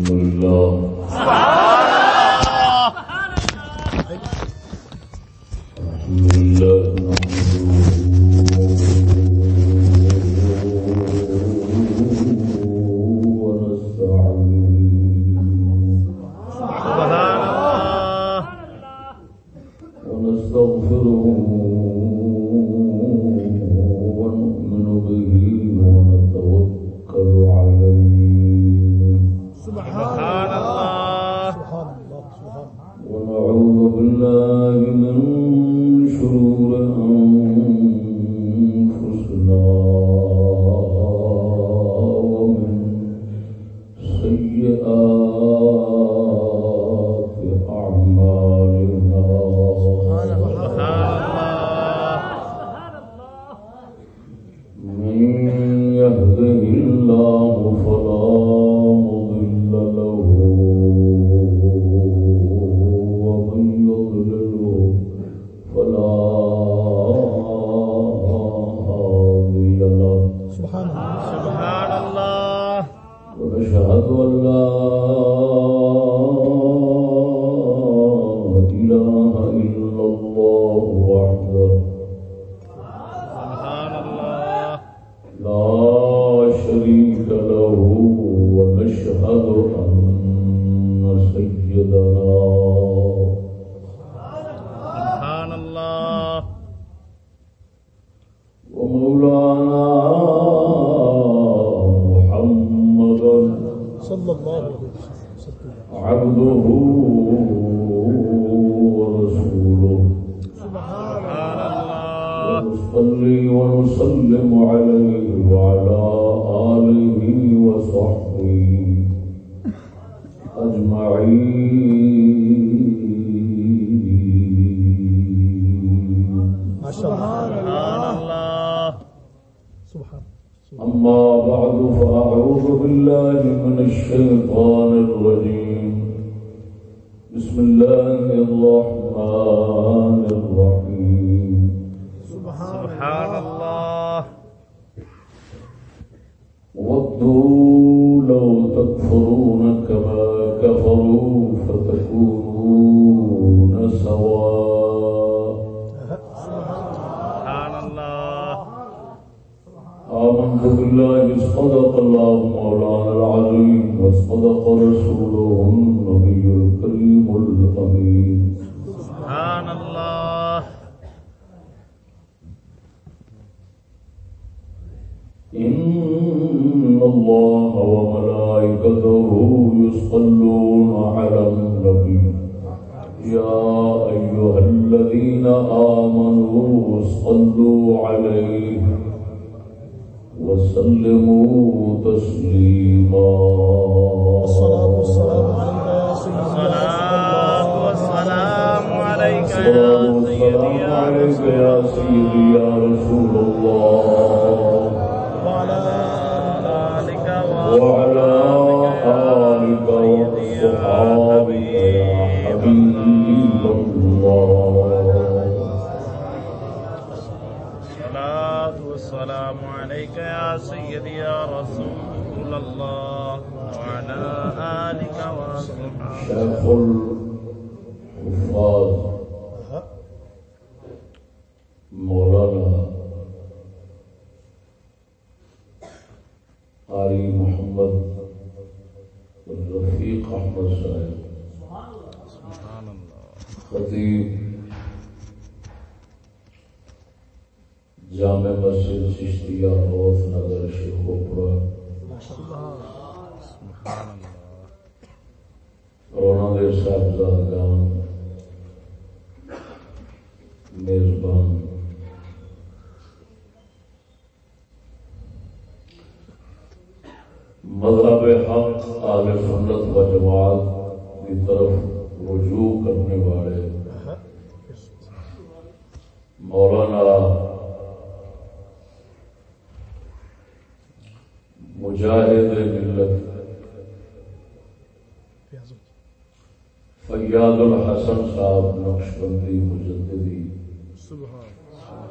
الحمد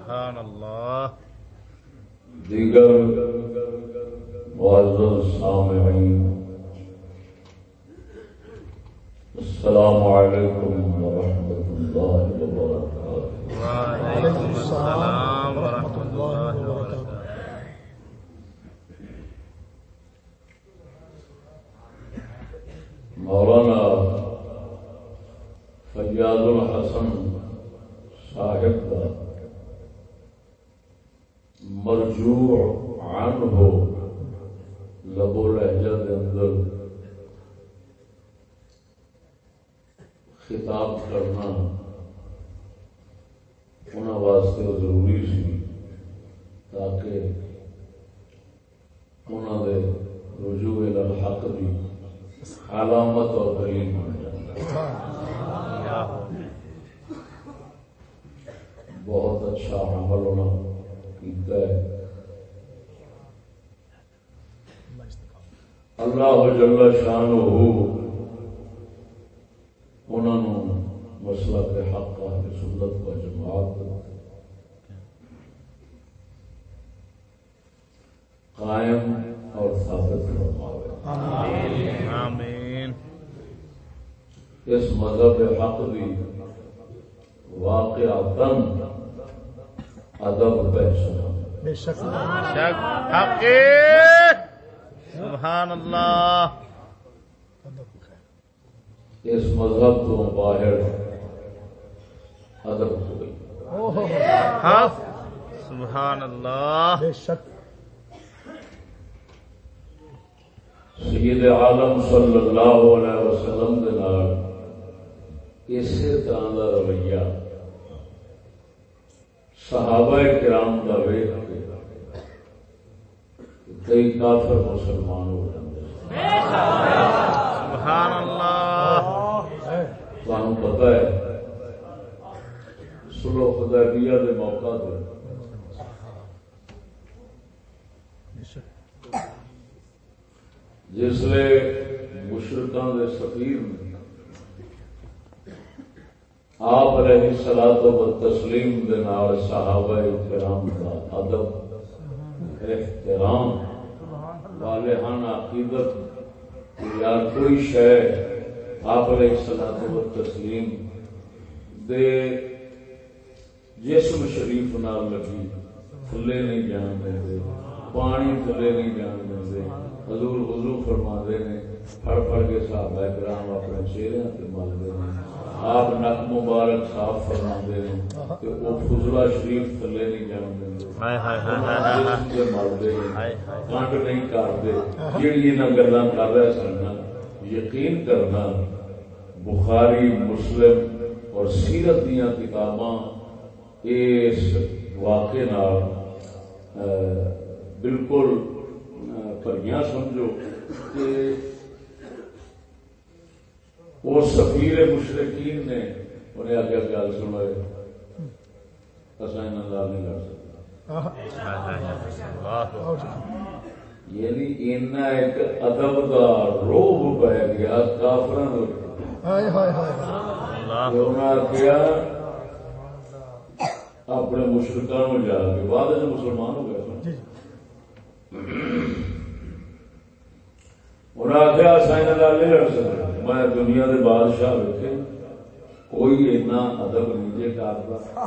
سبحان الله. دیگر معزز سامعین السلام عليكم ورحمة الله وبركاته وعليكم السلام ورحمة الله وبركاته مولانا فیاض الحسن صاحب کا مرجوع عنہ لبو لہجہ کے اندر خطاب کرنا انہوں واسطے ضروری سی تاکہ انہوں دے رجوع الحق بھی علامت اور دلیل بن جاتا ہو بہت اچھا عمل ہونا۔ کیتا ہے اللہ جل شان انہوں نے مسئلہ کے حق کا سنت کا جماعت۔ قائم اور ثابت فرماوے۔ آمین۔ اس مذہب حق بھی واقع ادب پہچان بے شک شک حقی سبحان اللہ اس مذہب تو باہر ادب ہو گئی سبحان اللہ بے شک سید عالم صلی اللہ علیہ وسلم اسی طرح کا رویہ صحابہ کرام کا ویخ کے کئی کافر مسلمان ہو جاتے ہیں۔ سبحان اللہ۔ تمہیں پتا ہے سلو خدیبیہ کے موقع جسے مشرقوں کے سفیر نے آپ رہی سلا تو تسلیم دے نال صحابہ کرام کا ادب، احترام والے ہن عقیدت یا کوئی شے آپ رہی سلا تو تسلیم دے جسم شریف نال لگی، تھلے نہیں جان دے پانی تھلے نہیں جان دے حضور وضو فرما دے نے، پھڑ پھڑ کے صحابہ کرام اپنے چہرے تے مل دے نے آپ نک مبارک صاف فرما نے وہ شریف تھلے نہیں جان دے کانٹ نہیں کرتے انہاں گلاں کر رہے سن یقین کرنا بخاری مسلم اور سیرت دیاں کتاباں اس واقعے بالکل پریاں سمجھو کہ وہ سفیر مشرقین نے انہیں آگے گل سنائے اصل انہوں نہیں آؤ جی یعنی اینا ایک ادب دا روب پہ گیا انہوں کیا اپنے مشرقان جا کے بعد مسلمان ہو گئے انہیں آخیا سائن لال نہیں لڑ سکتا۔ میں دنیا کے بادشاہ ویکے کوئی ادب نہیں جے کرتا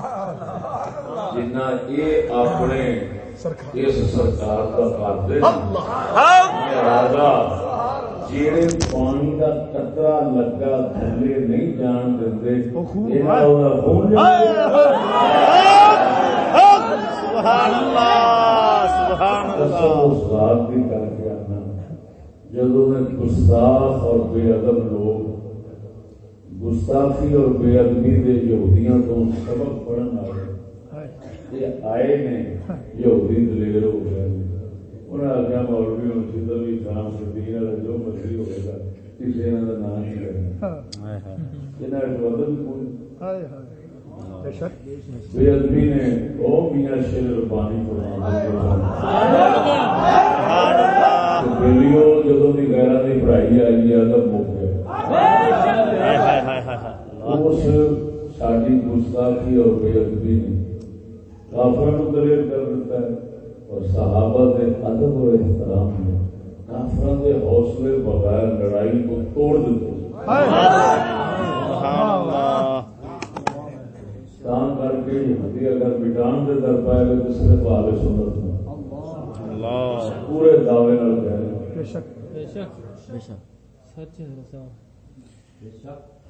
جنا یہ اپنے اس سرکار کا کرتے جیڑے پانی کا قطرہ لگا تھلے نہیں جان دے اللہ سبحان اللہ۔ جدو میں گستاخ اور بے ادب لوگ گستاخی اور بے ادبی کے یہودیاں تو سبق پڑھن آئے یہ آئے نے یہودی دلیر ہو گئے۔ انہیں آخیا مولوی ہوں بھی کام والا جو مرضی کسی نے نام نہیں لینا۔ ادب بے شک۔ بے ادبی نے او میاں شیر ربانی فرماتے بیلیو جدو کی غیرہ کی پڑھائی آئی ہے ادب مک گیا ہائے ہائے ہائے ہائے ہائے اس ساری گستاخی اور بے ادبی نے کافر کو دلیر کر دیتا ہے اور صحابہ کے ادب اور احترام نے کافر کے حوصلے بغیر لڑائی کو توڑ دیتے ہیں۔ سبحان اللہ۔ تاں کر کے اگر مٹان دے در پائے گا تو صرف آل سنت میں اللہ۔ پورے دعوے نال کہہ رہے ہیں۔ بے شک۔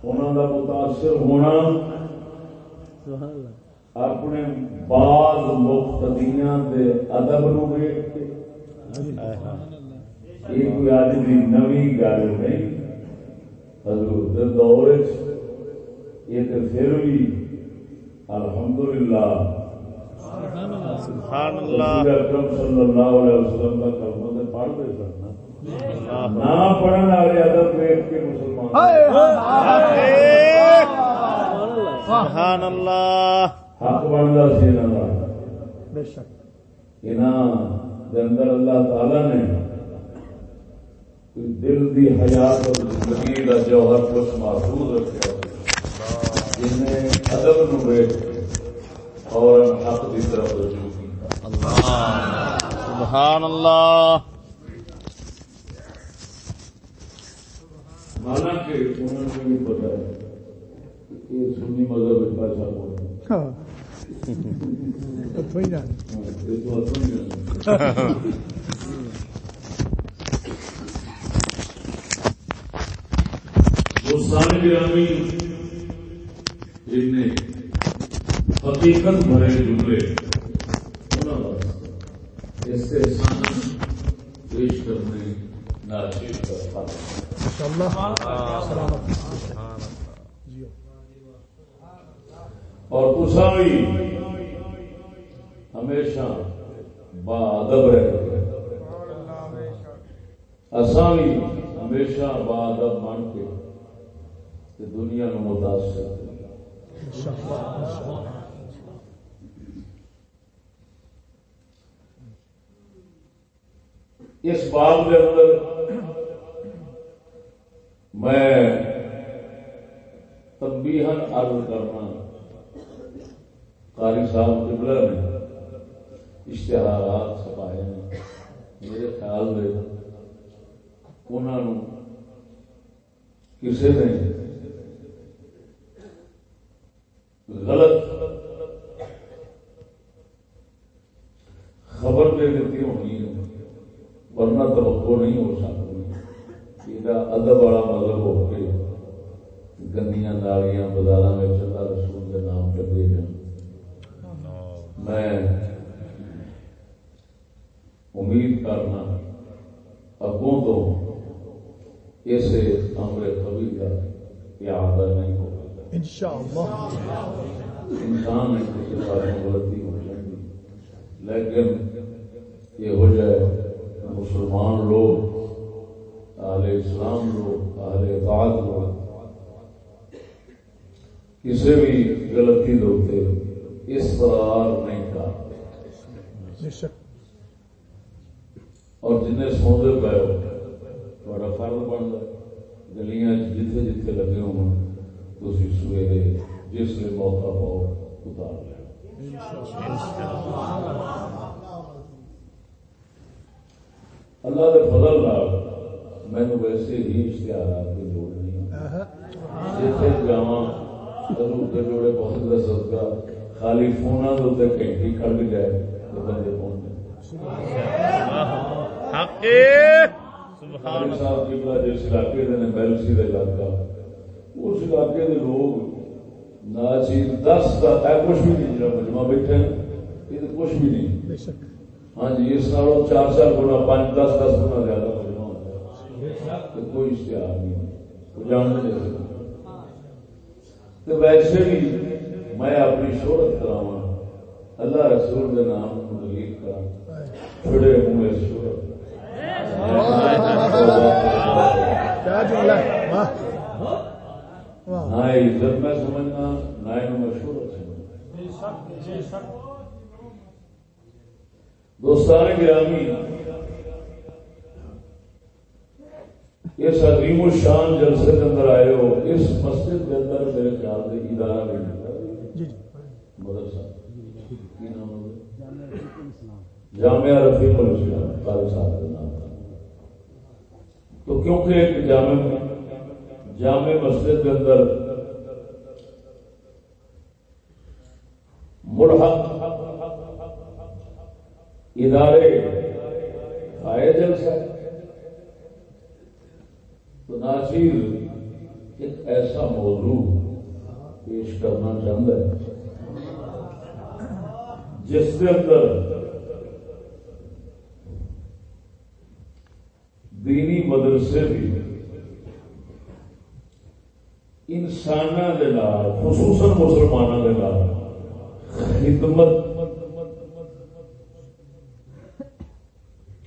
انہوں کا متاثر ہونا۔ اپنے بعض مقتدیاں دے ادب نو یہ کوئی آج نوی گل نہیں۔ حضور دے دور وچ یہ تو پھر بھی الحمدللہ سبحان اللہ اکرم صلی اللہ علیہ وسلم کا کلمہ تے پڑھتے سن نا۔ نہ پڑھن والے ادب ویکھ کے مسلمان سبحان اللہ حق بنتا سی انہاں دا بے شک انہاں دے اندر اللہ تعالی نے کوئی دل دی حیات اور زندگی دا جوہر کچھ محفوظ رکھا جن نے ادب نو کے اور حق دی طرف رجوع کیتا سبحان اللہ۔ حالانکہ انہوں نے بھی پتا ہے کہ سنی مذہب پیسہ کون ہے۔ ہاں۔ جن نے حقیقت بھرے جملے انہوں واسطے اس سے احسان پیش کرنے کرتا اور تسا بھی ہمیشہ با ادب رہے اساں بھی ہمیشہ با ادب بن کے تے دنیا نو متاثر اس باب کے اندر میں تنبیہن عرض کرنا قاری صاحب قبلہ نے اشتہارات چھپائے ہیں۔ میرے خیال میں انہوں کسی نے غلط خبر دے دیتی ہونی ہے؟ ورنہ توقع نہیں ہو سکتی۔ یہ ادب والا مذہب ہو کے گندیاں نالیاں بازار میں چلا رسول کے نام ٹگے جان۔ میں امید کرنا اگوں تو اسے امر کبھی کا اعادہ نہیں ہوگا۔ انشاءاللہ۔ انسان پاس غلطی ہو لیکن یہ ہو جائے مسلمان لوگ اہل اسلام لوگ اہل اطاعت لوگ۔ کسی بھی غلطی اس قرار نہیں کر بے شک۔ اور جن سوندے پے ہو فرض بنتا گلیاں جتھے جتھے لگے ہو تھی سویرے جس لیے موقع پاؤ اتار لیں اللہ کے فضل نال مینو ویسے ہی اشتہارات کی لوڑ نہیں جتھے جاواں ضرور کے جوڑے بہت کا صدقہ خالی دے اوتے گھنٹی کھڑ جائے تو بندے پہنچ جائے صاحب جس علاقے نے کا علاقہ اس علاقے دے لوگ ناچیز دس کا کچھ بھی نہیں جڑا مجمع بیٹھے ہیں یہ تو کچھ بھی نہیں بے شک ہاں جی اس نالوں چار چار گنا پانچ دس دس گنا زیادہ مجمع ہوتا ہے کوئی اشتہار نہیں وہ نہیں تو ویسے بھی میں اپنی شہرت کراواں اللہ رسول کے نام کو دلیل کرا چھڑے اس شہرت کیا جملہ ہے واہ واہ نہ عزت میں سمجھنا نہ سمجھنا دوستان گرامی اس عظیم الشان جلسے کے اندر آئے ہو اس مسجد کے اندر میرے خیال سے ادارہ بھی مدرسہ جامعہ رفیق الاسلام قاری صاحب کا نام تو کیونکہ ایک جامع جامع مسجد کے اندر ملحق ادارے آئے جلسہ تو ناصیر ایک ایسا موضوع پیش کرنا چاہتا ہے، جس کے اندر دینی مدرسے بھی نال خصوصاً مسلمانوں کے خدمت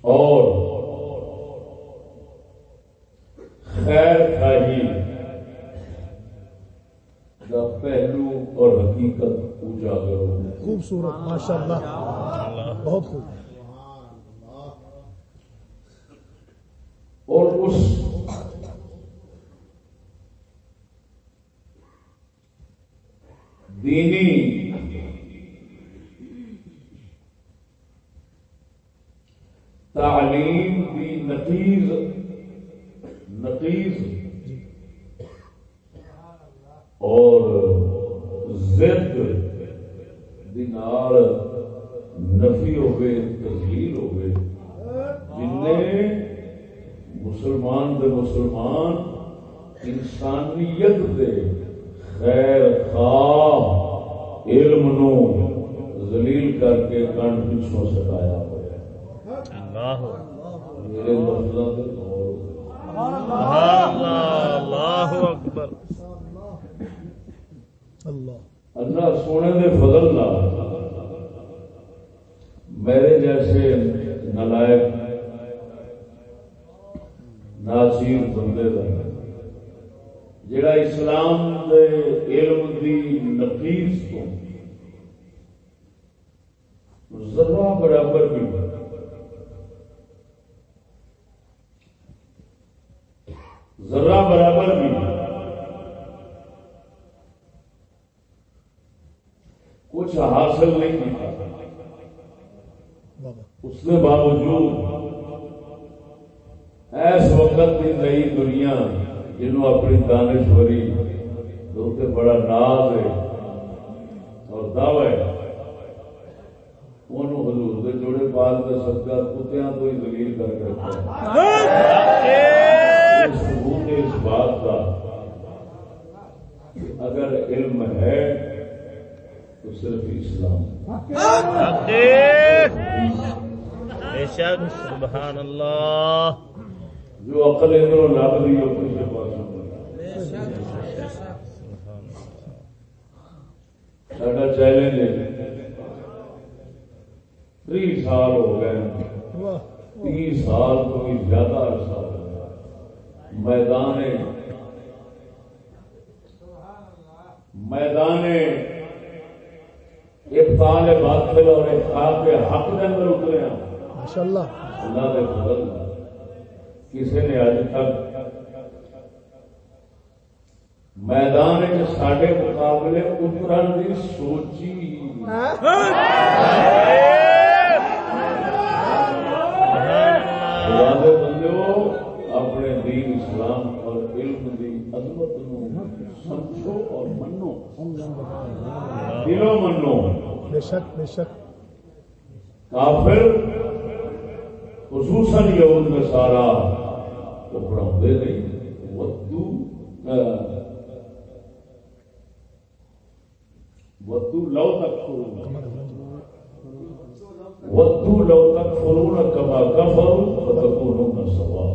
اور خیر خواہی کا پہلو اور حقیقت اجاگر ہو خوبصورت ماشاء اللہ بہت خوب۔ اور اس دینی تعلیم کی نقیز نقیز اور زد دینار نفی ہوئے تزلیل ہوئے جن نے مسلمان دے مسلمان انسانیت دے خیر خواہ علم نو ذلیل کر کے کنڈ پچھوں سٹایا ہوا میرے۔ اللہ اکبر۔ سونے دے فضل میرے جیسے نلائق ناچیر بندے کا جڑا اسلام دے علم دی نفیس تو ذرا برابر بھی ذرا برابر بھی کچھ حاصل نہیں کیا اس کے باوجود اس وقت کی نئی دنیا جنہوں اپنی دانشوری تو بڑا ناز ہے اور دعوی ہے انہوں حضور دے جوڑے پال کے صدقہ کتیاں تو ہی دلیل کر کے رکھا ثبوت اس بات کا کہ اگر علم ہے تو صرف اسلام ہے۔ بے شک سبحان اللہ۔ جو عقل ادھر لگ رہی پاس ساڈا چیلنج ہے۔ تی سال ہو گئے واہ تی سال تو بھی زیادہ عرصہ ہو گیا۔ میدان میدان ابطال باطل اور اخلاق حق کے اندر اترے ہیں۔ اللہ اللہ کے فضل۔ کسی نے اج تک میدان سڈے مقابلے اترن کی سوچی ہی نہیں۔ خدا دے بندیو اپنے دین اسلام اور علم دی عظمت سمجھو اور منو۔ دلوں منو۔ بے شک بے شک۔ کافر خصوصاً یہود میں سارا پڑھاؤں نہیں ودو ودو لو تک ودو لو تک فرون کما کفر فتکونون سوا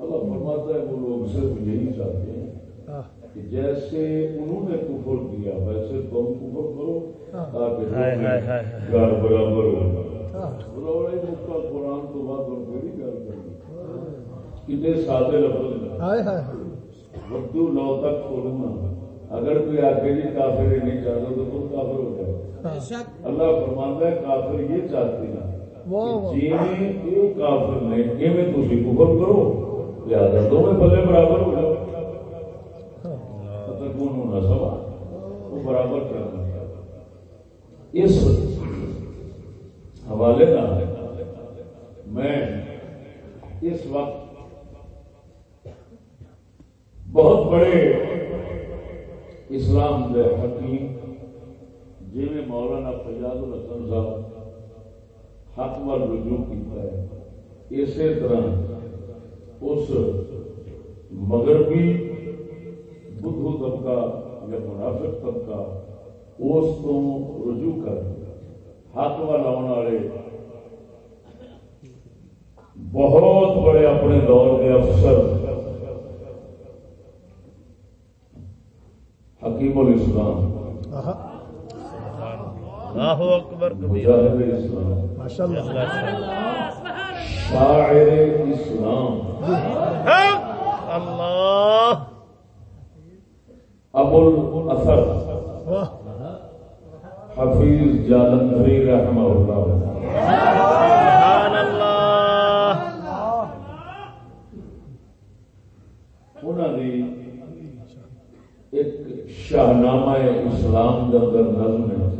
اللہ فرماتا ہے وہ لوگ صرف یہی چاہتے ہیں کہ جیسے انہوں نے کفر کیا ویسے تم کفر کرو تاکہ۔ گھر برابر ہو قرآن تو بعد اور ہی گل کتنے سادے لفظ ہیں ہائے ہائے۔ ودو لو تک کھولنا اگر کوئی آگے جی کافر ہی نہیں چاہتا تو خود کافر ہو جائے۔ اللہ فرماتا ہے کافر یہ چاہتے واہ جی وہ کافر نے تھی کفر کرو لہذا دونوں بلے برابر ہو جاؤ۔ مطلب کون ہونا سوا؟ وہ برابر کرنا۔ اس حوالے کا میں اس وقت بہت بڑے اسلام دے حکیم جی مولانا فیاض الحسن صاحب حق وال رجوع کیتا ہے۔ اسی طرح اس مغربی بدھو طبقہ یا منافق طبقہ اس تو رجوع کر حق وال آنے والے بہت بڑے اپنے دور کے افسر حکیم الاسلام۔ اللہ اکبر کبیر۔ مجاہد اسلام شاعر اسلام۔ اللہ۔ ابو الاثر واہ۔ حفیظ جالندری رحمہ اللہ۔ سبحان اللہ۔ انہوں نے شاہنامہ اسلام کے اندر نظم ہے۔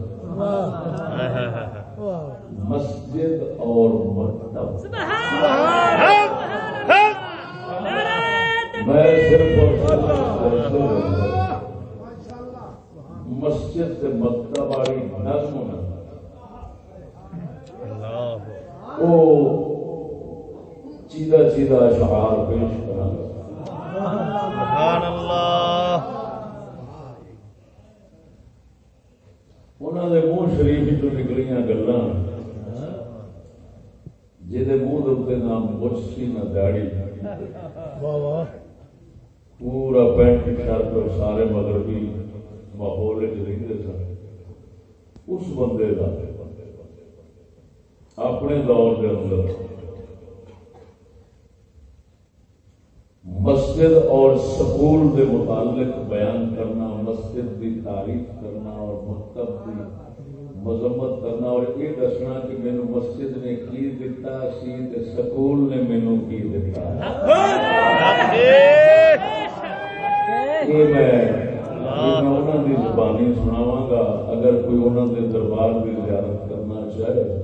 مسجد اور مکتب۔ میں صرف مسجد سے مکتب والی نظم ہے وہ چیدہ چیدہ اشعار پیش کرا سبحان اللہ۔ انہوں نے منہ شریف چ نکلیاں گلا جہد منہ دے نہ مچھ سی نہ داڑی پورا پینٹ شرٹ اور سارے مغربی ماحول رہتے سن اس بندے کا اپنے دور کے اندر مسجد اور سکول کے متعلق بیان کرنا مسجد کی تعریف کرنا مکتب کی مذمت کرنا اور یہ دسنا کہ مینو مسجد نے کی دتا سی سکول نے مینو کی دتا۔ انہوں کی زبانی سناواں گا۔ اگر کوئی انہوں کے دربار کی زیارت کرنا چاہے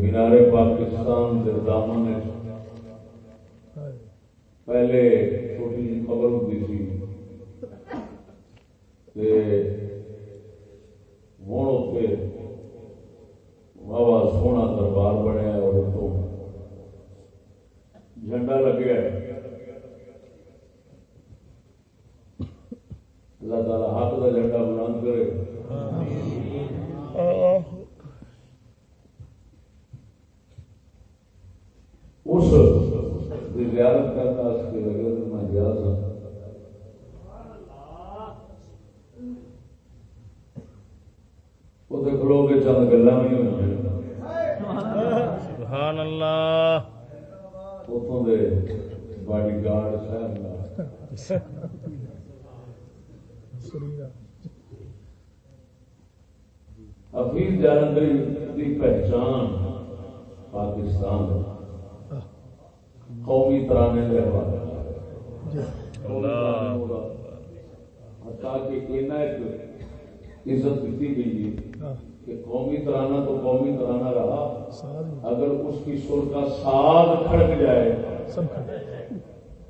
مینار پاکستان کے دامن پہلے چھوٹی جی خبر ہوتی سی ہوں اتنے واہ سونا دربار بنیا اور اتوں جھنڈا لگیا اللہ تعالیٰ حق کا جھنڈا بلند کرے اس زیارت کرنا اس کے لگے میں گیا تھا وہ دیکھ لو کہ چند گلا بھی ہوئی سبحان اللہ۔ اتوں دے باڈی گارڈ صاحب حفیظ جالندری کی پہچان پاکستان قومی ترانے کے حوالے۔ حتیٰ کہ اینا ایک عزت دیتی گئی کہ قومی ترانہ تو قومی ترانہ رہا۔ اگر اس کی سر کا ساتھ کھڑک جائے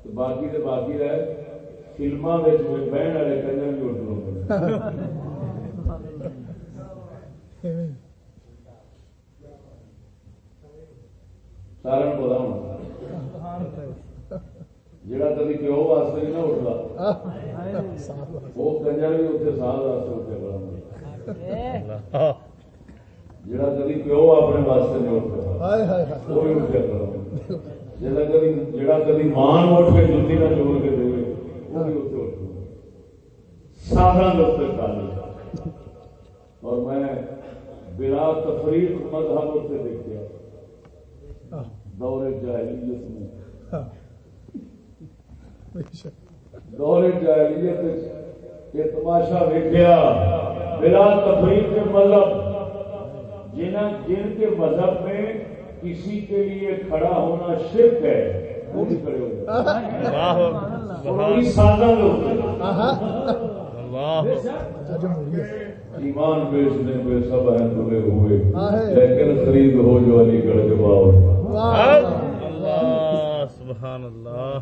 تو باقی تو باقی رہے۔ فلما بہن والے کنجر بھی اٹھ لو سارا پتا ہونا جڑا کبھی پیو واسطے نہیں نہ اٹھتا۔ وہ کنجر بھی اتنے سال واسطے اٹھے اللہ جڑا کبھی پیو اپنے واسطے نہیں اٹھتا وہ بھی جڑا جڑا کبھی مان اٹھ کے جتی نہ جوڑ کے دے وہ بھی سادہ لطف کالی اور میں بلا تفریق مذہب اتنے دیکھا دور جاہلیت میں دور جاہلیت یہ تماشا ویکھیا بلا تفریق کے مذہب۔ جنہ جن کے مذہب میں کسی کے لیے کھڑا ہونا شرک ہے وہ بھی کھڑے سادہ لوگ ایمان بیچنے پہ سب ہیں تلے ہوئے۔ لیکن خرید ہو جو علی گڑھ کے واہ، اللہ سبحان اللہ۔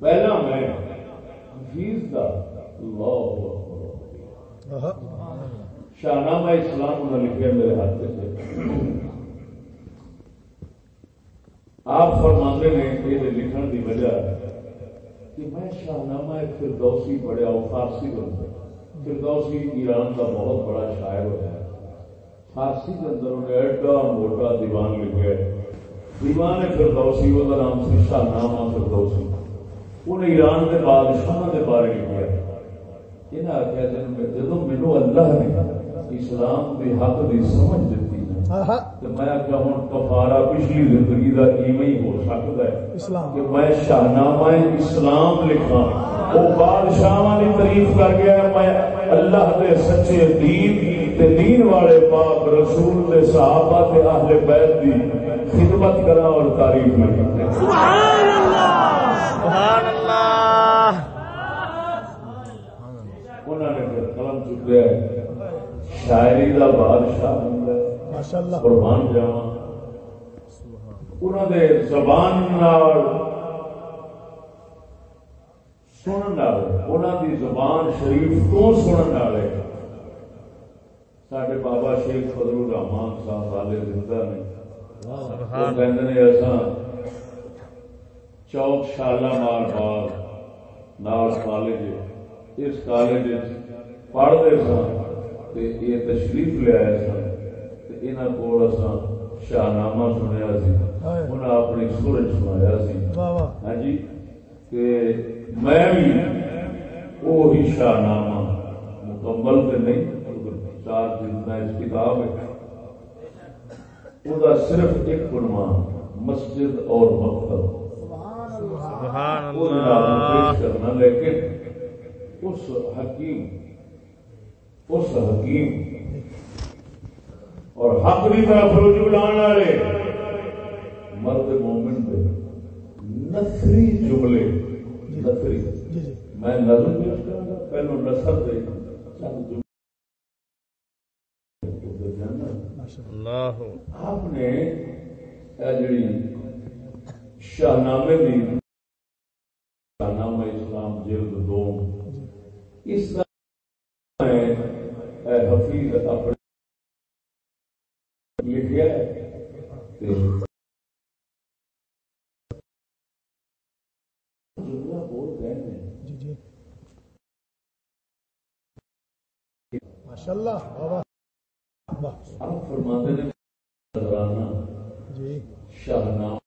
پہلا میں حفیظ دا اللہ شاہنامہ اسلام انہوں نے لکھے میرے ہاتھ سے آپ فرماندے نے یہ لکھن کی وجہ کہ میں شاہنامہ فردوسی پڑھیا وہ فارسی کے فردوسی ایران کا بہت بڑا شاعر ہوا ہے فارسی کے اندر انہیں ایڈا موٹا دیوان لکھا ہے دیوان فردوسی وہ نام سے شاہنامہ فردوسی انہیں ایران کے بادشاہ کے بارے لکھا یہ آخیا مینو اللہ نے اسلام کے حق کی سمجھ دیتی تو میں آخیا ہوں کفارا پچھلی زندگی کا ایویں ہی ہو سکتا ہے کہ میں شاہنامہ اسلام لکھا وہ بادشاہ کی تعریف کر گیا میں اللہ دے سچے دین تے دین والے پاک رسول دے صحابہ تے اہل بیت دی خدمت کرا اور تعریف میں کرتے سبحان اللہ! انہوں نے پھر قلم چکیا ہے شاعری دا بادشاہ ماشاء اللہ قربان جاوا انہوں نے زبان نال سنن والے انہوں دی زبان شریف تو سنن والے؟ سڈے بابا شیخ فضل الرحمان صاحب والے زندہ نے۔ وہ سبحان کہتے ہیں ایسا چوک شالا مار باغ نال کالج اس کالج پڑھتے سن یہ تشریف لیا سن یہاں اصا شاہنامہ سنیا سی۔ انہیں اپنی سورج سنایا سی۔ ہاں جی کہ میں بھی وہی شاہنامہ مکمل تو نہیں چار جلد اس کتاب ہے وہ صرف ایک عنوان مسجد اور مکتب۔ کرنا لیکن اس حکیم اس حکیم۔ اور حق کی طرف رجوع لانے والے مرد مومن دے۔ نثری جملے نثری۔ جی جی۔ میں نظم پیش کروں گا پہلو نثر دے۔ آپ نے یہ جڑی شاہنامے دی شاہنامہ اسلام جلد دو۔ اس حفیظ اپنے لکھیا ہے۔ جی جی۔ آپ فرماتے ہیں نظرانہ جی۔ شاہنامہ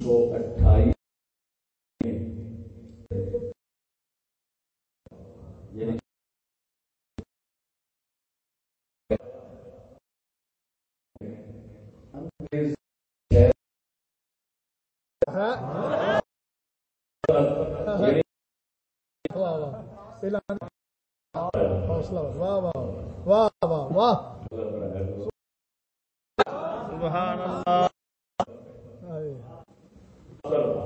سو اٹھائیس حوصلہ واہ واہ واہ واہ واہ سبحان اللہ ہائے۔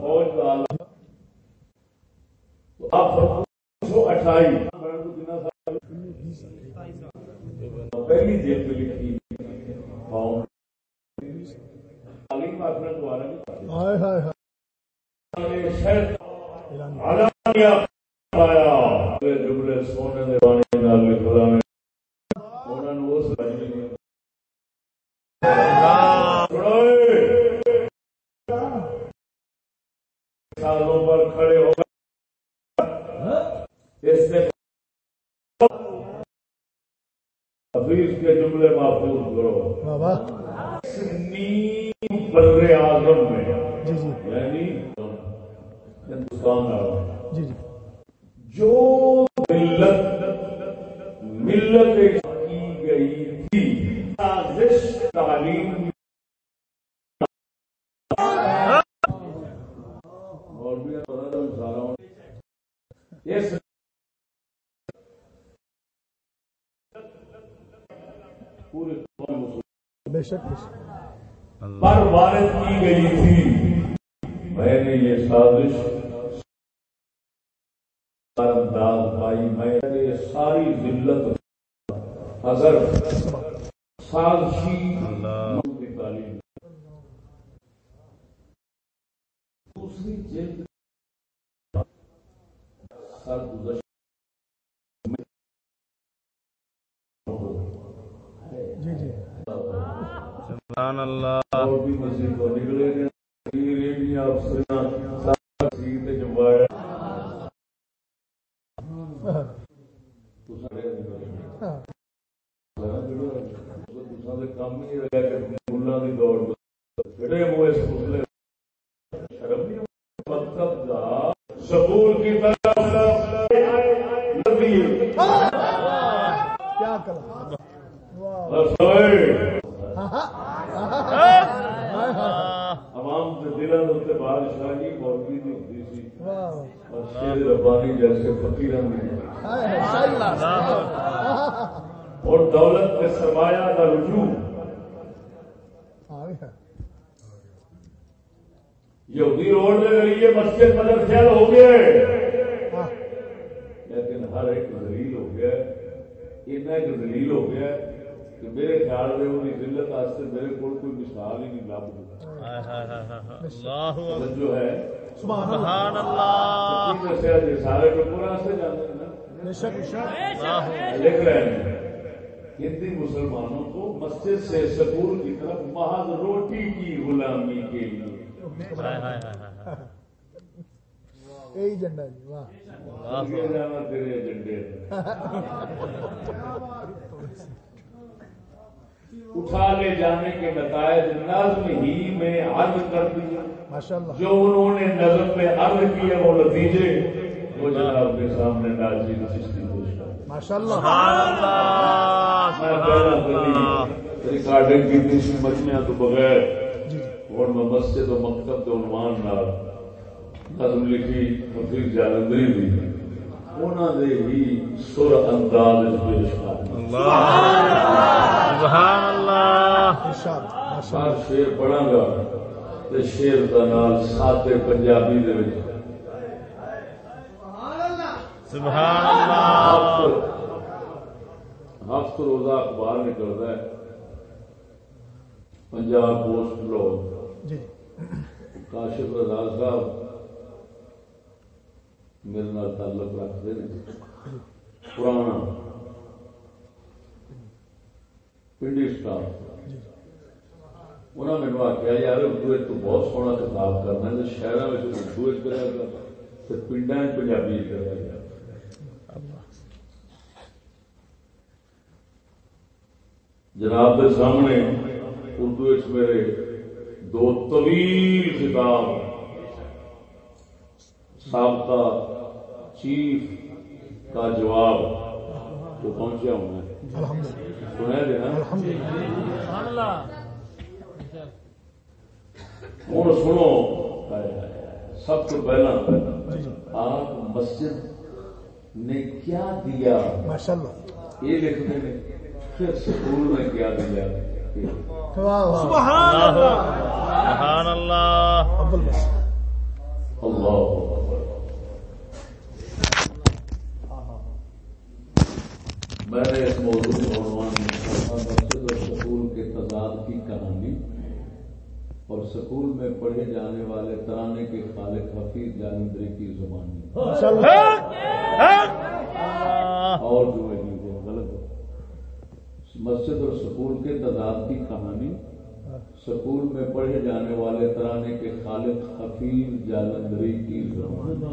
فوج کا عالم جملے سونے دے پانی نال انہاں اس سالوں پر کھڑے ہو گئے اس سے حفیظ کے جملے محفوظ کرو بر اعظم میں۔ جی جی۔ یعنی ہندوستان جی جی۔ جو ملت ملت کی گئی تھی سازش تعلیم۔ تو سارا۔ اس پورے بے شک۔ پر وارد کی گئی تھی۔ میں نے یہ سازش انداز بھائی میں نے یہ ساری ذلت اگر سازشی کی دوسری جلد جی، جی۔ سبحان اللہ۔ اور بھی مسجد کو نکلے گا ریڈی افسراں سارا سیٹ جوایا تو سارے ہاں تساں دے کام ہی رہا کہ ملہ دی دوڑ کڑے موئے سکولے شرم نہیں مطلب دا سکول کی طرف نبی کیا کلا واہ رسوئے ہاں ہاں ہائے ہائے عوام کے دلوں کے بادشاہی مولوی دی ہوتی سی واہ. اور شیر ربانی جیسے میں صحیح اور دولت کے سرمایہ کا رجوع۔ یہودی روڈ کے ذریعے مسجد مدد خیال ہو گئے۔ ہاں۔ لیکن ہر ایک دلیل ہو گیا۔ اتنا ایک دلیل ہو گیا کہ میرے خیال میں وہ ذلت واسطے میرے کو کوئی مثال ہی نہیں لب ہائے ہائے ہائے ہائے اللہ اکبر جو ہے۔ سبحان اللہ۔ سبحان اللہ۔ کی دسیا سارے ٹکرا سے جاتے ہیں نا بے شک اللہ لکھ رہے ہیں ہندی مسلمانوں کو مسجد سے سکول کی طرف محض روٹی کی غلامی کے لیے ہائے ہائے ہائے ہائے یہی جھنڈا جی واہ تیرے ایجنڈے اٹھا لے جانے کے نتائج نظم ہی میں عرض کر اللہ جو انہوں نے نظم میں عرض کیے وہ نتیجے وہ جناب کے سامنے نازل چشتی ریکارڈنگ کی مچھلیاں تو بغیر۔ جی۔ اور میں مسجد و مکتب کے عنوان نال نظم لکھی حفیظ جالندری بھی۔ انہوں نے ہی سر انداز پیش شیر پڑھا گا تے شیر کا نال ساتے پنجابی دے وچ۔ سبحان اللہ۔ ہفت روزہ اخبار نکلتا ہے۔ پنجاب پوسٹ لاہور جی۔ کاشف رضا صاحب میرے نال تعلق رکھتے ہیں۔ پرانا پنڈی سٹاف انہوں نے آخیا یار اردو تو بہت سونا کتاب کرنا ہے شہروں میں اردو کرا گا تو پنڈا پنجابی کرا گا جناب کے سامنے اردو میرے دو طویل خطاب سابقہ چیف کا جواب تو پہنچا ہوں میں سنا دے نا؟ الحمد للہ ہوں سنو۔ سب تو پہلا آپ مسجد نے کیا دیا؟ یہ لکھتے ہیں پھر سکول نے کیا دیا؟ سبحان اللہ۔ اللہ اکبر۔ میں نے اس موضوع عنوان مسجد اور سکول کے تضاد کی کہانی اور سکول میں پڑھے جانے والے ترانے کے خالق حفیظ جانندری کی زبانی۔ اور جو ہے وہ غلط ہے۔ مسجد اور سکول کے تضاد کی کہانی سکول میں پڑھے جانے والے ترانے کے خالق حفیظ جالندری کی زبانی۔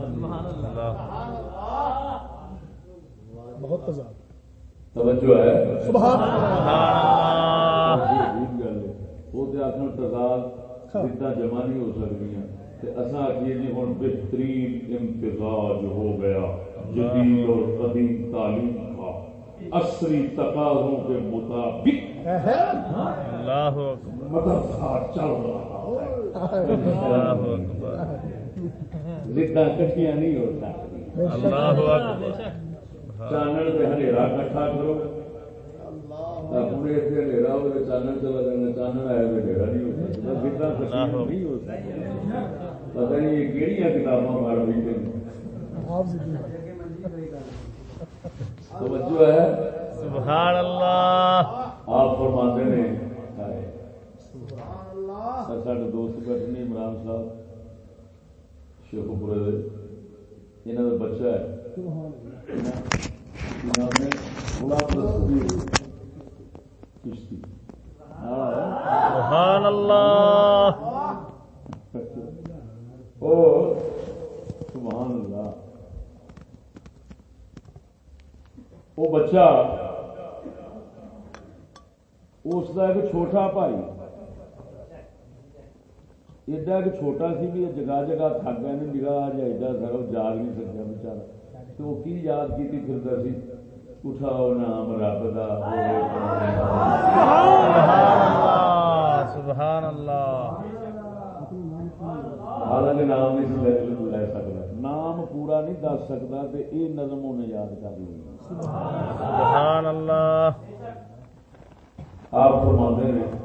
بہت تضاد توجہ ہے؟ سبحان اللہ. وہ تضاد ہو سکتی ہیں۔ آخیے جی ہوں بہترین امتزاج ہو گیا۔ جدید اور قدیم تعلیم کا عصری تقاضوں کے مطابق۔ اللہ اکبر۔ مدرسہ چل رہا ہے۔ اللہ اکبر۔ زدہ کٹیاں نہیں ہو سکتی اللہ اکبر۔ چانن پہ ہنیرا کٹھا کرو۔ اپنے اتنے ہنیرا ہو چانن چلا جانا چانن آیا تو ہنیرا نہیں ہو سکتا۔ زدہ کٹیاں نہیں ہو سکتی پتہ نہیں یہ کہڑی کتاباں مار بیٹھے ہیں۔ آپ زندگی توجہ ہے؟ سبحان اللہ۔ آپ فرماتے ہیں۔ سارے دوست بیٹھے نے عمران صاحب شیخو پورے یہاں کا بچہ ہے۔ نام ہے غلام دستگیر کشتی سبحان اللہ او سبحان اللہ وہ بچہ اس کا ایک چھوٹا بھائی ایڈا ایک چھوٹا سی بھی جگہ جگہ تھک گیا نہیں نگاہ جا ایڈا سر جا نہیں سکیا بچارا تو وہ کی یاد کی پھرتا سی؟ اٹھاؤ نام رب دا۔ سبحان اللہ حالانکہ نام نہیں لے سکتا۔ نام پورا نہیں دس سکتا تو یہ نظم انہیں یاد کر لی۔ سبحان اللہ آپ فرماتے ہیں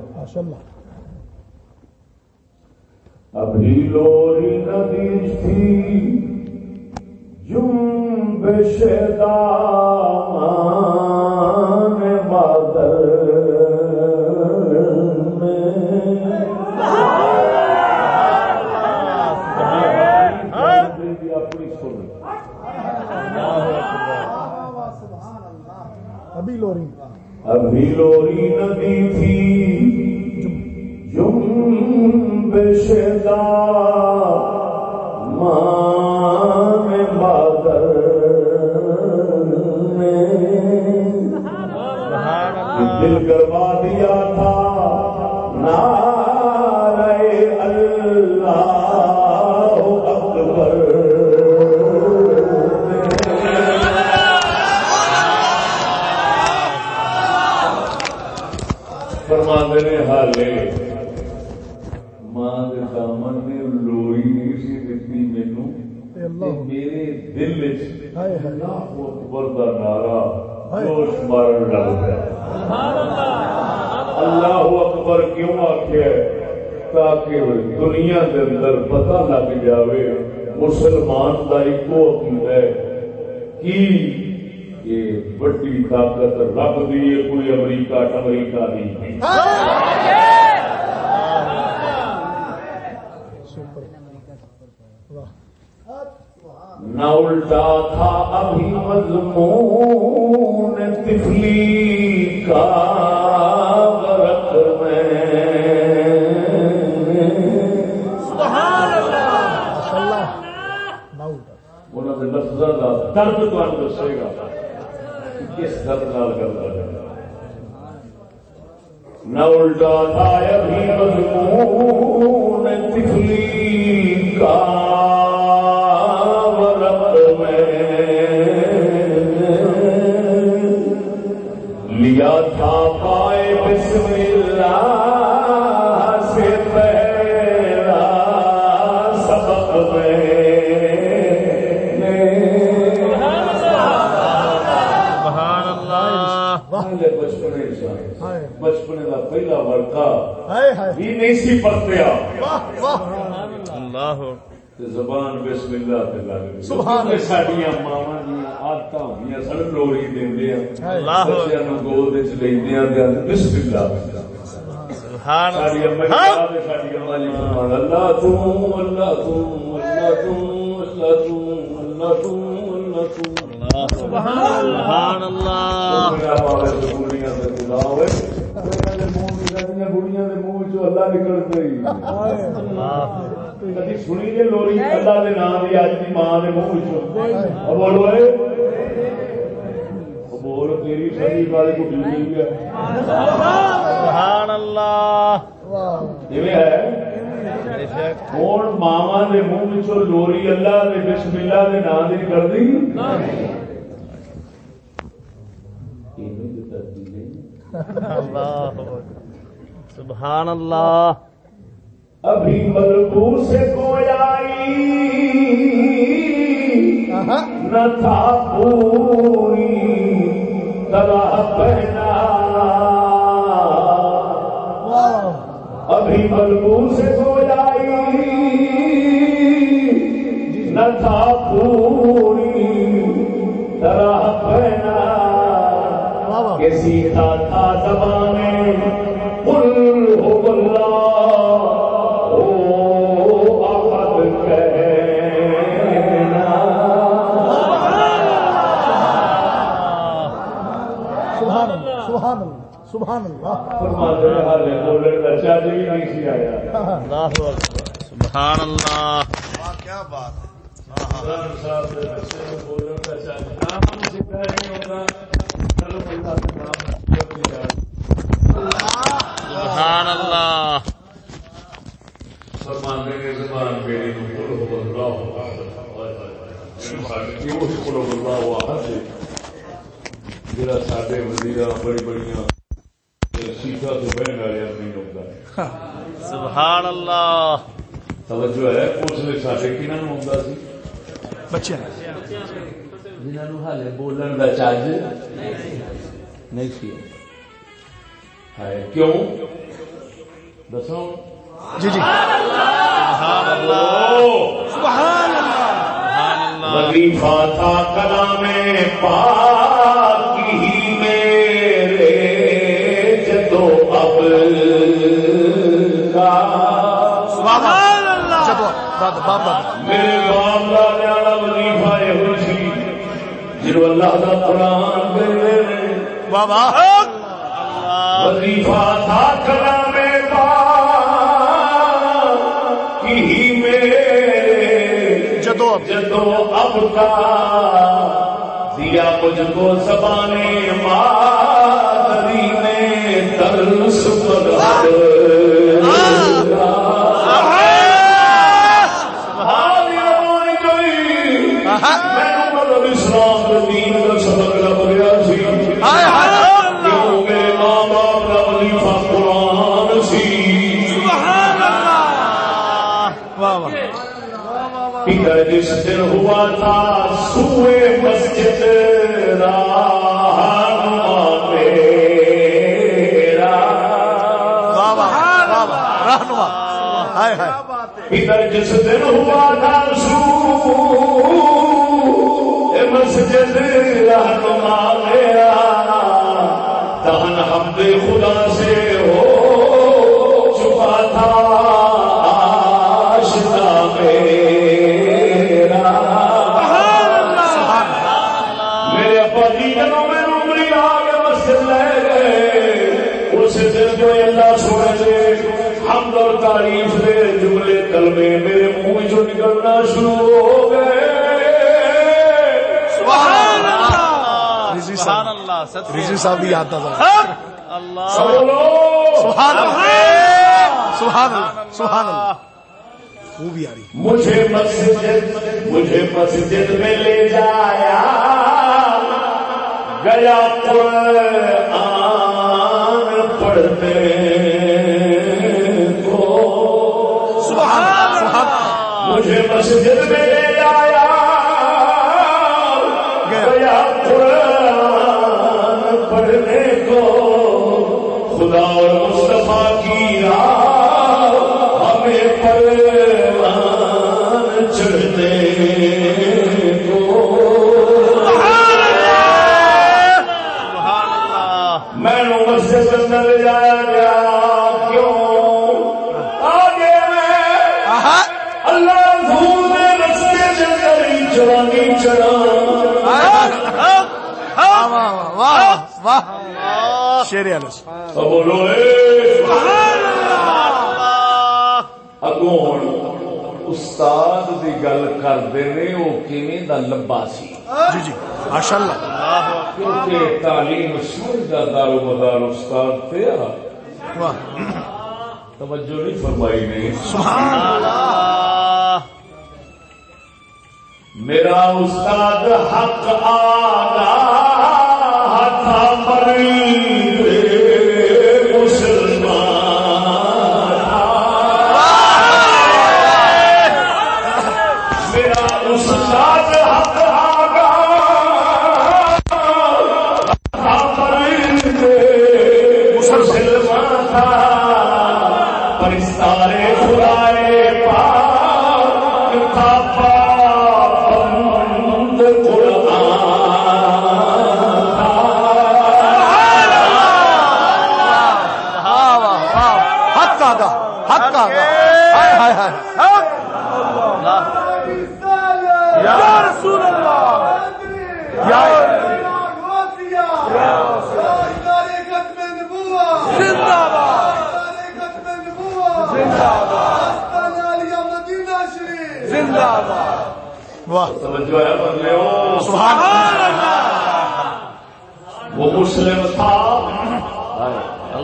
ابھی لوری ندی تھی جنبش دامان بادل میں۔ اپنی سن ابھی لوری۔ ابھی لوری ندی تھی۔ میں سبحان دل کروا دیا تھا نعرہ تاکہ دنیا کے اندر پتہ لگ جاوے مسلمان کا ایک عقیدہ ہے کی یہ بڑی طاقت رب دی ہے کوئی امریکہ امریکہ نہیں نہ الٹا تھا ابھی مضمون تفلی کا غرق میں ماشاء اللہ نہ الٹا انہوں نے لفظوں کا درد تمہیں دسے گا کس درد نال کرتا ہے نہ الٹا تھا ابھی مضمون تفلی کا بچپنے کا پہلا ہائے بھی نہیں سی پرتیا واہ واہ۔ اللہ۔ تے زبان بسم اللہ تے لگ گئی۔ سبحان اللہ۔ ساڈیاں ماواں دی عادتاں ہوندیاں سن لوری دیندے ہیں اللہ۔ بچیاں گود وچ لیندے ہیں تے بسم اللہ سبحان اللہ۔ ساڈی اما جی فرمان اللہ تو اللہ تو اللہ تو اللہ تو اللہ تو اللہ تو۔ سبحان اللہ۔ میرا پاوے منہ اللہ کدی سنی لوری اللہ دے نام دی اج دی ماں دے منہ وچوں او بولو اے او بول تیری سڑی والی کو ڈیلی ہے سبحان اللہ واہ جویں ہے بے شک ہن ماواں دے منہ وچوں لوری اللہ بسم اللہ دے نام ایویں تے ترتیب نہیں اللہ سبحان اللہ ابھی ملبو سے کوئی نہ تھا پوری طرح پہنا۔ واہ۔ ابھی ملبو سے کوئی نہ تھا سیکھا تھا زمانے۔ قل ہو اللہ او احد کہنا۔ سبحان اللہ سبحان اللہ سبحان فرماتے ہیں نہیں سی آیا۔ اللہ اکبر سبحان اللہ۔ کیا بات قرآن صاحب بچے سکھا نہیں ہوتا سبحان اللہ۔ زبان میری جڑا بڑی بڑیاں سیٹاں تو بہن والے نہیں ہوتا سبحان اللہ توجہ ہے اس سی۔ بچے۔ جنہوں ہالے بولن کا چج نہیں سی ہے کیوں دسو جی جی سبحان اللہ سبحان اللہ سبحان اللہ وظیفہ تھا کلام پاک ہی میرے جدو اب کا سبحان اللہ جب دادا باپ دادا میرے باپ دادا والا وظیفہ یہ ہوئی سی جنہوں اللہ کا قرآن دے واہ وظیفہ تھا کلام پاک ہی میرے۔ جدو جدو اب کا دیا مجھ کو زبانے مادری نے درس پر جس دن ہوا تھا، سوئے مسجد رہنما میرا رہنما ہائے ہائے جس دن ہوا تھا، سوئے مسجد رہنما میرا، دہن حمد خدا سے ہو تعریف دے جملے کلمے میرے منہ جو نکلنا شروع ہو گئے سبحان اللہ رضی صاحب رضی صاحب بھی آتا تھا اللہ بولو سبحان اللہ سبحان اللہ سبحان اللہ وہ بھی آ رہی مجھے مسجد مجھے مسجد میں لے جایا گیا قرآن پڑھنے مسجد میں لے جایا گیا۔ قرآن پڑھنے کو۔ خدا اور مصطفیٰ کی راہ ہمیں پروان چڑھنے کو۔ میں نو مسجد اندر لے جایا گیا۔ شیر بولو اگوں استاد دی گل نے او کیویں دا لبا سی؟ جی جی ماشاء اللہ کیونکہ تعلیم سمجھ دا دار و مدار استاد تے توجہ نہیں فرمائی نہیں اللہ۔ میرا استاد حق آگا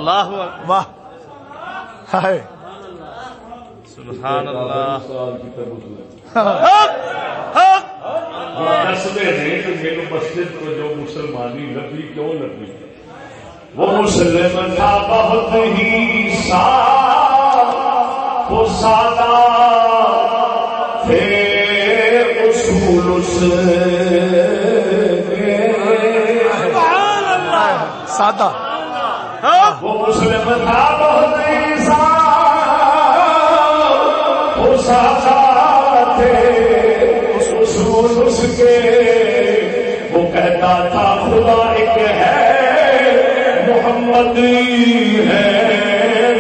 اللہ واہ۔ ہائے۔ سبحان اللہ۔ دستے ہیں کہ میرے مسجد کو جو مسلمانی لبی کیوں لبی وہ مسلم تھا بہت ہی سا وہ سادہ۔ تھے اصول اس سادہ حق وہ مسلم تھا بہت اس کے۔ وہ کہتا خدا ایک ہے محمد ہے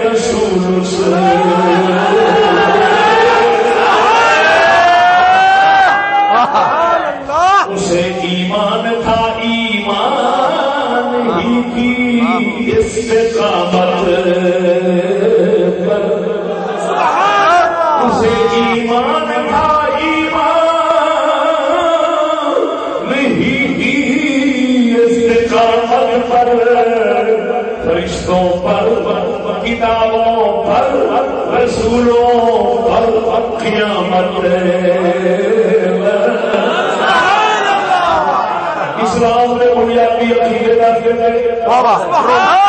رسول اس اسے ایمان تھا ایمان ہی کی۔ استقامت اسے ایمان تھا ایمان ہی کی استقامت پر۔ فرشتوں پر، کتابوں پر، رسولوں پر قیامت اسلام میں بنیادی عقیدے کا اللہ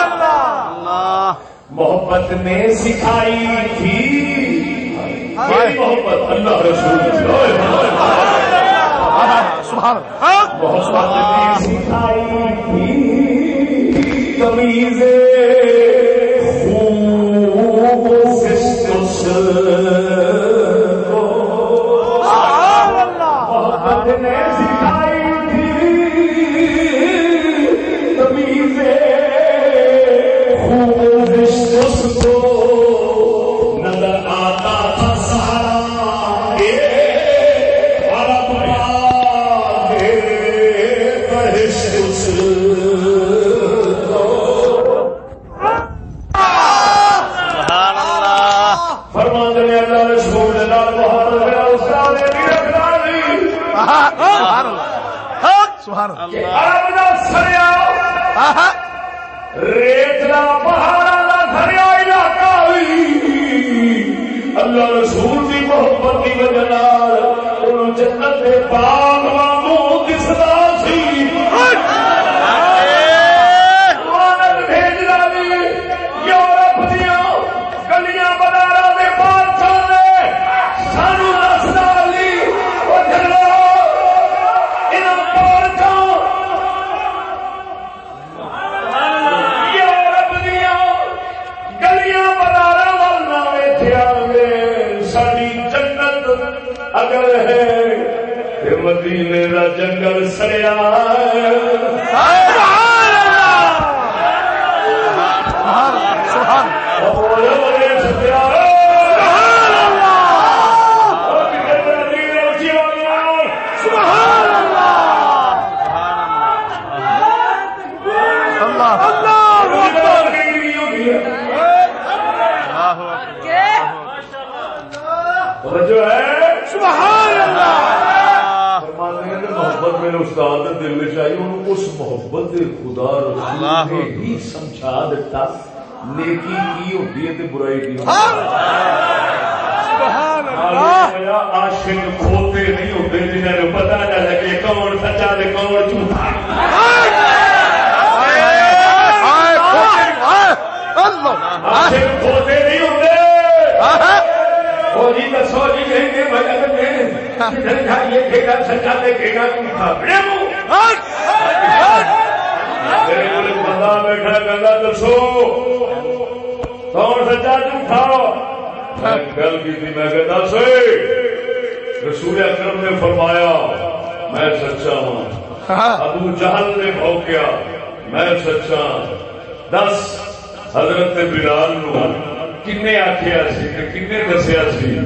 محبت نے سکھائی تھی۔ محبت اللہ رسول۔ محبت۔ نے سکھائی تھی۔ تمیز خوب فسکس جو ہے سبحان اللہ محبت میرے استاد دل میں چاہیے انہوں اس محبت دے خدا رسول نے ہی سمجھا دیتا نیکی کی ہوتی ہے تے برائی کی ہوتی ہے سبحان اللہ عاشق کھوتے نہیں ہوتے جنہوں نے پتا نہ لگے کون سچا تے کون جھوٹا اللہ عاشق کھوتے نہیں ہوتے وہ جی دسو جی کہیں گے بجٹ میں۔ کدھر جائیے کھیگا سچا دیکھے گا جھوٹا بڑے منہ۔ میرے کو ایک بندہ بیٹھا کہنا دسو۔ کون سچا جھوٹا میں گل کی تھی میں کہتا سے رسول اکرم نے فرمایا میں سچا ہوں۔ ابو جہل نے بھوکیا میں سچا دس حضرت بلال نو۔ آخیا سی دسیا سی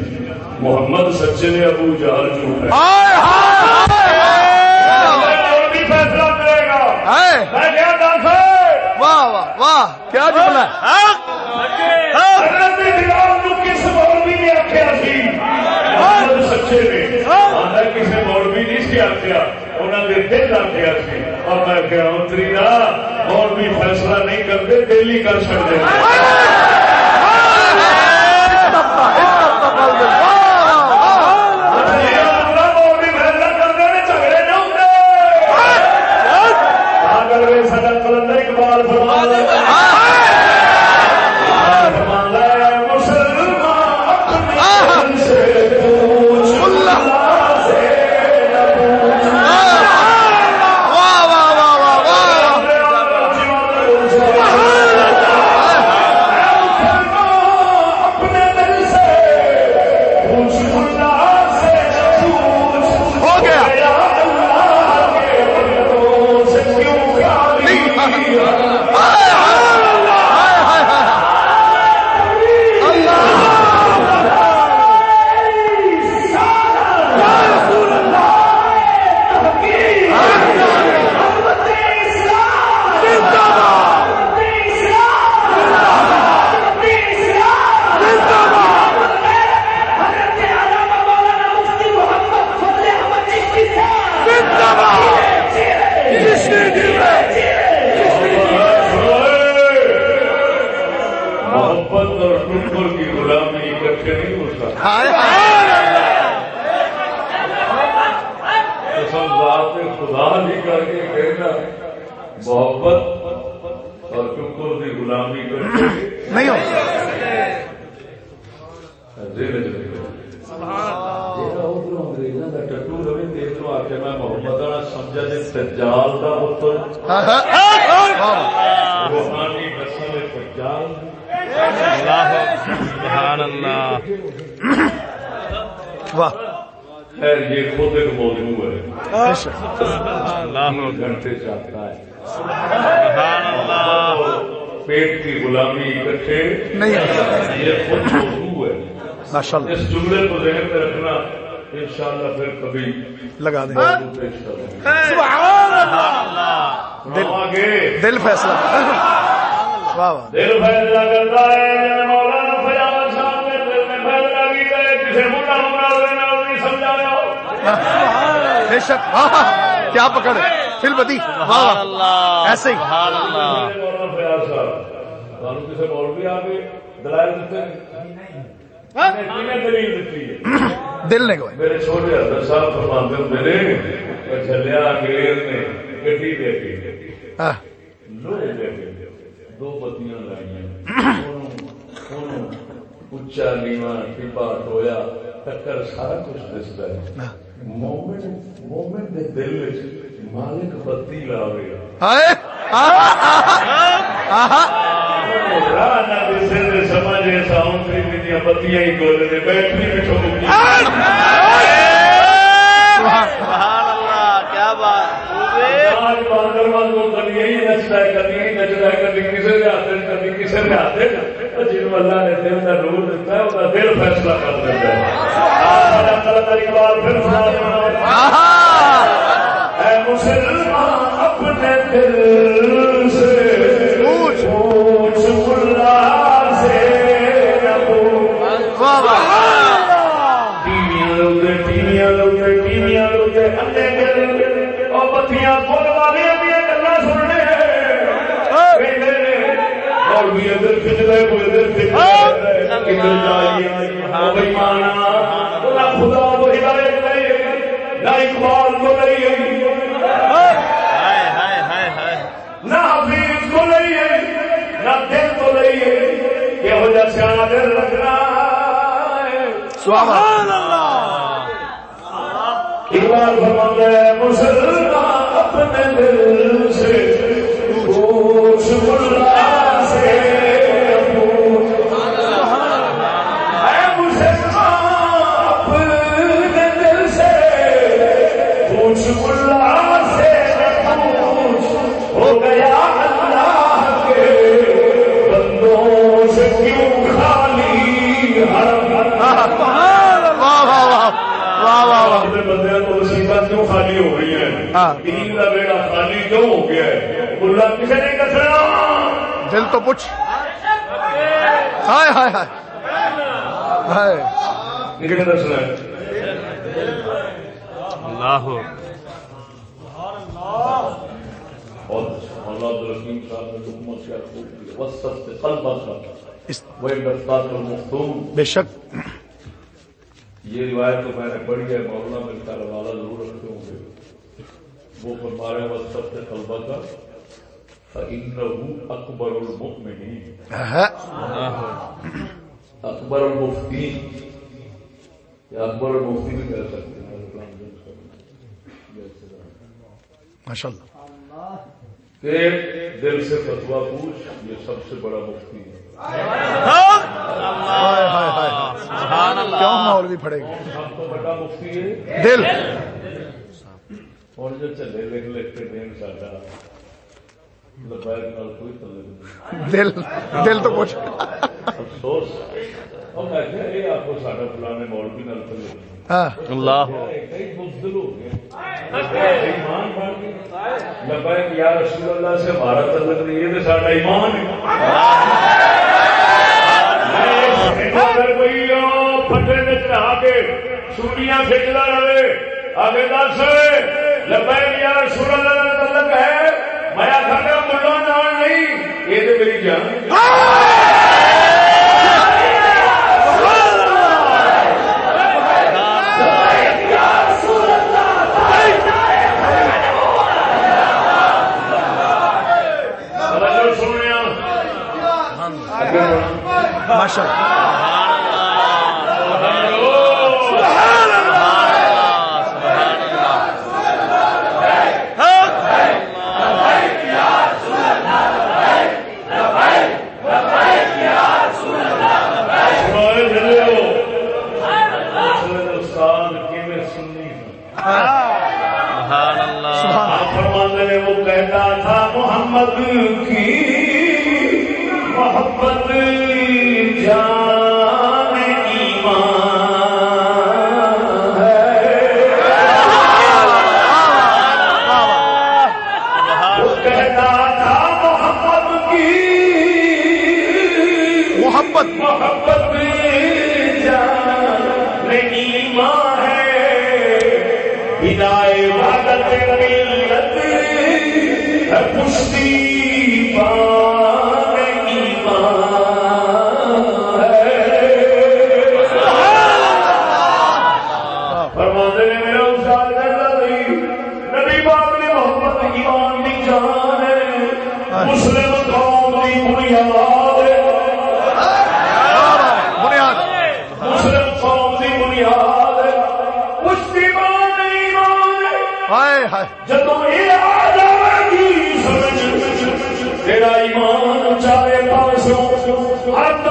محمد سچے نے ابو جہل جھوٹا آئے اور بھی فیصلہ کرے گا۔ آئے۔ میں کیا دس واہ واہ واہ کیا جملہ ہے؟ حق حق حضرت بلال نو کس مولوی نے آخیا سی محمد سچے نے۔ آدھا کسی مولوی سی آخیا انہوں نے دل آخیا سی۔ اور میں اتری نہ بھی فیصلہ نہیں کرتے دل ہی کر سکتے گھنٹے چاہتا ہے۔ سبحان اللہ۔ پیٹ کی غلامی اکٹھے۔ نہیں۔ ہو یہ خود موضوع ہے۔ ماشاء اللہ اس جملے کو ذہن میں رکھنا انشاءاللہ پھر کبھی لگا دیں۔ سبحان اللہ۔ دل- آگے۔ دل فیصلہ۔ واہ واہ۔ دل فیصلہ کرتا ہے۔ جب مولانا فیاض صاحب نے دل میں فیصلہ کیا ہے۔ کسی نہیں سمجھا رہا ہو بے شک کیا پکڑے فل بدی۔ اللہ ایسے ہی۔ دل نے گوئے میرے چھوٹے حضرت صاحب فرماتے ہوں میرے چلیا انگریز نے گڈی دے کے۔ ہاں، لوہے دے کے۔ دو لائیاں۔ نیوا ٹپا ٹویا ٹکر سارا کچھ دستا ہے۔ ہاں۔ مومن مومن دے دل وچ مالک بتی لاوے ہائے آہا، آہا، آہا۔ راہ نہ دسے تے سمجھے ساؤں تری دی بتیاں ہی گول نے بیٹری وچ ہو گئی سبحان اللہ کیا بات خوبے آج باندر والا کبھی یہی نچتا ہے کبھی یہی نچتا ہے کبھی کسی کے ہاتھ میں کبھی کسی کے ہاتھ میں جن اللہ نے دل کا نور دیتا ہے کا دل فیصلہ کر دیتا ہے کا اقبال پھر سنا۔ اے مسلمان اپنے دل سے پوچھ۔ پوچھ ملا سے بتیاں کھول گلا سننے اور بھی ادھر کھچ کوئی ادھر کھچ ہاں۔ بھائی مانا ہے سبحان اقبال فرماتا ہے مسلمان اپنے دل سے دین کا بیڑا خالی کیوں ہو گیا ہے؟ اللہ کسی نے کسنا دل تو پوچھ۔ ہائے ہائے ہائے۔ ہائے۔ کسی نے دسنا ہے اللہ بے شک۔ یہ روایت تو میں نے پڑھی ہے مولانا میں کا حوالہ ضرور رکھتے ہوں گے۔ وہ رہے وسط سے قلبہ کا فَإِنَّهُ أَكْبَرُ الْمُؤْمِنِينَ. ہاں، اکبر المفتی یا اکبر المفتی بھی کہہ سکتے ہیں۔ ماشاء اللہ دل سے فتوا پوچھ یہ سب سے بڑا مفتی ہے۔ ہائے کیوں مولوی پڑے گا سب تو بڑا مفتی ہے۔ دل۔ اور جو چلے لکھ لکھ کے دین ساڈا دل دل تو کچھ افسوس اور میں کہ یہ آپ کو ساڈا فلانے مولوی نال تعلق نہیں ہاں اللہ کئی بزدل ہو گئے ایمان بن گئے لبیک یا رسول اللہ سے ہمارا تعلق نہیں یہ تو ساڈا ایمان ہے پٹے چڑھا کے سوریاں کھچلا رہے آگے دس لبیک یا رسول اللہ کا ہے میں آخر ملا نال نہیں یہ تو میری جان ماشاء اللہ ہے ہر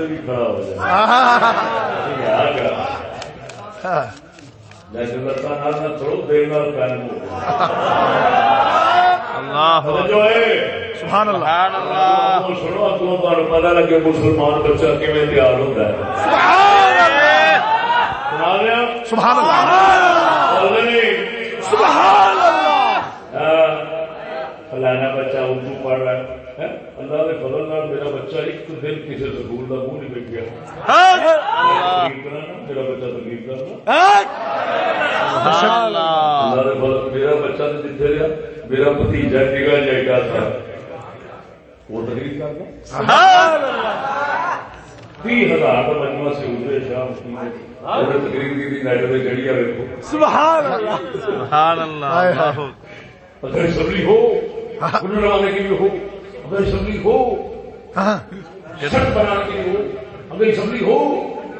سے بھی کھڑا ہو جائے۔ ہاں، لیکن لتا نال نہ تھوڑو دیر نال قائم ہو اللہ۔ جو ہے سبحان اللہ۔ سبحان اللہ۔ وہ سنو اگوں تمہیں پتا لگے مسلمان بچہ کیون تیار ہوتا ہے۔ سبحان اللہ۔ سبحان اللہ۔ ہاں، فلانا بچہ اردو پڑھ رہا ہے ہیں؟ اللہ کے فضل نال میرا بچہ ایک دن کسی سکول کا منہ نہیں دیکھ گیا تقریر کرنا میرا بچہ تقریر کرنا۔ فضل میرا بچہ تو جتنے رہا میرا بھتیجا نگاہ جائے تھا وہ تقریر کرنا تی ہزار مجمع سے ادھر شام کی تقریر نیٹ پہ چڑھی کو سبحان اللہ! اللہ ہو لیے ہو۔ اگر اسمبلی ہو ہاں۔ سڑک بنانے کے لیے ہو اگر اسمبلی ہو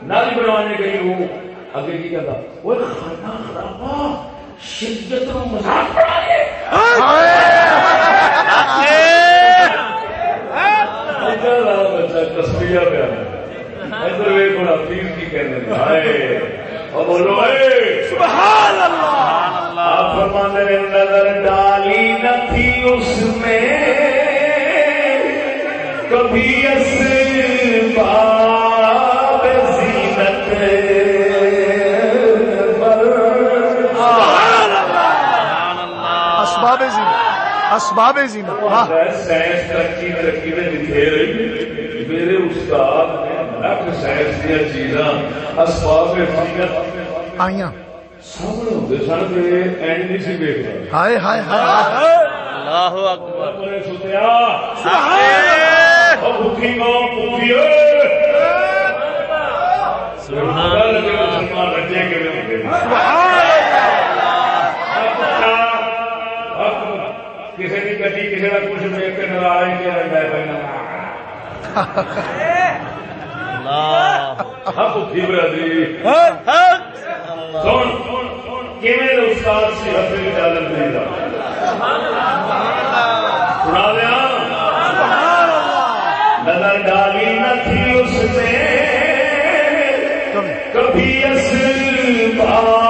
نالی بنوانے کے لیے ہو اگر یہ کہتا وہ خانہ خرابہ شدت و مذاق ادھر کی کہنے ہائے۔ اور بولو اے سبحان اللہ۔ آپ فرمانے نے نظر ڈالی نہ تھی اس میں۔ کبھی اس باب زینت پر۔ سبحان اللہ اسباب زینت اسباب زینت واہ۔ سائنس ترقی ترقی میں دکھے رہی میرے استاد نے لکھ سائنس دیا چیزاں اسباب زینت۔ آئیاں۔ سامنے ہوتے سن پہ اینڈ نہیں سی ویک رہے ہائے ہائے ہائے۔ اللہ اکبر۔ سبحان کسی کی گڈی کسی کا کچھ دیکھ کے ناراض کیا رہتا برادری استاد حفیظ اجازت نہیں سنا دیا نظر ڈالی نہ تھی اس میں۔ کبھی۔ اس باب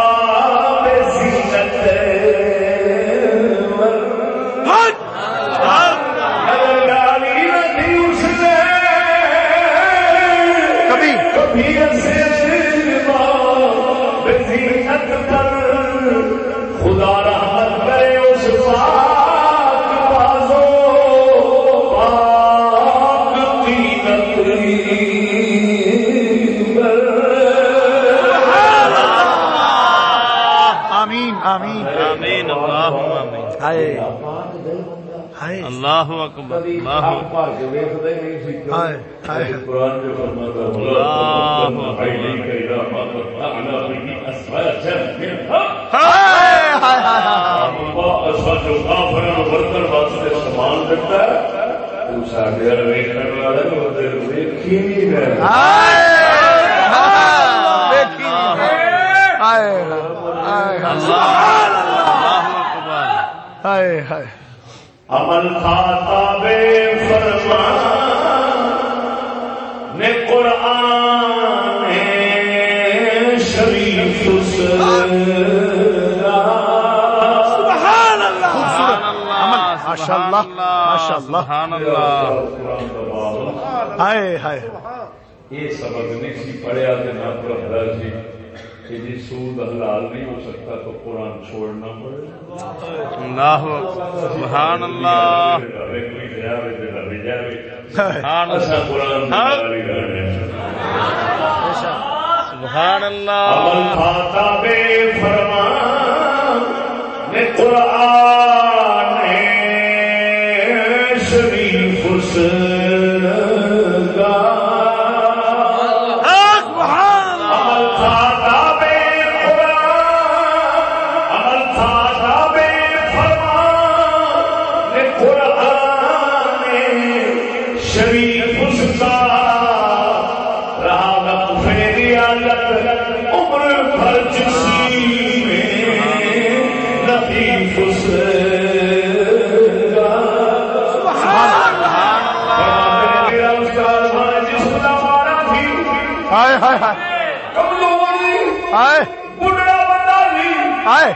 تے ویکھی نہیں رہے ہائے ہائے عمل تھا بے فرمان نے قرآن شریف سبحان اللہ! ماشاء اللہ! ماشاء اللہ! سبحان اللہ! ہائے ہائے! یہ سبق نہیں سی پڑھیا نہ پڑھتا سی۔ کہ جی سود حلال نہیں ہو سکتا تو قرآن چھوڑنا پڑے۔ اللہ سبحان اللہ۔ کوئی سبحان اللہ۔ قرآن ہاں۔ عمل بے فرمان نے قرآن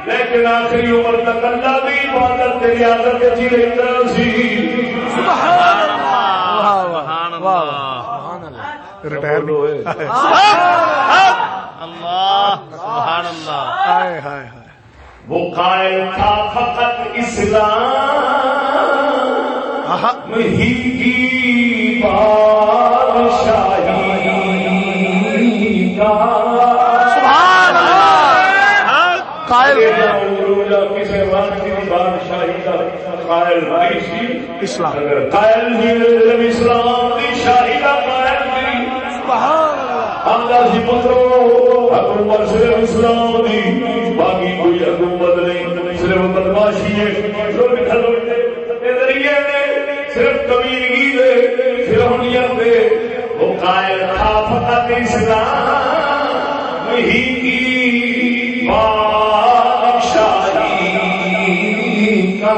لیکن آخری عمر تک اللہ بھی عبادت تیری عادت جی رہتا سی واہ واہ سبحان اللہ ریٹائر ہوئے اللہ سبحان اللہ ہائے ہائے ہائے وہ قائل تھا فقط اسلام ہی کی بادشاہی حکومت صرف اسلام. دی باقی کوئی حکومت نہیں صرف بدماشی ذریعے نے صرف دے دے وہ قائل تھا فقط اسلام ہی کی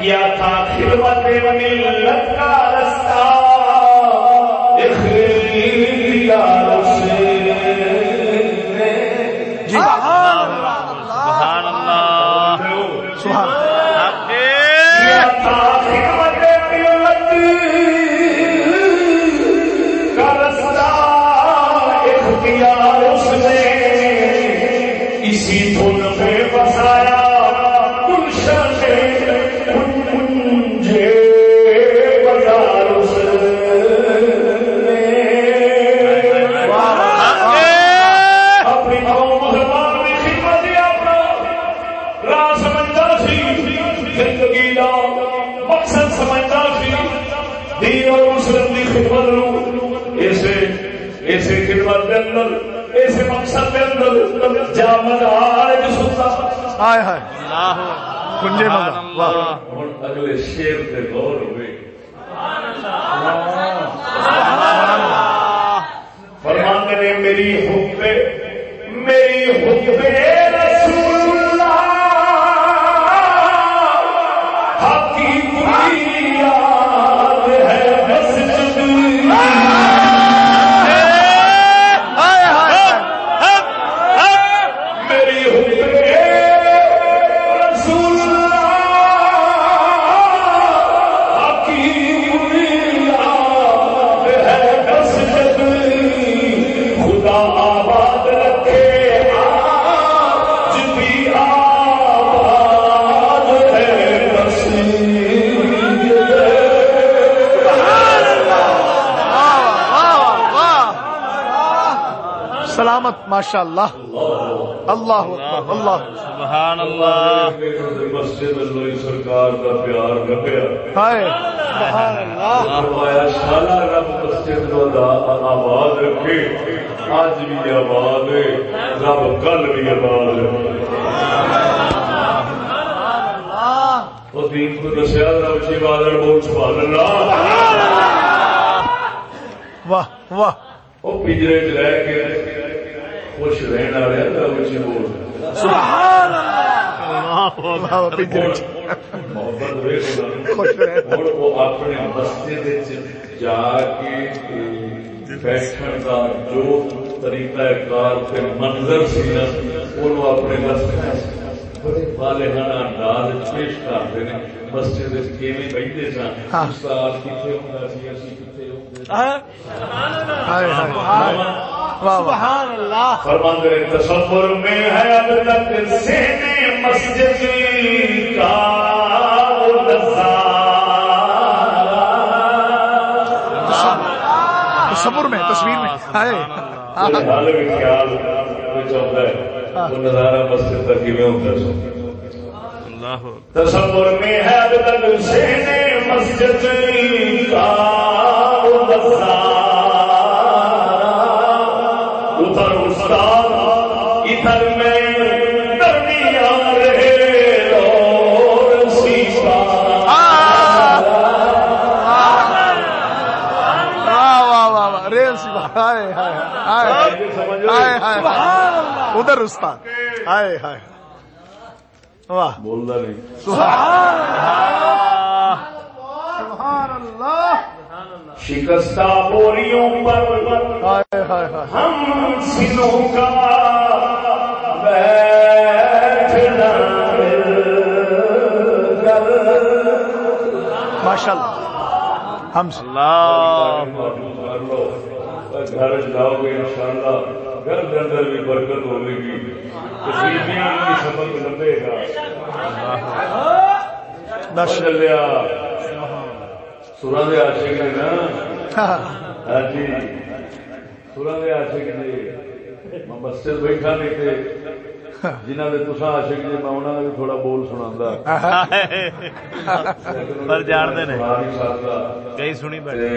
کیا تھا؟ خدمت ملت کا رستہ۔ سنتا ہائے۔ کنجے ماشاء اللہ اللہ اللہ. سبحان اللہ مسجد اللہ سرکار کا پیار رکھا ہائے سبحان اللہ. فرمایا سالہ رب مسجد دا- آباد رکھے آج بھی آباد ہے رب کل بھی آباد ہے وہ دین کو دسیا رب بادل بول سبحان اللہ واہ واہ. وہ پنجرے چ رہ کے خوش رہنا سی بول سبحان اللہ ہوں وہ اپنے مسجد وچ جا کے بیٹھن کا جو طریقہ کار تے منظر سی نا اپنے مسجد والے انداز وچ پیش کرتے ہیں مسجد وچ کیویں بیٹھے سن۔ استاد کتنے ہوندا سی اسی کتنے ہوندے سی۔ ہائے ہائے واہ واہ فرماندے نے تصور میں ہے اب تک سینے مسجد کا تصور میں تصویر میں ہائے حال خیال ہوتا ہے وہ نظارہ مسجد کا کیویں ہوندا سی اللہ تصور میں ہے اب تک مسجد کا نظارہ ادھر استاد ادھر میں ادھر استاد۔ ہائے ہائے۔ واہ۔ بولتا نہیں۔ سبحان اللہ۔ شکستہ بوریوں پر ہم سنوں کا بیٹھنا ماشاء اللہ ہم سے۔ اللہ۔ گھر جاؤ گے انشاءاللہ۔ گھر کے اندر بھی برکت ہوگی۔ سبق لبے گا بس چلیا سورا دے عاشق نے نا جی سورا دے عاشق نے میں مسجد بیٹھا نہیں تھے جنہ دے تسا عاشق جی میں انہوں نے بھی تھوڑا بول سنا پر نے نہیں سکتا کئی سنی بیٹھے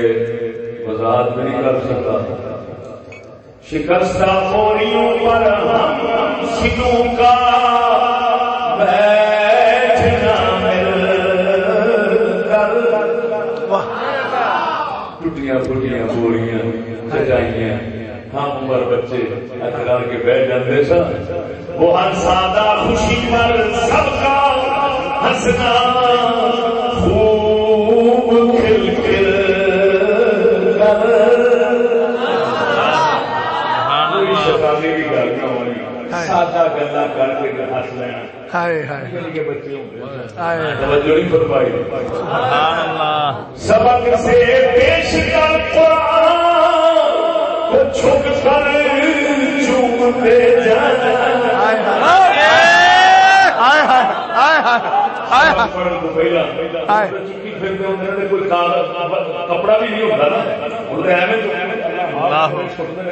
وضاحت بھی نہیں کر سکتا شکستہ موریوں پر ہم سکوں کا بیٹھنا مل کر۔ ٹوٹیاں پھٹیاں بوریاں سجائیاں ہم عمر بچے اکڑ کے بیٹھ جاتے سن۔ وہ ہر سادہ خوشی پر سب کا ہنسنا خوب کھل کھل کر کوئی شیطانی کی گل نہ ہونی سادہ گلا کر کے ہنس لینا۔ بچے ہوں۔ سبق سے پیش کر کو چھک کر چومتے جانا۔ کوئی کپڑا بھی نہیں ہوتا نا۔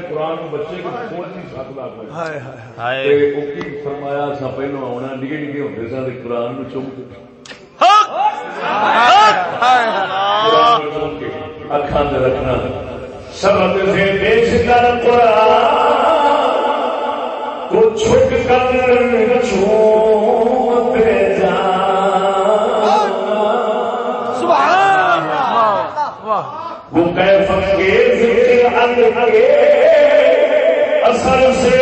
قرآن بچے کو کھول نہیں کی فرمایا سا پہلو آਉਣਾ نگے نگے ہوندے سن تے قرآن اکھاں تے رکھنا۔ سبق سے پیش کر قرآن۔ کو چھک کر چومتے جانا۔ واہ وہ کیف کے حق کے اثر سے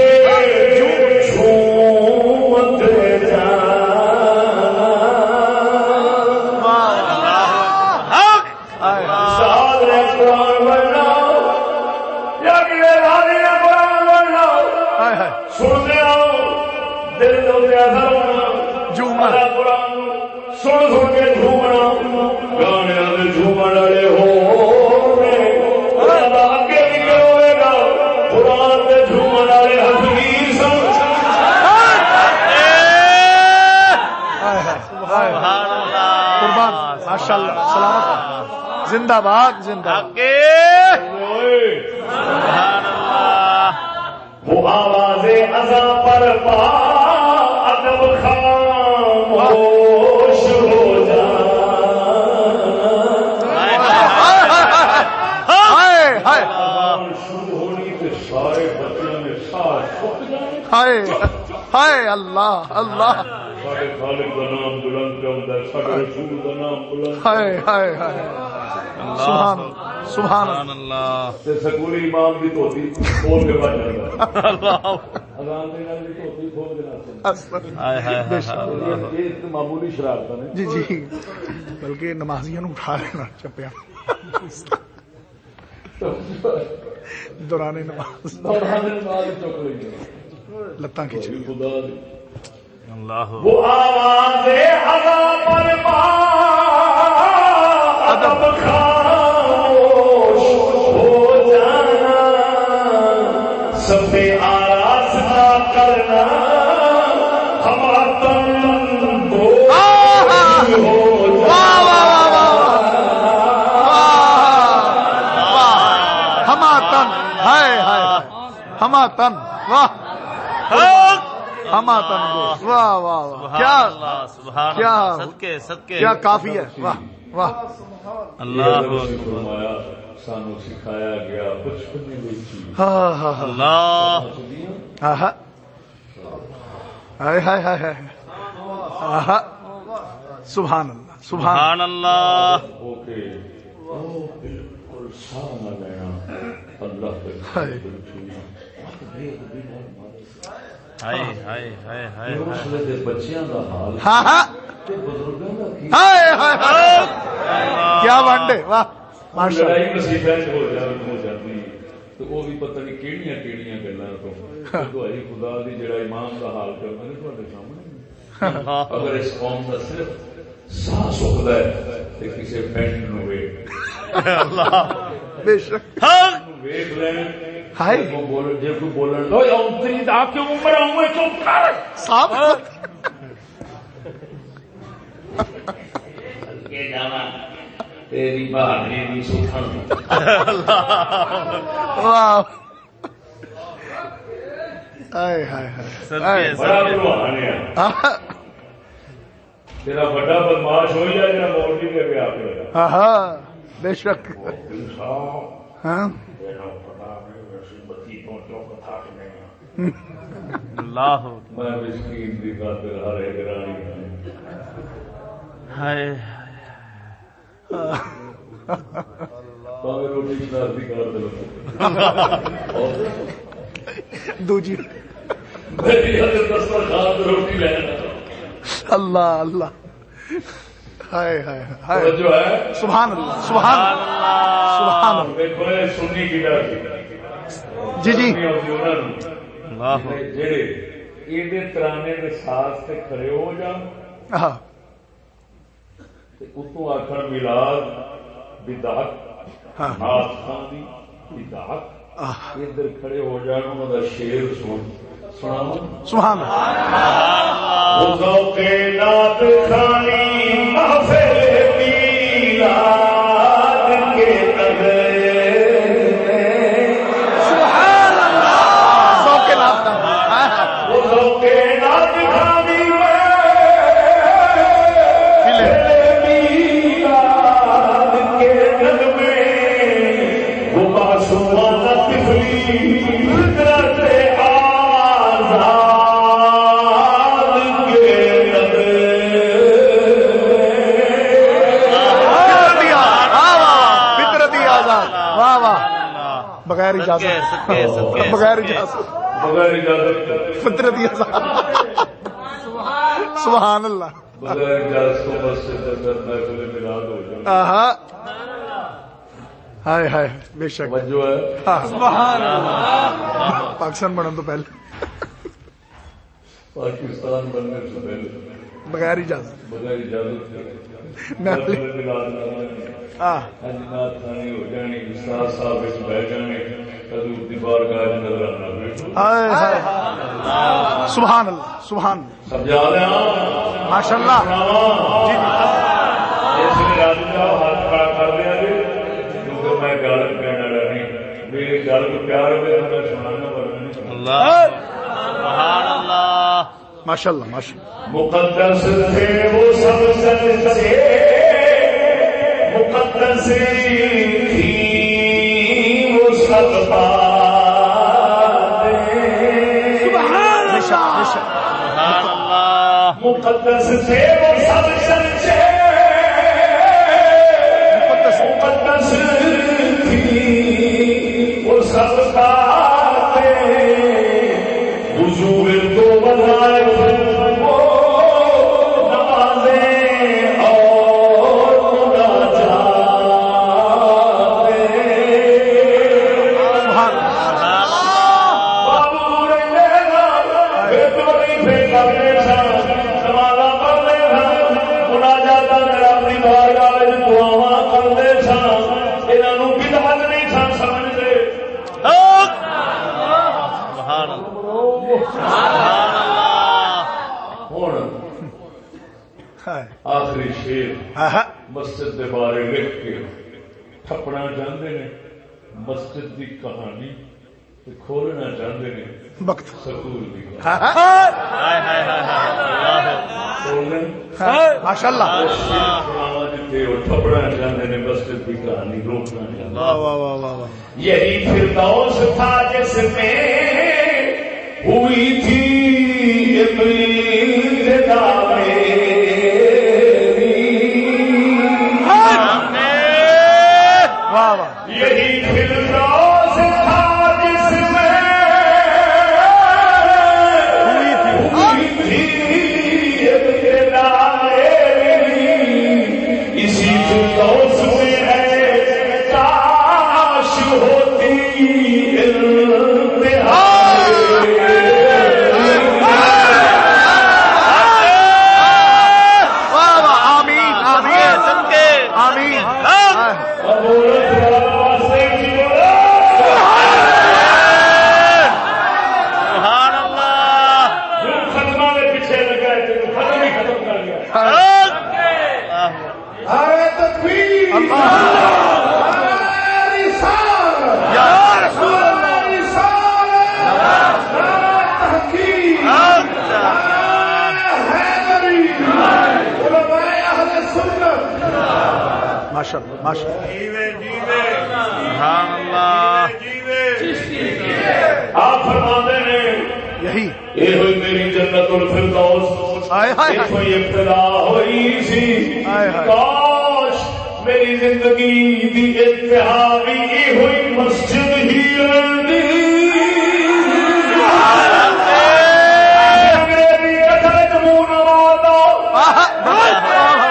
آؤ دل دو اثر ہونا جھومنا۔ اللہ قرآن سن سن کے جھومنا گانے زندہ باد زندہ باد۔ حقی۔ سبحان اللہ۔ وہ آواز ازا پر پا ادب خاموش ہو جا۔ ہائے ہائے۔ ہائے شروع ہونی تے سارے بچوں نے ساتھ چھک جانے ہائے ہائے اللہ اللہ۔ سارے خالق کا نام بلند کیا ہوتا ہے سارے رسول کا نام بلند ہائے ہائے ہائے۔ سبحان اللہ. تے سکولی امام دی دھوتی کھول کے بچ جاتا اللہ. اذان دے نال دی دھوتی کھول کے نہ اللہ ہائے ہائے ہائے ہائے یہ ایک معمولی شرارت جی جی. بلکہ نمازیاں نو اٹھا لینا چپیا. دوران نماز. دوران نماز چک لئی لتاں کھچ لی خدا دی. اللہ. وہ آواز پر ادب. واہ! ہما تن گوشت واہ! واہ واہ سبحان کیا اللہ سبحان کیا اللہ صدقے صدقے۔ کیا کافی ہے۔ واہ واہ۔ اللہ فرمایا سانو سکھایا گیا میں چیز ہاں ہاں ہاں اللہ۔ ہائے ہائے ہائے ہائے سبحان اللہ سبحان اللہ۔ اوکے۔ بالکل سا نہ لینا اللہ کیا وانڈے واہ ماشاء اللہ لڑائی مسیحاں ہو جاتی ہو جاتی تو وہ بھی پتہ نہیں کیڑیاں کیڑیاں گلاں تو۔ دعائی خدا دی جڑا امام دا حال کرنا نے تواڈے سامنے۔ اگر اس قوم دا صرف سا سکدا ہے تے کسے پینٹ نو وے بے شک ویکھ لین۔ ہائے! جے کوئی بول جے کوئی بولن لو یا انتری دا کیوں عمر آؤں چپ کر۔ صاحب کے جانا۔ تیری بہادری واہ۔ بدماش ہو جائے لگا آہا بے شک۔ ہاں۔ چوک تھک گئے۔ ہیں اللہ میں مسکین دی خاطر ہر ایک رانی ہائے۔ روٹی دی کر دو۔ دوجی۔ میری حضرت دسترخوان روٹی لینا اللہ اللہ۔ ہائے ہائے ہائے۔ توجہ ہے؟ سبحان اللہ سبحان اللہ سبحان اللہ۔ دیکھو سنی کی ڈر جی جی۔ اللہ۔ جڑے ایڈے ترانے دے ساتھ تے کھڑے ہو جان ہاں تے اتوں آخر ملاد بدعت ہاں۔ ناز خان دی بدعت۔ آہ، ادھر کھڑے ہو جان انہاں دا شعر سن سناواں سبحان اللہ۔ ذوق نات خانی محفل میلاد اجازت بغیر اجازت۔ بغیر اجازت کے۔ فطرتی آزاد سبحان اللہ۔ ہائے ہائے بے شک۔ توجہ ہے۔ ہاں۔ سبحان اللہ۔ پاکستان بننے تو پہلے۔ پاکستان بننے سے پہلے۔ بغیر اجازت۔ بغیر اجازت سبحان اللہ سبحان ماشاء اللہ میں گل پیار میں سبحان اللہ ماشاء اللہ ماشاء اللہ مقدس تھے وہ سب سن سے مقدس تھی وہ سب سبحان اللہ۔ مقدس تھے وہ سب سن سے مقدس۔ مقدس تھی وہ سب باتیں۔ تھپنا چاہتے ہیں مسجد کی کہانی کھولنا چاہتے ہیں وقت۔ سکول کی کہانی۔ آہا ہائے ہائے ہائے ہائے۔ اللہ کھولنا ماشاء اللہ سناوا جتنے وہ تھپنا چاہتے ہیں مسجد کی کہانی روکنا چاہتے ہیں واہ واہ واہ واہ واہ۔ یہی فردوس تھا جس میں ہوئی تھی یہ ابتدا ہوئی سی۔ کاش میری زندگی دی انتہا بھی ہوئی مسجد ہی رہندی انگریزی کتھا وچ منہ نہ ماردا واہ واہ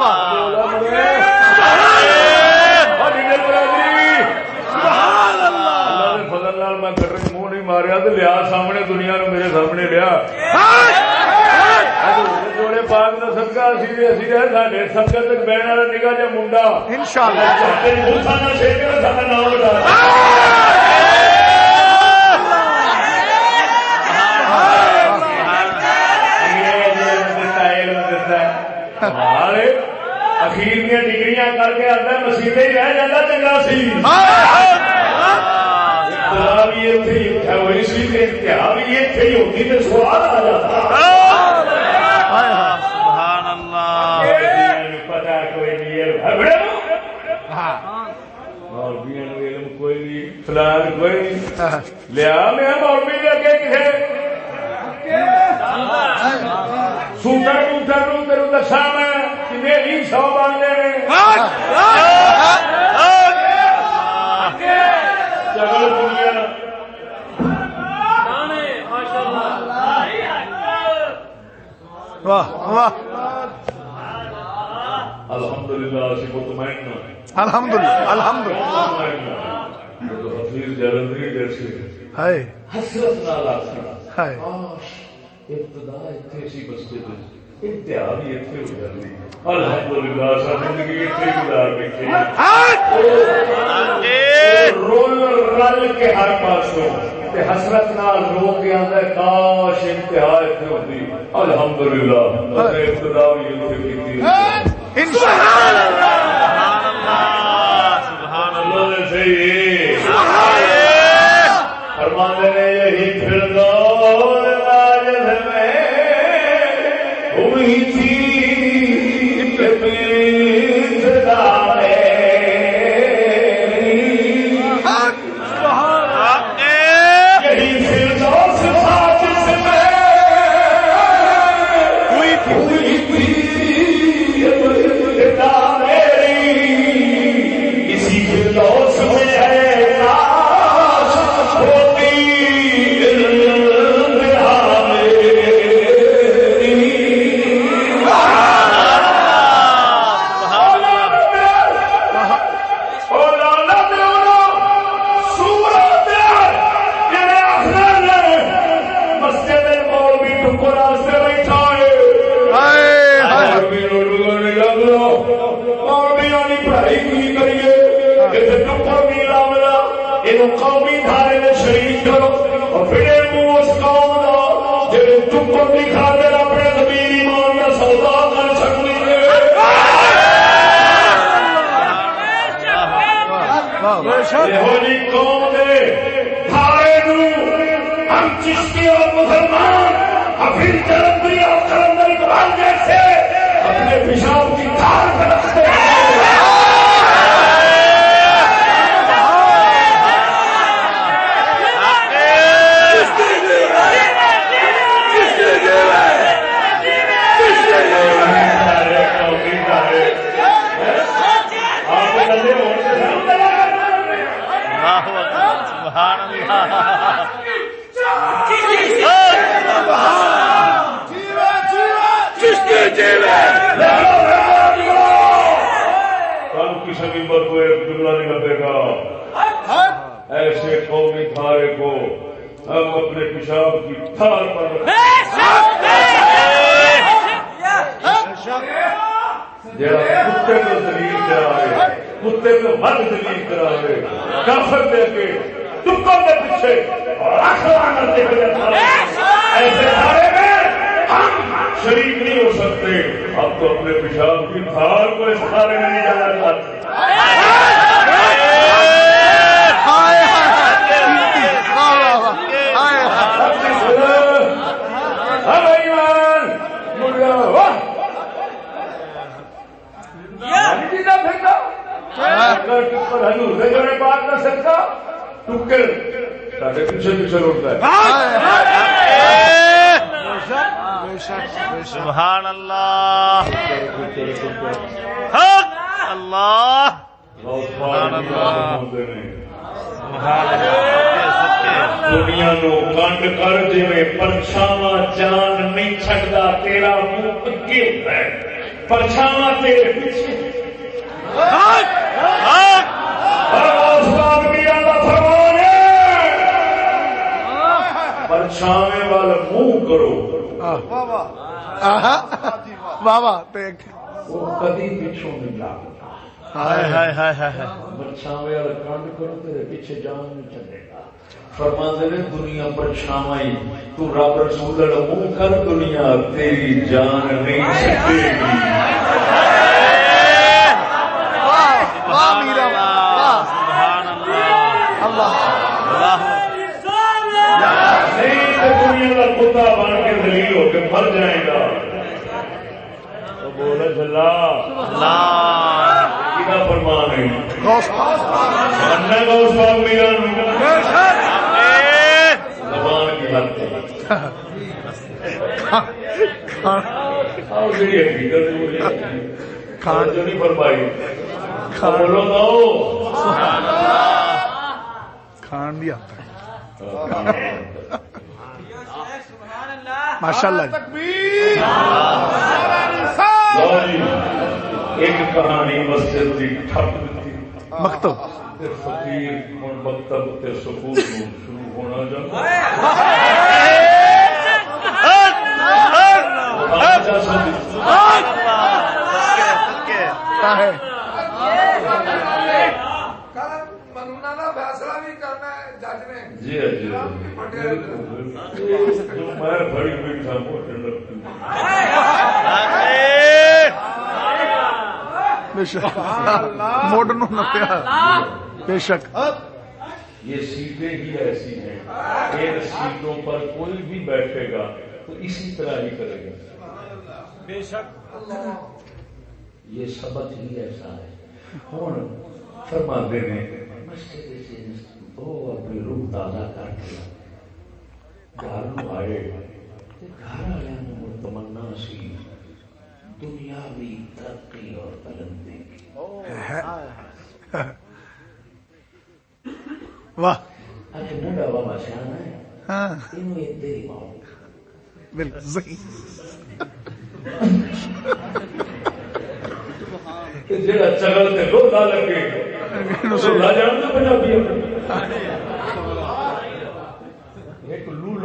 واہ تو لیا سامنے دنیا نو میرے سامنے لیا جوڑے پاک کا سدکا سی اسی رہے ساڈے سنگت بہن والا نگاہ جا منڈا انشاءاللہ اخیر ڈگریاں کر کے آتا مسیح ہی رہ جاتا چنگا سی بھی اتنے ہی ہوئی سی انتہا بھی اتنے ہی ہوتی آ جاتا سبحان اللہ پتا کوئی نہیں مولوی علم کوئی نہیں فلان کوئی نہیں لیا میں مولوی لگے سوٹر ٹوٹر نو دسا میں کہ میری سو باندھے واہ واہ۔ الحمدللہ سے مطمئن الحمدللہ الحمدللہ۔ حفیظ جلندری جیسے۔ ہائے۔ حسرت نال آسنا ہائے۔ ابتدا اتنے سی مسجد انتہا بھی اتنے ہو جاتی الحمدللہ سا زندگی اتنے گزار بیٹھے رول رل کے ہر پاسوں۔ تے حسرت نال رو کے آندا ہے کاش انتہا اتنے ہوتی الحمدللہ۔ میں ابتدا بھی اتنے کیتی۔ انشاءاللہ اللہ۔ نے صحیح دنیا پرچھاوائی تو رب رسول دا منہ کر دنیا تیری جان نہیں سکے گی واہ واہ میرا واہ سبحان اللہ اللہ اللہ نہیں تو دنیا کا کتا بن کے دلیل ہو کے مر جائے گا تو بولے چلا اللہ کیا فرمان ہے غوث ماننا گا اس بات میرا زبان کی حد تک آؤ جی حقیقت ہے وہ یہ ہے۔ کھان جو نہیں فرمائی۔ بولو کھان بھی آتا ہے ماشاء اللہ۔ جی ایک کہانی مسجد کی ٹھپ مکتب۔ فقیر مکتب تے سکول نو شروع ہونا جانا کیا ہے فیصلہ بھی کرنا ہے جج نے جی ہاں، جی ہاں۔ جو میں بڑی بیٹھا موٹے لگتی بے شک موڈن ہونا پیا بے شک یہ سیٹیں ہی ایسی ہیں ان سیٹوں پر کوئی بھی بیٹھے گا تو اسی طرح ہی کرے گا یہ سبق ہی ایسا ہے ہوں فرما دے مسجد وہ اپنی روح تازہ کر کے گھر نو آئے گھر والوں تمنا سی دنیاوی ترقی اور بلندی۔ کی واہ منڈا بابا سیاح ہے ہاں۔ انہوں ادھر ہی ماؤ بالکل صحیح۔ جڑا چگل تے لولا لگے جان تو پنجابی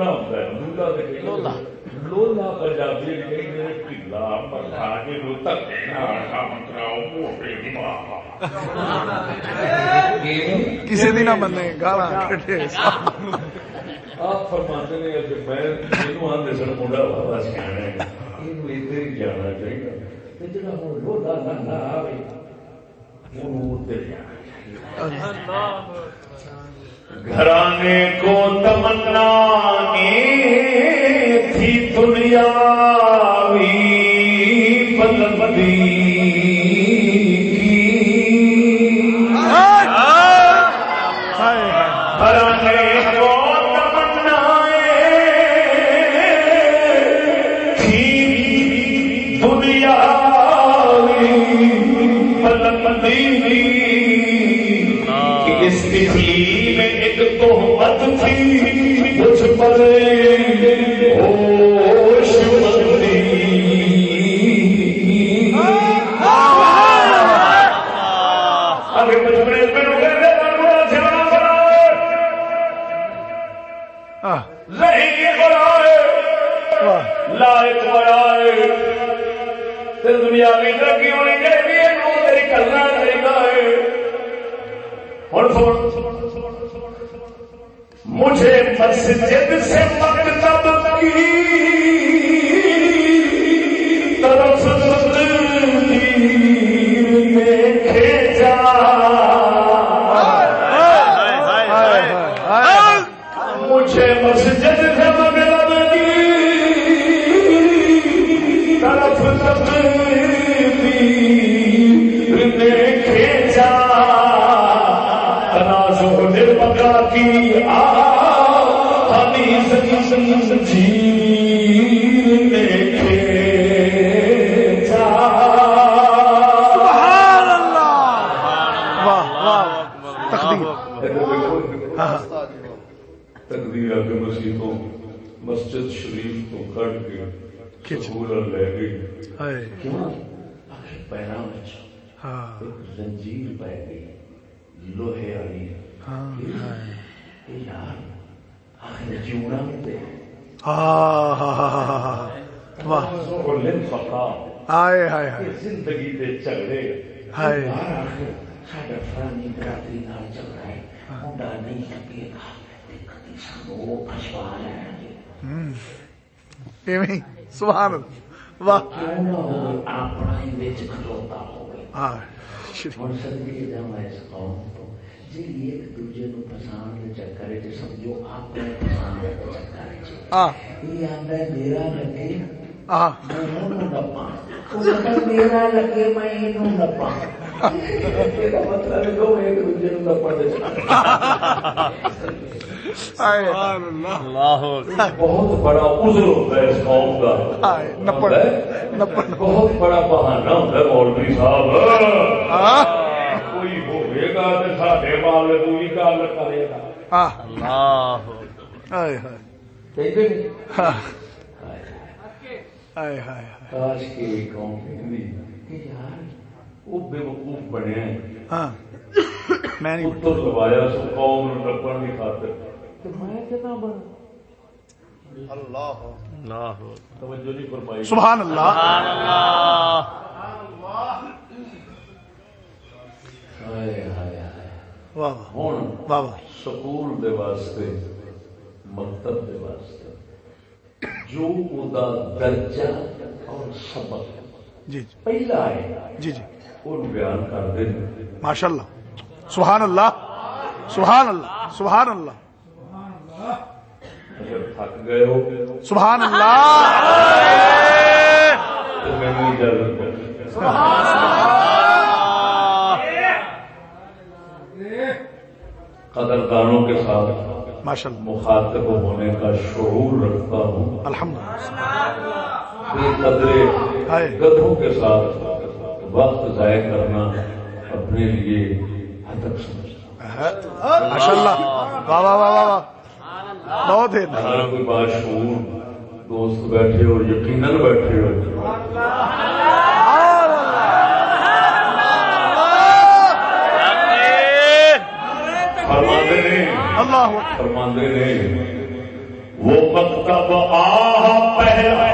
لولا ہوتا ہے لولا۔ لولا لولا پنجابی کہیں ٹھلا پٹھا کے لو تک کام کراؤ موٹے دماغ کسی دن نہ بننے گالا آپ فرماتے ہیں کہ میں آدھے سن منڈا بابا سیاح ہے۔ یہ ادھر ہی جانا چاہیے۔ تے جڑا ہوں لولا نہ آئے وہ ادھر جانا گھرانے کو تمنا تھی دنیا ہائے مسجد سے مکتب کی طرف مجھے مسجد سے مغرب کی طرف تقدیر نے کھینچا تنازع نے کی آ سبحان واہ۔ لن فقا ہائے ہائے ہائے زندگی دے جھگڑے۔ ہائے۔ نہیں واہ۔ وچ کھلوتا ہوئے۔ ہاں جی ایک دوجے پسند سمجھو پسند چکر ہاں یہ ہے میرا لگے ہاں میں نپا میرا لگے میں نپا مطلب ایک دوجے نپا اللہ۔ بہت بڑا عذر ہوتا ہے اس قوم کا۔ بہت بڑا بہانہ ہوتا ہے مولوی صاحب۔ کوئی ہوئے گا تو ساڈے مال تو ہی گل کرے گا اللہ ہائے ہائے کہتے نہیں ہائے ہائے ہائے کاش کے قوم کہندی کہ یار وہ بے وقوف بنے ہیں ہاں میں لوایا سو قوم نو خاطر تو میں کتنا بنا اللہ توجہ نہیں فرمائی سبحان اللہ سبحان اللہ ہائے واہ واہ ہن واہ واہ سکول دے واسطے مکتب دے واسطے۔ جو ادا درجہ اور سبق۔ جی جی۔ پہلا ہے۔ جی جی۔ وہ بیان کر دیں ماشاء اللہ سبحان اللہ سبحان اللہ سبحان اللہ اگر تھک گئے ہو۔ سبحان اللہ تو میں اجازت دو قدردانوں کے ساتھ مخاطب ہونے کا شعور رکھتا ہوں۔ الحمد قدرے گدھوں کے ساتھ وقت ضائع کرنا اپنے لیے ہتک سمجھتا ماشاء اللہ واہ واہ واہ واہ بہت ہے. کوئی باشعور دوست بیٹھے ہو یقیناً بیٹھے ہو۔ اللہ فرماندے نے وہ مکتب آہ پہلا۔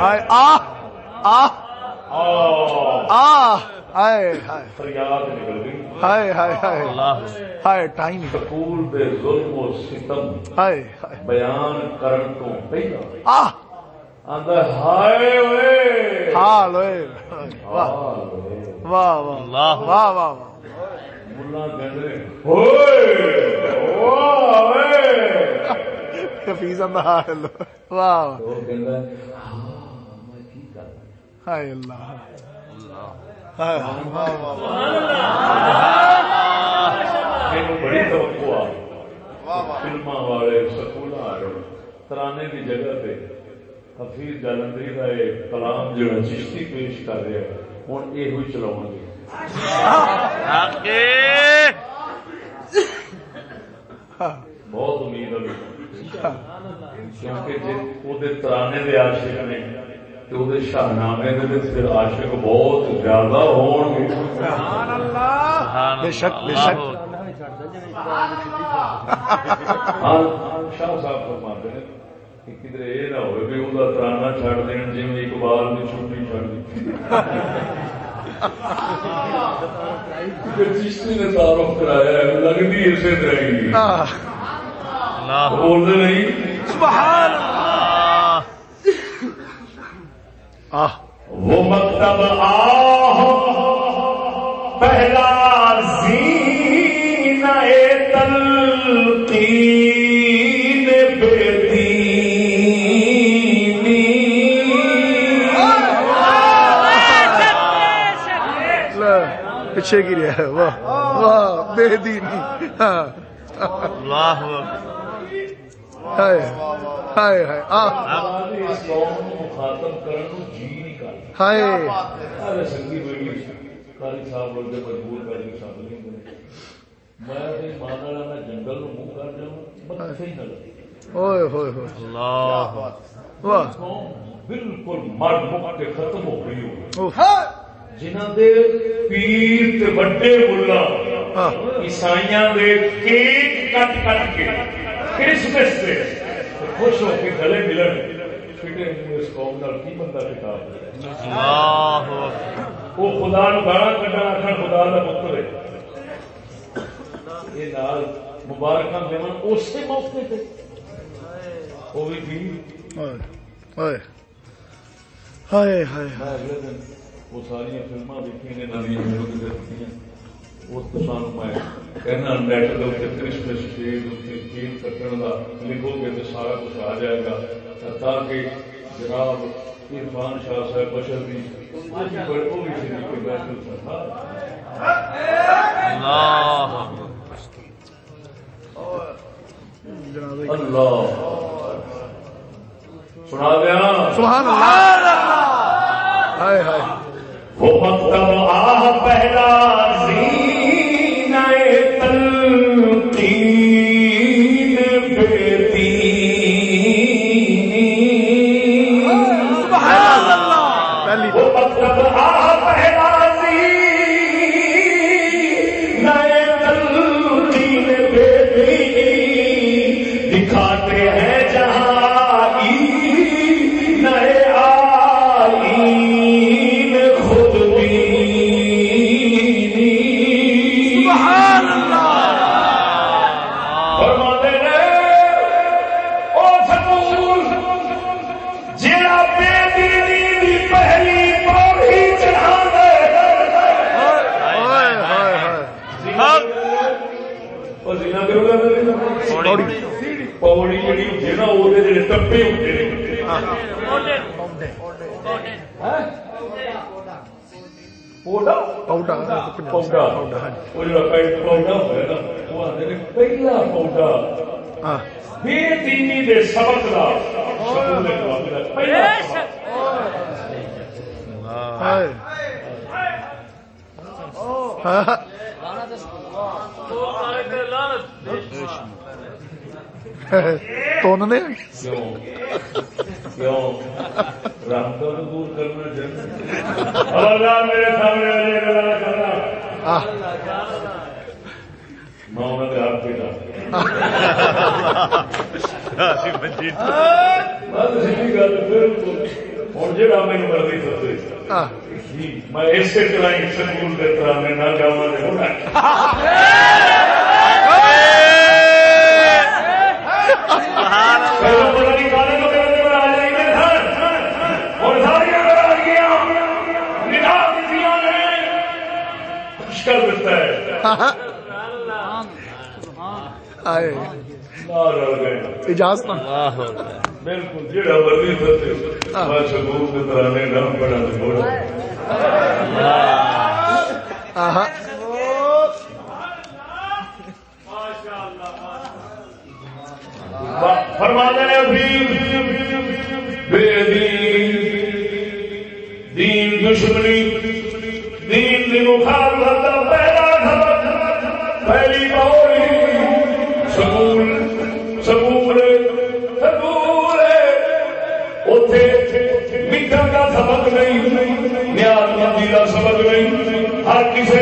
ہائے آ آ آہ۔ آ ہائے ہائے فریاد نکل گئی۔ ہائے ہائے ہائے۔ اللہ۔ ہائے ٹائم۔ سکول دے ظلم و ستم۔ ہائے ہائے۔ بیان کرن تو پہلا۔ آ آندا ہائے وے حال ہوئے واہ۔ واہ واہ۔ اللہ۔ واہ واہ واہ۔ ملا ہوئے۔ حفیظ واہ۔ ہاں ہائے اللہ۔ بڑی توقع فلماں والے سکول والے ترانے کی جگہ پہ حفیظ جالندری کا یہ کلام جو چشتی پیش کر رہا ہے ہوں یہ چلاؤ گے۔ بہت امید ہے کیونکہ جی وہ ترانے دے عاشق نے تو وہ شاہنامے دے پھر عاشق بہت زیادہ ہون گے۔ بے شک بے شک۔ ہاں شاہ صاحب فرماتے ہیں کہ کدھر یہ نہ ہوئے بھی وہ ترانا چھڑ دین جی اقبال کی چھٹی چھڑ دی۔ چشتی نے تعارف کرایا ہے لگتی اسے طرح ہی آہ، اللہ۔ بولتے نہیں۔ سبحان آہ وہ مکتب آہ۔ پہلا جاؤں متے ہی نہ لگے اوئے ہوئے ہوئے۔ اللہ واہ۔ قوم بالکل مر مک کے ختم ہو گئی ہو۔ جنہاں دے پیر تے بڑے ملا عیسائیاں دے کیک کٹ کٹ کے کرسمس تے خوش ہو کے گلے ملن اس قوم نال کی بندہ کتاب اللہ وہ خدا نو گالا کٹا آخر خدا کا پتر ہے یہ نال مبارک دون اسی موقع تے وہ بھی پیر ہائے ہائے دن وہ ساری فلما دیکھی نے اس تو سانو میں کہنا نیٹ کے اتنے کرسمس ڈے اتنے کیل کٹن کا لکھو گے تو سارا کچھ آ جائے گا۔ تاکہ جناب عرفان شاہ صاحب بشر بھی وہ بھی شریف تھا اللہ سنا دیا۔ سبحان اللہ۔ ہائے ہائے۔ وہ مکتب آ پہلا زینہ پوڈا پوڈا وہ پہلا پوڈا ہوتا ہے نا وہ آتے ہیں پہلا پوڈا بے دینی دے سبق دا سکول دے جواب دا پہلا ہائے ہاں توننے کیوں کیوں رحمتوں کو دور کرنا جنت خبردار میرے سامنے والے گلا کرنا آہ۔ میں انہوں نے ہاتھ پہ بس سیدھی گل بالکل ہوں جا میری مرضی آہ۔ میں اسے ہی سکول کے طرح میں نہ جاؤں آئے۔ اجازت۔ بالکل جڑا مرضی سوچے میں سکول کے طرح نے نام پڑھا تو چھوڑا آہا۔ فرما دے بے دین۔ دین دشمنی۔ دین دی مخالفت۔ نہیں। نیاز مندی کا سبق نہیں۔ ہر کسی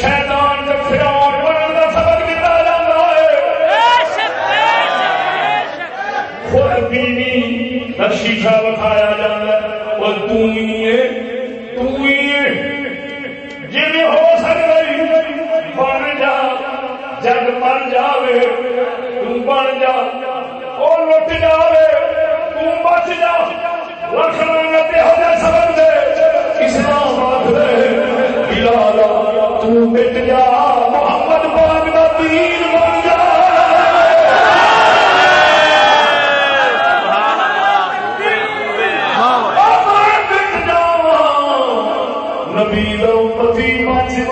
شیطان بننے کا سبق جاتا ہے۔ خود کا شیشہ بکھایا جاتا ہے۔ تو ہی ہے، تو ہی ہے۔ جی ہو سکتا بن جا، جگ بن جاوے، تو بن جا۔ وہ لٹ جاوے، تو بچ جا۔ لکھ لانت ہو جا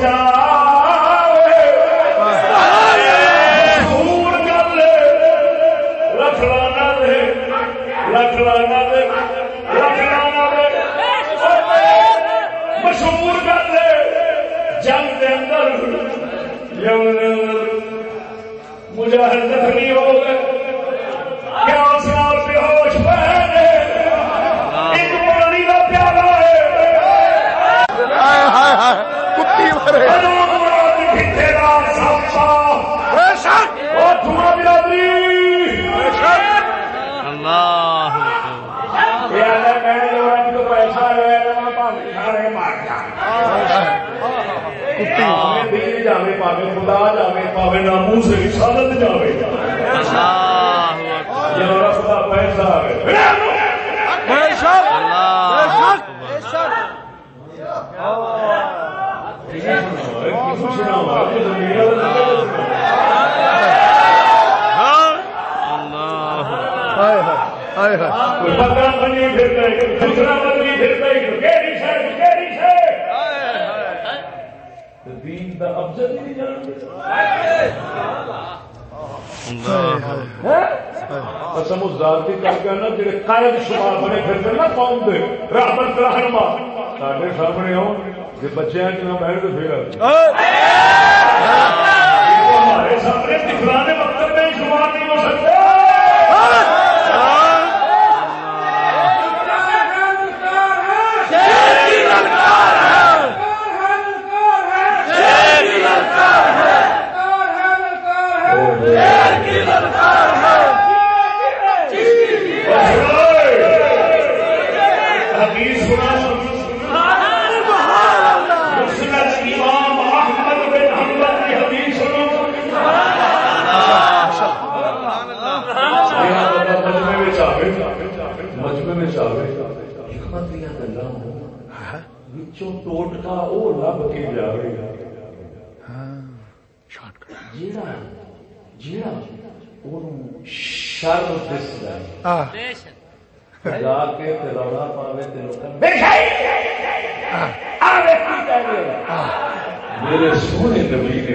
جا مجاہد زخمی ہو گئے۔ کیا اس نال بے ہوش پہ ایک پانی کا پیالہ ہے؟ ہائے ہائے ہائے کتی مرے جاوے پاوے ناموس رسالت جاوے اللہ اکبر یہ رب دا پیسہ ہے بے شک اللہ اکبر اللہ ہائے ہائے ہائے ہائے۔ پتہ بنی پھرتا ہے دوسرا بنی پھرتا ہے کیڑی شے کیڑی شے دین دا افضل نہیں جانتے قسم اس ذات کی کر کے نا جڑے قائد شمار بنے پھرتے نا قوم دے رحمت رحمہ ساڈے سامنے کہ بچے ہیں کہ نہ بہن تو پھر ہمارے سامنے دکھلانے وقت میں شمار نہیں ہو سکتے حدیث سنا مسند امام احمد بن حنبل کی حدیث سنو یہاں بندہ مجمع میں چاہے مجمع میں چاہے حکمت دیاں گلاں ہوں وچوں ٹوٹکا او لب کے جاوے شارٹ کٹ جیڑا جیڑا اونوں شر دسدا ہے۔ ہاں جا کے تے رولا پاوے تے لوکاں دیکھائی آوے کی کہہ رہے میرے سونے نبی نے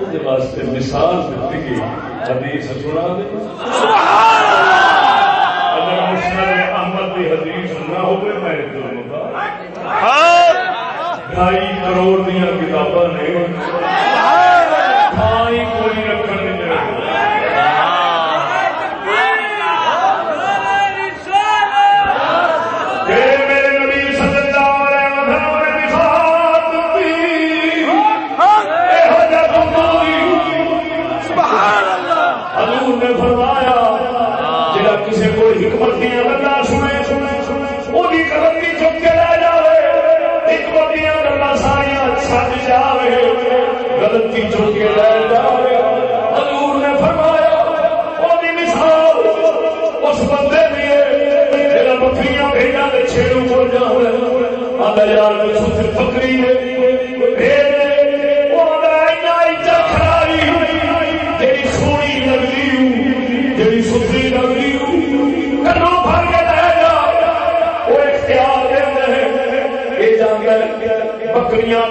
اس واسطے مثال دیتی کہ حدیث سنا دے۔ اگر مسلم احمد کی حدیث نہ ہوئے میں ڈھائی کروڑ دیا کتاباں نے۔ تھائی کوئی رکھن بکریاں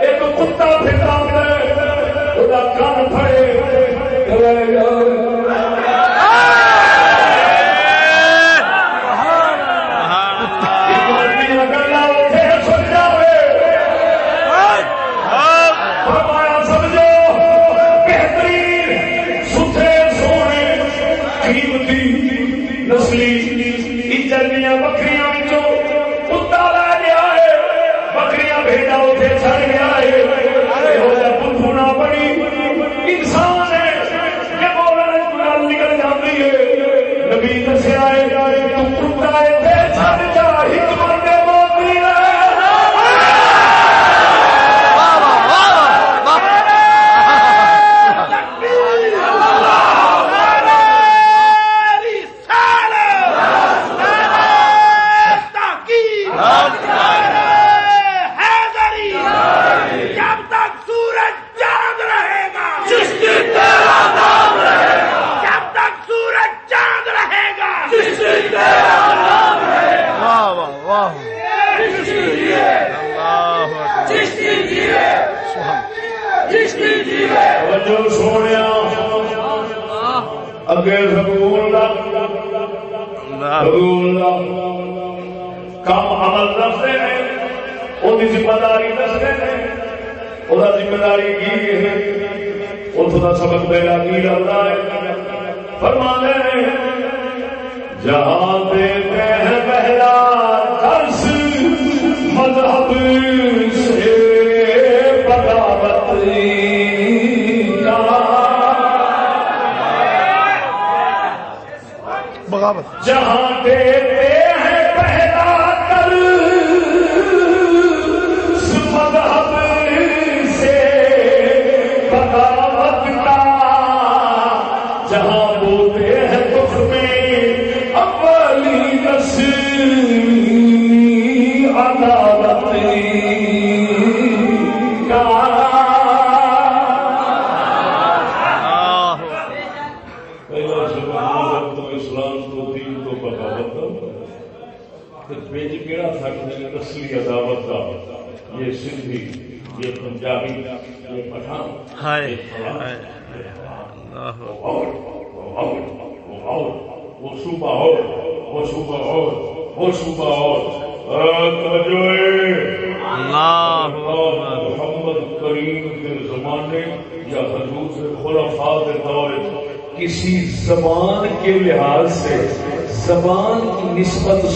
ایک کتا پھرتا کان پھڑے۔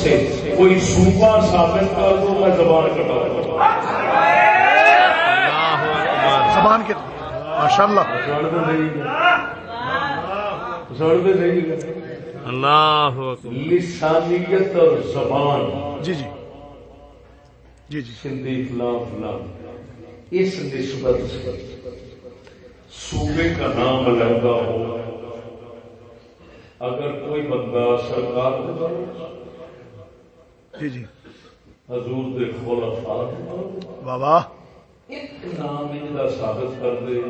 سے کوئی صوبہ ثابت کر دو میں زبان کٹا دوں زبان کے۔ ماشاء اللہ اللہ اکبر۔ لسانیت اور زبان۔ جی جی۔ جی جی۔ سندھی فلاں اس نسبت سے صوبے کا نام علیحدہ ہو۔ اگر کوئی بندہ سرکار کے دور جی جی۔ حضور دے خلفاء ایک نام ان کا ثابت کر دے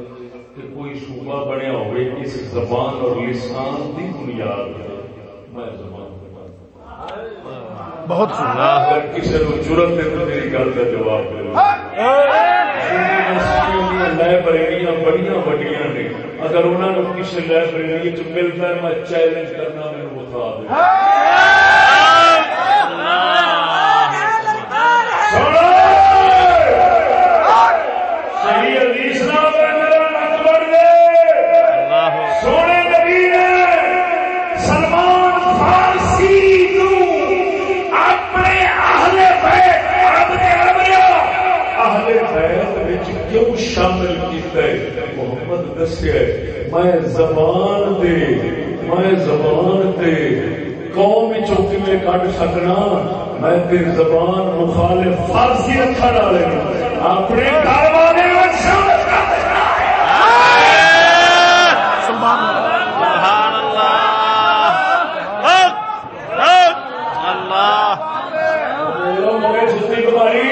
کہ کوئی صوبہ بنیا ہوئے اس زبان اور لسان کی بنیاد میں زبان بہت اگر کسی کو ضرورت ہے تو میری گل کا جواب دے۔ لائبریریاں بڑی بڑی نے۔ اگر انہوں نے کسی لائبریری چ ملتا ہے میں چیلنج کرنا میرے بتا دے محمد دسیا میں زبان دے میں زبان دے قوم چوں کیویں کٹ سکنا؟ میں تے زبان مخالف فارسی رکھن والے اپنے گھر والے وچ شامل کر دینا سلمان اللہ سبحان اللہ حق حق اللہ مگر سستی کماری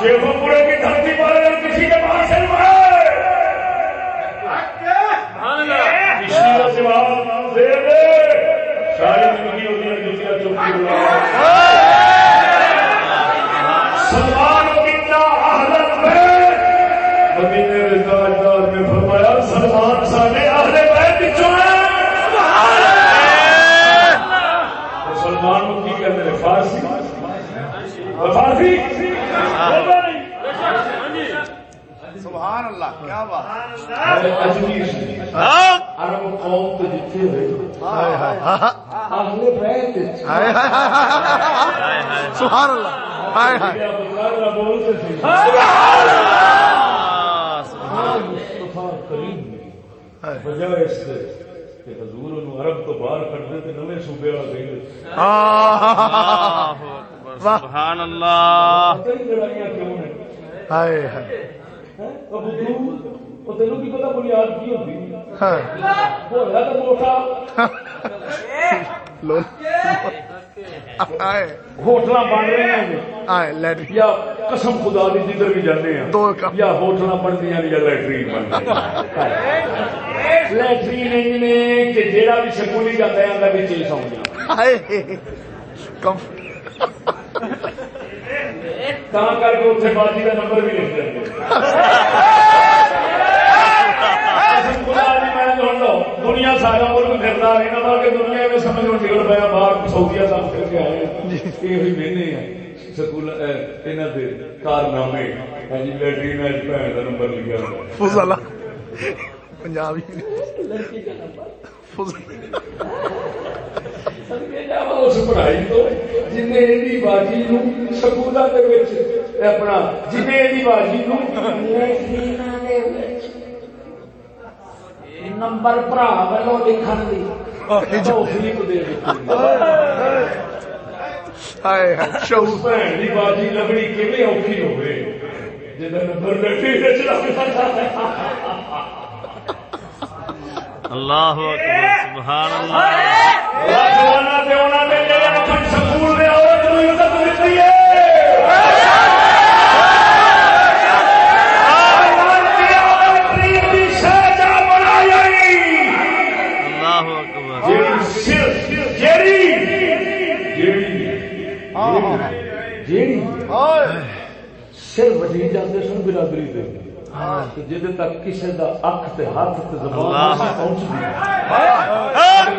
شیخو پورے کی دھرتی پر اگر کسی کے پاس علم ہے کسی کا جواب دے دے ساری زندگی ہوتی ہے جتیا چوکی بلا سلمان کتنا اہل بیت مدینے کے تاجدار نے فرمایا سلمان سارے اہل بیت وچوں ہے سلمان کو کی کہتے ہیں فارسی فارسی بولتا نہیں سبحان اللہ کیا بات اجمیر سے حق عرب قوم تو جتنے ہوئے ہائے ہائے ہائے اہل بیت وچ ہائے ہائے ہائے ہائے سبحان اللہ ہائے ہائے کیا بتا بولتے تھے مصطفیٰ کریم نے ہائے بجائے اس سے کہ حضور انہوں عرب تو باہر کر دے تے نویں صوبے آ گئے آہ، اللہ اکبر سبحان اللہ۔ ہائے ہائے۔ تینوں کی بنیاد کی ہوٹل بن رہے ہیں ہائے لیٹ یا قسم خدا دی جدھر بھی جانے ہیں۔ یا ہوٹل بن دیا یا لیٹرین بن لیٹرین کہ جیڑا بھی سکولی جاتا ہے اندر بھی چیز تاں کر کے اتنے باجی کا نمبر بھی لکھ دیں دنیا سارا ملک کے دنیا میں سمجھ میں نکل پایا باہر سعودیا سب کر کے آئے یہ مہینے ہیں نمبر لکھا تو جن باجی اپنا نمبر برا لکھن توفیق دے ہائے باجی کیویں اوکھی ہوے دتی ہے اللہ۔ اکبر۔ سر وجی جاتے سن برادری دے۔ جہد تک کسی کا اک تے ہاتھ تے زبان اللہ۔ پہنچ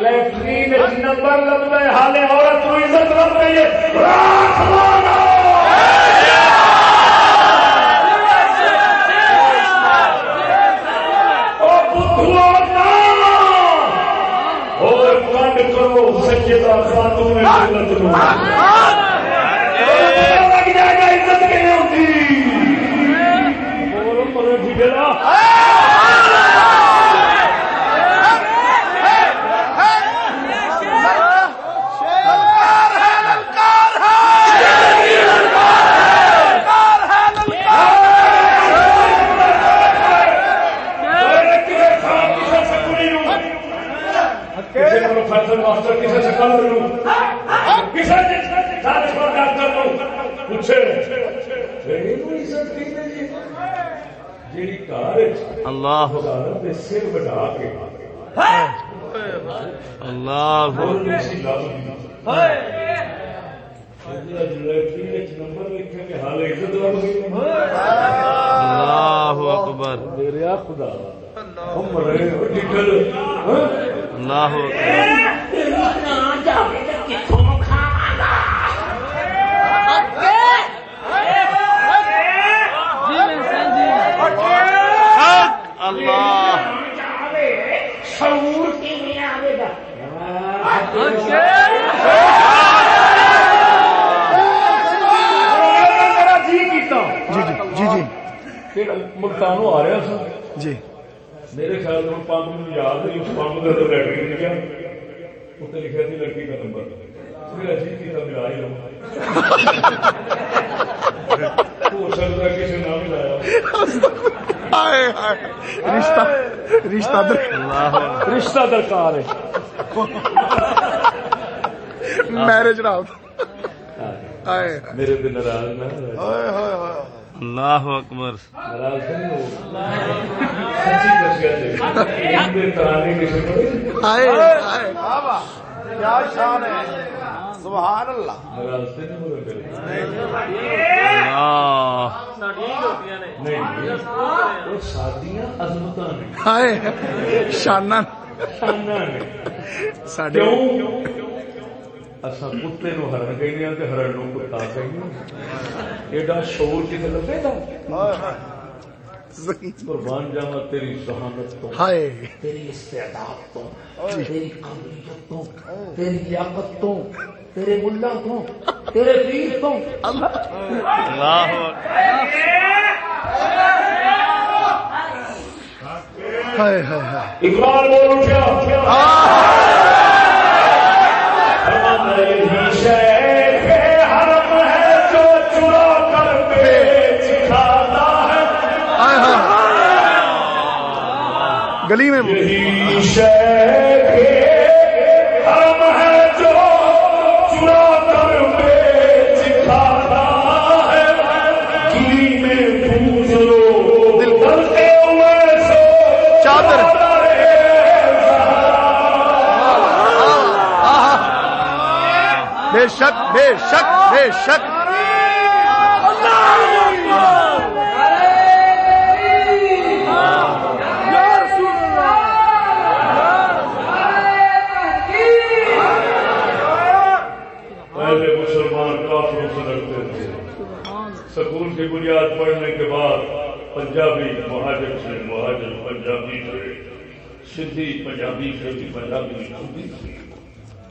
لیٹرین نمبر لگتا ہے حالے عورت کو عزت لگ رہی ہے۔ سچیتا خاتون جائے گا عزت کے ہوتی بولو بولو ٹھیک ہے نا کسی پروفیسر کسی پوچھے۔ جیڑی کار اللہ۔ سر بٹا کے۔ اللہ۔ گئی۔ اللہ اکبر۔ خدا ہاں؟ اللہ اکبر۔ جی کیتا۔ جی جی جی جی۔ پھر ملتانوں آ رہا سا جی۔ میرے خیال میں پمپ یاد ہے اس پمپ کا تو لیٹر لکھا اتنے لکھا تھی لڑکی کا نمبر۔ جی ملا ہی لوں ہو سکتا کسی نہ بھی لایا۔ ہائے ہائے رشتہ رشتہ در اللہ رشتہ درکار ہے۔ میرج رات ہائے۔ میرے دن ناراض نہ ہو۔ ہائے ہائے ہائے۔ اللہ اکبر۔ ہائے ہائے۔ کیا شان ہے۔ سبحان اللہ شانہ۔ شانہ نے ساڈے کیوں؟ اصا کتے نو ہرن کہنے تے ہرن نو کتا ایڈا کتے لگے گا قربان جاوا تیری ذہانت تو ہائے۔ تیری استعداد تو تیری قابلیت تو تیری لیاقت تو تیرے ملا تو تیرے پیر تو اللہ۔ ہائے ہائے ہائے۔ اقبال بول اٹھا سو۔ چادر۔ بے شک بے شک بے شک۔ پنجابی مہاجر سے مہاجر پنجابی سے سدھی پنجابی سے بھی پنجابی سدھی سے۔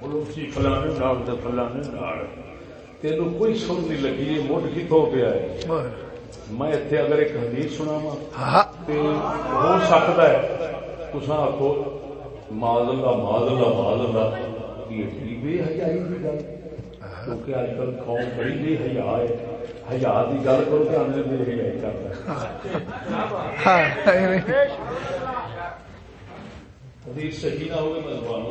پڑوسی فلانے نال تے فلانے نال۔ تینوں کوئی سن نہیں لگی یہ مڈ کتوں پیا ہے میں اتنے اگر ایک حدیث سنا وا ہاں ہو سکتا ہے تسا آخو ماض اللہ ماض اللہ ماض اللہ یہ ٹھیک بے حیائی کی گل۔ کیونکہ اج کل قوم بڑی بے حیا ہے حیا کی گل کرو کہ آنے بے حیائی کرتا ہے حدیث صحیح نہ ہوئے میں زبان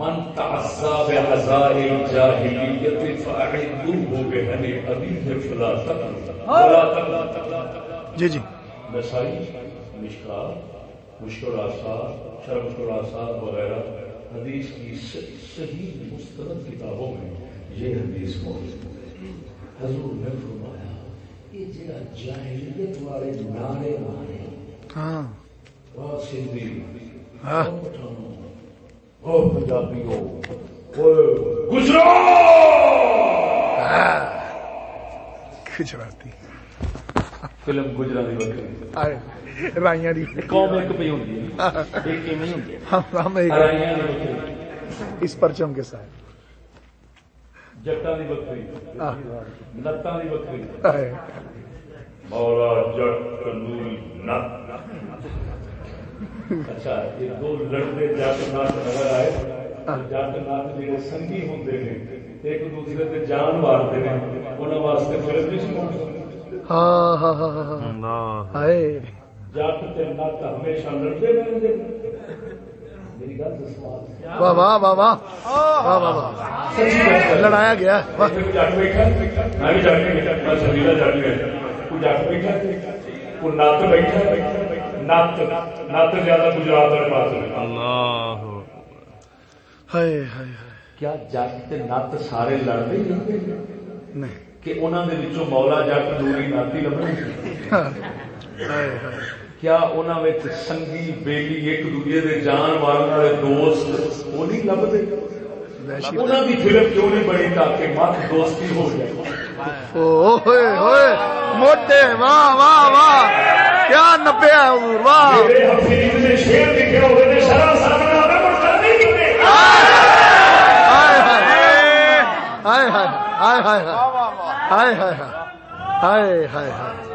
من تعصى بعزاء الجاهلية فأعدوه بهني أبيه فلا تقل ولا تقل جی جی نسائی مشکل آثار شرم مشکل آثار وغیرہ حدیث کی صحیح مستند کتابوں میں یہ حدیث موجود ہے۔ حضور نے فرمایا یہ جڑا جاہلیت والے نعرے مارے ہاں۔ وہ سندھی۔ ہاں۔ وہ پنجابیوں وہ گجرو گجراتی۔ فلم گجراتی وکری آئے رائیاں دی قوم ایک پہ ہوتی ہے. ایک ایویں ہی ہوتی ہے. ہم ہم ایک رائیاں دی وکری اس پرچم کے ساتھ. جٹاں دی وکری نتاں دی وکری آئے. مولا جٹ تندوری نت. اچھا یہ دو لڑتے جٹ نت نظر آئے جٹ جڑے سنگی ہوندے نے ایک دوسرے تے جان مارتے ہیں انہاں واسطے فلم نہیں سناਉਂਦੇ ہاں ہاں, ہاں،, ہاں،, ہاں، واہ واہ واہ واہ۔ واہ واہ واہ۔ لڑایا گیا۔ کیا جگ نت سارے لڑتے نہیں۔ کہ انہوں دے وچوں مولا جٹ دوری ناتی لبنے کیا انہوں وچ سنگی بیلی ایک دوجے دے جان مارن والے دوست وہ نہیں لبدے انہوں دی فلم کیوں نہیں بنی تاکہ مت دوستی ہو جائے؟ موٹے واہ واہ واہ کیا حضور واہ۔ میرے حفیظ نے شیر لکھے ہوئے نے شرح سامنے آنا پر نہیں کیتے ہائے ہائے ہائے ہائے ہائے ہائے ہائے ہائے ہائے ہائے ہائے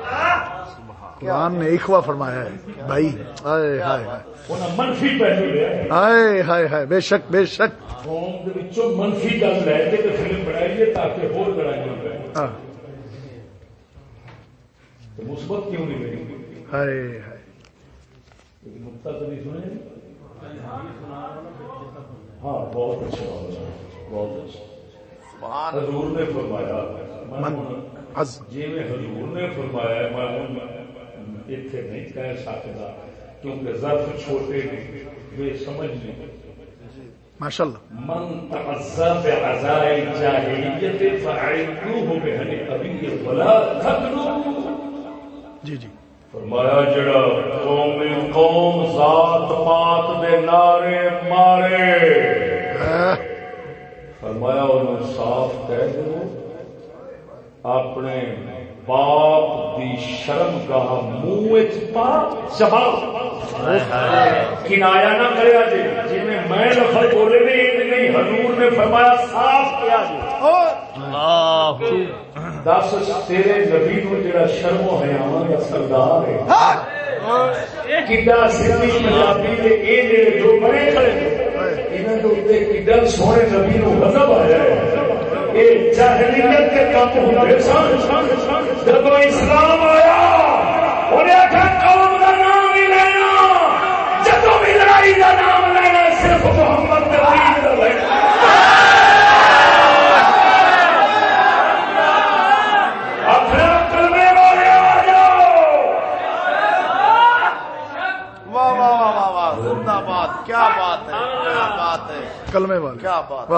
قرآن نے اخوا فرمایا ہے بھائی ہائے ہائے ہائے ہائے ہائے ہائے بے شک بے شک قوم دے وچوں منفی گل لے کے تے فلم بنائیے تاکہ ہور لڑائیاں پہ ہاں، تو مثبت کیوں نہیں بنی ہائے ہائے ایک نقطہ کبھی سنے ہاں بہت اچھا بہت اچھا حضور نے فرمایا من از جی میں حضور نے فرمایا میں ہوں اتنے نہیں کہہ سکتا کیونکہ ظرف چھوٹے نے بے سمجھ نہیں۔ ماشاء اللہ من تعزى بعزاء الجاهلية فأعدوه بهن أبي ولا تقلوا جی جی۔ فرمایا جڑا قوم قوم ذات پات دے نعرے مارے۔ فرمایا انہوں صاف کہہ دو اپنے باپ دی شرم گاہ منہ پا چبا۔ کنایا نہ کریا جی جی میں میں لفظ بولے نے نہیں حضور نے فرمایا صاف کیا جی۔ دس تیرے نبی نو جڑا شرم و حیاواں دا سردار ہے۔ کڈا سندھی پنجابی دے اے جڑے جو بڑے کھڑے نے کے دے اوتے سونے نبی نو غضب آیا ہے جاہلیت کے کام سن جب اسلام آیا، انہیں قوم کا نام ہی لینا جدو بھی لڑائی کا نام لینا، صرف محمد کلمے والے۔ کیا بات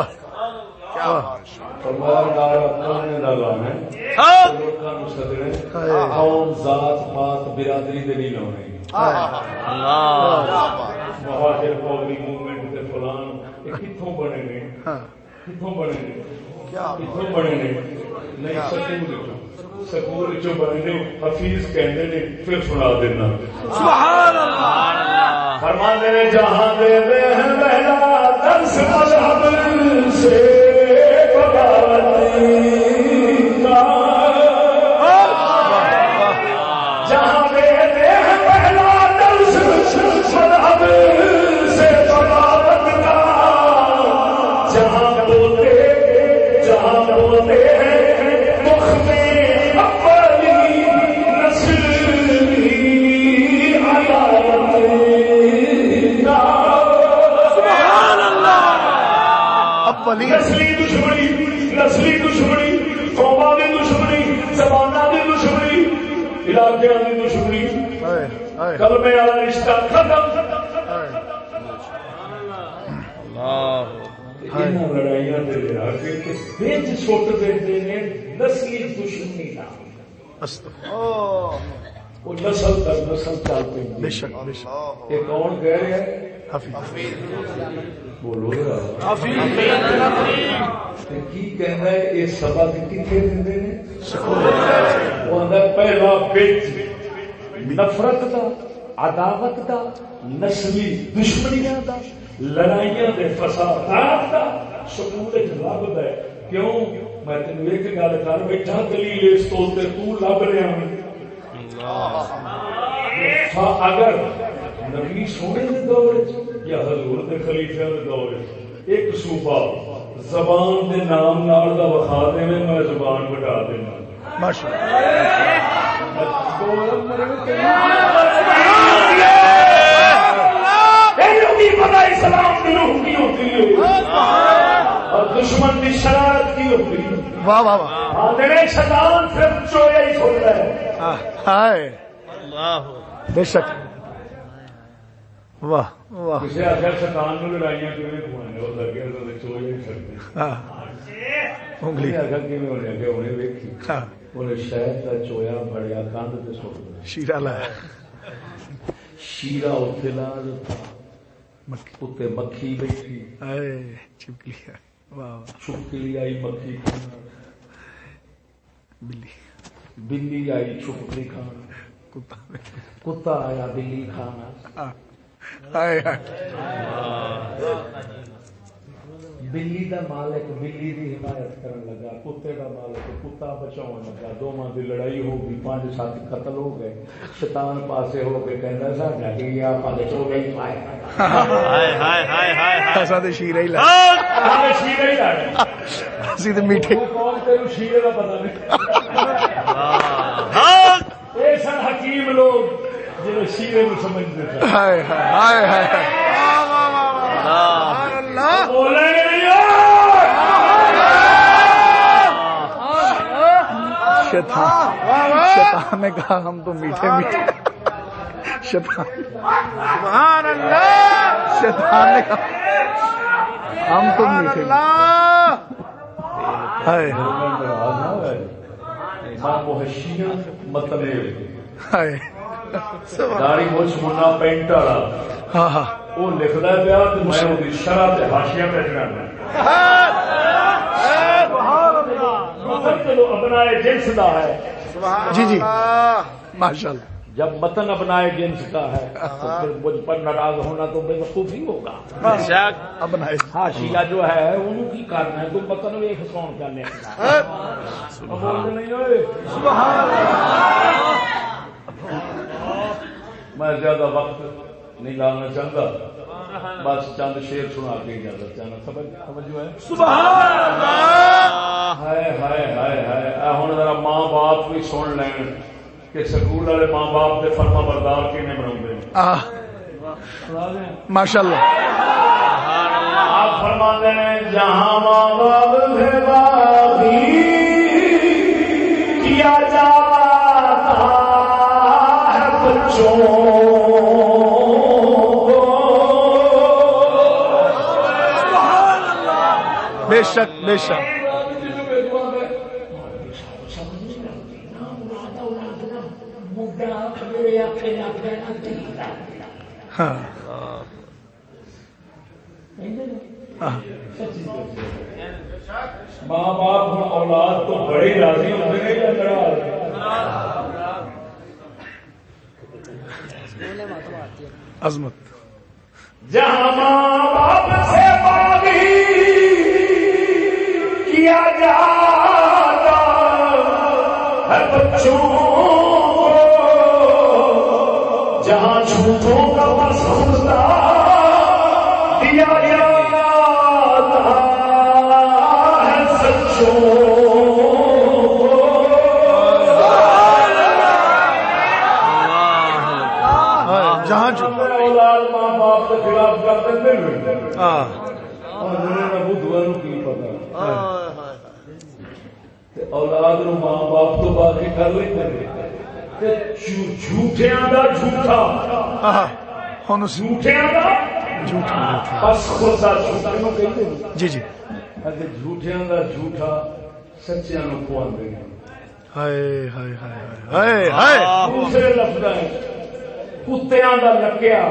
فلان بنے ہاں۔ بنے سکول چ بنے حفیظ کہندے نے پھر سنا دینا۔ سبحان اللہ! فرما دے جہاں دے دے ہیں پہلا درس مذہب سے بغاوت۔ ابلی نسلی دشمنی نسلی دشمنی قوما کی دشمنی زبانہ کی دشمنی علاقے کی دشمنی۔ ہائے ہائے۔ کلمے والا رشتہ ختم۔ لڑائیاں سٹ نسلی دشمنی وہ نسل در نسل چل پہ بے شک بے شک۔ یہ کون کہہ رہے ہیں؟ بولو ذرا تے کی کہنا ہے یہ سبق کتنے دے نے وہ آندا ہے پہلا نفرت دا عداوت دا نسلی دشمنیاں دا لڑائیاں دے فسادات دا ہے کیوں میں تینوں ایک گل کر بیٹھا دلیل اس تو تے تو لب رہا اگر نبی سونے کے دور وچ یا حضور دے خلیفہ دے دور وچ ایک صوبہ زبان دے نام نال دا وکھا دے میں زبان بٹا دینا ماشاء اللہ اور دشمن کی شرارت کی ہوتی ہے۔ واہ واہ واہ۔ آدھے شیطان صرف چویا ہی ہے۔ ہائے۔ بے شک۔ واہ واہ کسی آخر شیطان نو لڑائیاں ہاں انگلی آخر ہونے ویکھی ہاں شہد چویا بڑیا تے سٹ شیرا لایا شیرا لا مکھی بیٹھی چپکلی واہ چھپکلی آئی مکھی بلی بلی آئی چھپکلی کھانا کتا آیا بلی کھانا بلی دا مالک بلی دی حمایت کرن لگا کتے دا مالک کتا بچاؤن لگا دونوں دی لڑائی ہو گئی پانچ سات قتل ہو گئے شیطان پاسے ہو کے کہندا ساڈا کی آپ دے چو گئی پائے ایسا تو شیرا ہی لایا ہمیں شیرے ہی لاڑے اسی تو میٹھے کون تیرے شیرے دا پتہ نہیں اے سن حکیم لوگ جنہیں شیرے نو سمجھدے تھے ہائے ہائے ہائے ہائے بولے نہیں شیطان شیطان نے کہا ہم تو میٹھے میٹھے شیطان سبحان اللہ شیطان نے کہا ہم تو میٹھے ہائے مطلب ہائے داڑی مچھ منا پینٹ والا۔ ہاں ہاں۔ وہ لکھتا پیا تو میں شرح ہاشیا پہ چڑھانا چلو اپنائے جنس کا ہے جی جی۔ ماشاء اللہ۔ جب متن اپنائے جنس کا ہے تو پھر مجھ پر ناراض ہونا تو بے وقوفی ہوگا۔ اب نہ ہاشیا جو ہے انہوں کی کرنا ہے تو متن ویخ سون کرنے نہیں ہوئے میں زیادہ وقت نہیں لانا چاہتا۔ بس چند شیر سنا کے اجازت چاہنا سمجھ سمجھو ہے؟ ہائے ہائے ہائے ہائے۔ ہوں ذرا ماں باپ بھی سن لین کہ سکول والے ماں باپ کے فرما بردار کینے بنا ماشاء اللہ آپ فرما ہیں جہاں ماں باپ سے بچوں بے شک بے شک۔ ہاں۔, ہاں۔ ماں باپ اولاد تو بڑے راضی ہوتے ہیں یا ناراض؟ عظمت۔ جہاں ماں باپ سے باغی کیا جاتا ہے بچوں کو جہاں جھوٹوں کا بس کی پتا اولاد نو ماں باپ تو باقی کر جھوٹیاں دا جھوٹا۔ آہ، ہن اس جھوٹیاں دا؟ جھوٹ بس خدا جھوٹے نو کہتے ہیں جی جی۔ اتے جھوٹیاں دا جھوٹا سچیاں نو کھواندے ہیں ہائے ہائے ہائے ہائے ہائے دوسرے لفظ کتیاں دا لکیا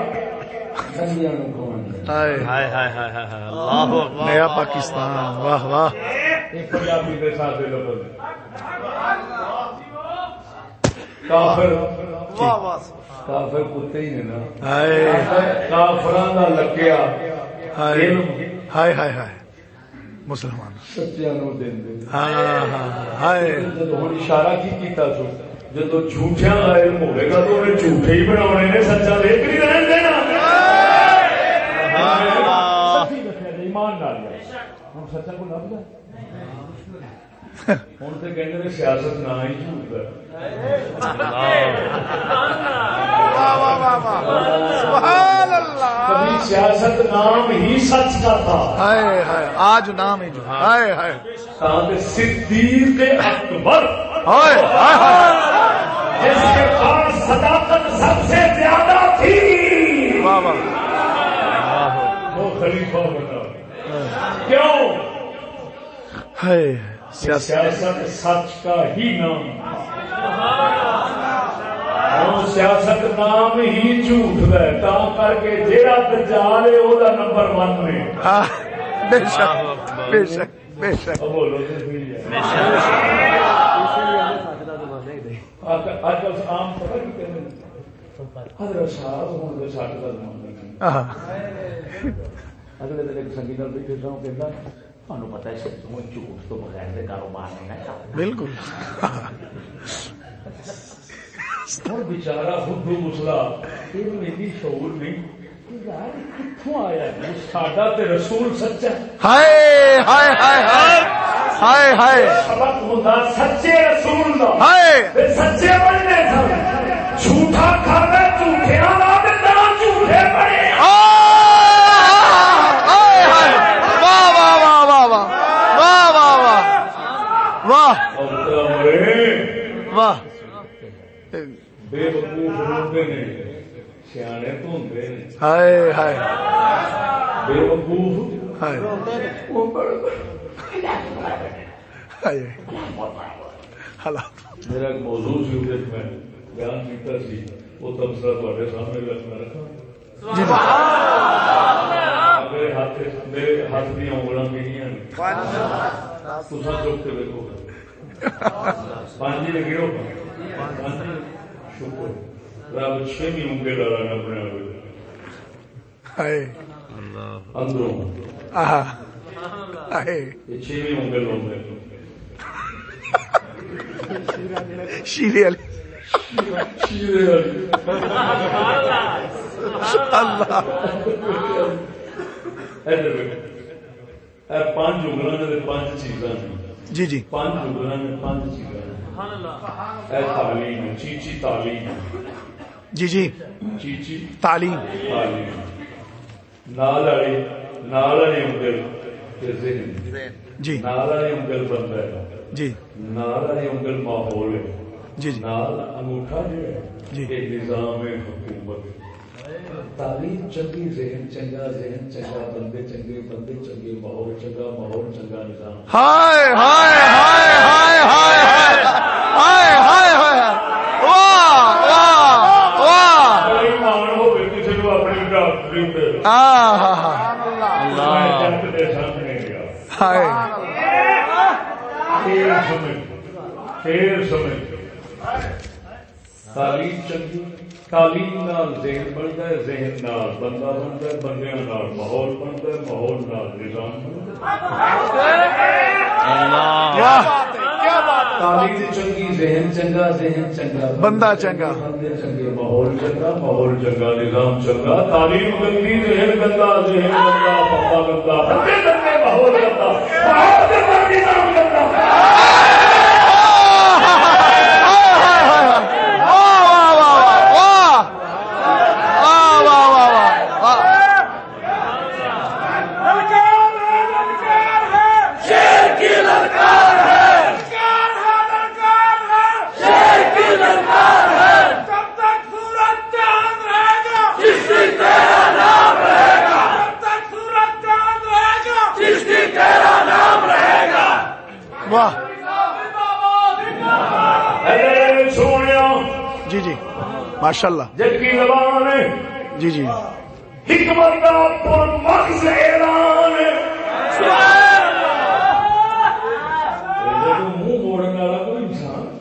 سنگیاں نو ہائے ہائے ہائے ہائے ہائے ہائے اللہ اکبر۔ نیا پاکستان واہ واہ۔ ایک پنجابی کے ساتھ لفظ کافر واہ واہ کافر کتے ہی نے نا۔ ہائے۔ کافراں دا لکیا۔ ہائے۔ ہائے ہائے ہائے۔ مسلمان۔ سچیاں نو دیندے ہاں ہاں ہائے۔ جدو ہن اشارہ کی کیتا سو جدو جھوٹیاں دا علم ہوے گا تو انہیں جھوٹے ہی بناونے نے سچا دیکھ نہیں رہن دینا۔ سیاست ہی نام ہی سچ کا تھا۔ آج نام ہی اکبر۔ جس کے پاس صداقت سب سے زیادہ تھی۔ خلیفہ بنا۔ کیوں؟ سیاست۔ سچ کا ہی نام۔ اور سیاست نام ہی جھوٹ ہے۔ تا کر کے جیڑا دجال ہے وہ نمبر ون نے ہاں بے شک بے شک بے شک۔ بولو تو صحیح ہے آج کل عام پتہ کی کہتے ہیں؟ حضرت صاحب ہوں سٹ کا زمانہ اگلے دن ایک سنگی نال بیٹھے سا وہ کہندا تانوں پتہ ہے سچوں جھوٹ تو بغیر دے کاروبار نہیں نہ چلدا بالکل ہوں بچارا بدھو مسلا یہ شعور نہیں رسول سچا ہائے ہائے ہائے ہائے ہائے ہائے سچے رسول دا ہائے سچے بننے سن جھوٹا کھانا جھوٹیاں دا نے ہائے ہائے. بے وقوف ہائے. وہ بڑے ہائے. حالات میرا ایک موضوع سی میں بیان کیتا سی وہ تبصرہ تھوڑے سامنے رکھنا رکھا۔ جی میرے ہاتھ میرے ہاتھ دیا انگلوں میریاں نے تسا چک کے دیکھو۔ پانچ لگے ہو شکر رب چھویں انگل والا نے اپنے آپ ہائے اندروں آہا ہائے چھویں انگل ہوندے شیرے علی شیرے والی اللہ ادھر ویکھ اے پانچ انگلاں نے پانچ چیزاں جی جی۔ پانچ انگلاں نے پانچ چیزاں نے اے تعلیم چیچی تعلیم۔ جی جی۔ چیچی تعلیم۔ تعلیم۔ نال نال انگل ذہن۔ جی۔ نال انگل بندہ ہے۔ جی۔ نال انگل ماحول ہے۔ جی جی۔ نال انگوٹھا جو ہے جی۔ نظام حکومت۔ تعلیم چنگی ذہن چنگا ذہن چنگا بندے چنگے بندے چنگے ماحول چنگا ماحول چنگا نظام۔ واہ واہ تعلیم چنگی۔ تعلیم نال ذہن بنتا ہے ذہن نال بندہ بنتا ہے بندے نال ماحول بنتا ہے ماحول نال نظام تعلیم چنگی ذہن چنگا ذہن چنگا بندہ چنگا چنگے ماحول چنگا ماحول چنگا نظام چنگا تعلیم گندی ذہن گندا ذہن گندا پپا گندا بندے گندے ماحول گندا ماحول گندا نظام واہ۔ سونے جی۔ جی ماشاء اللہ جی جی۔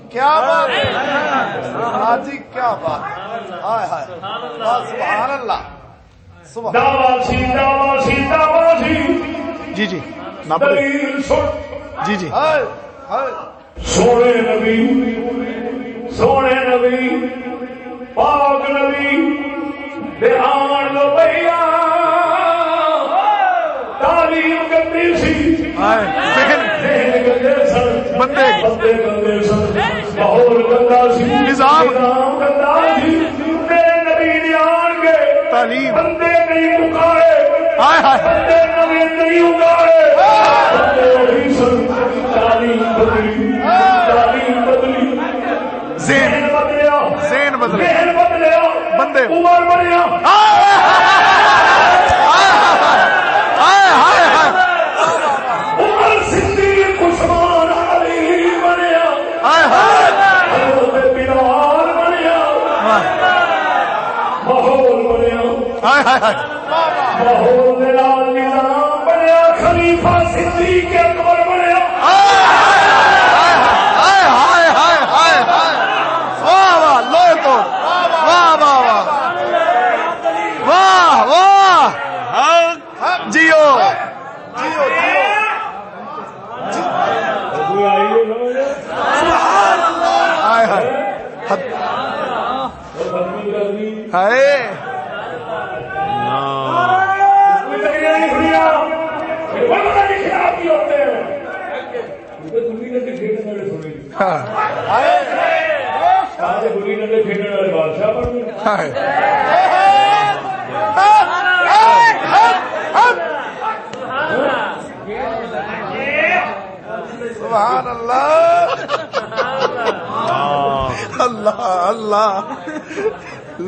کیا بات کیا بات سبحان اللہ۔ جی جی۔ نہ جی جی۔ ہائے ہائے۔ سونے نبی سونے نبی پاک نبی دھیان لو بھیا تعلیم گندی سی بندے۔ بندے گندے سن ماحول گندا سی۔ نظام۔ گندا سی۔ میرے نبی نے آن کے تعلیم۔ بندے نہیں مکائے۔ ہائے ہائے۔ نویں نہیں تعلیم بدلی تعلیم بدلی ذہن بدلیا ذہن بدلے ذہن بدلیا بندے۔ عمر بنیا عمر صدیق عثمان علی بنیا بلال بنیا ماحول بنیا Así que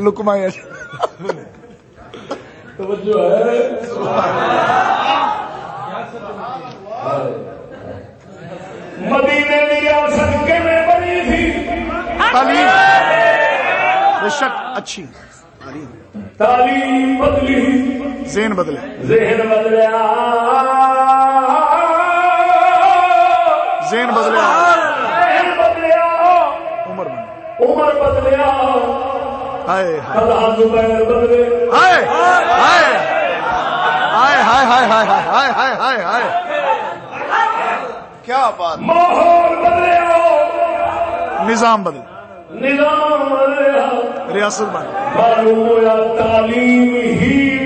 لکما توجہ ہے۔ مدینے کی ریاست کے میں بنی تھی؟ تعلیم۔ بے شک اچھی۔ تعلیم بدلی۔ ذہن بدلے۔ ذہن بدلیا۔ کیا بات۔ نظام بدل۔ نظام ریاست ہوا تعلیم ہی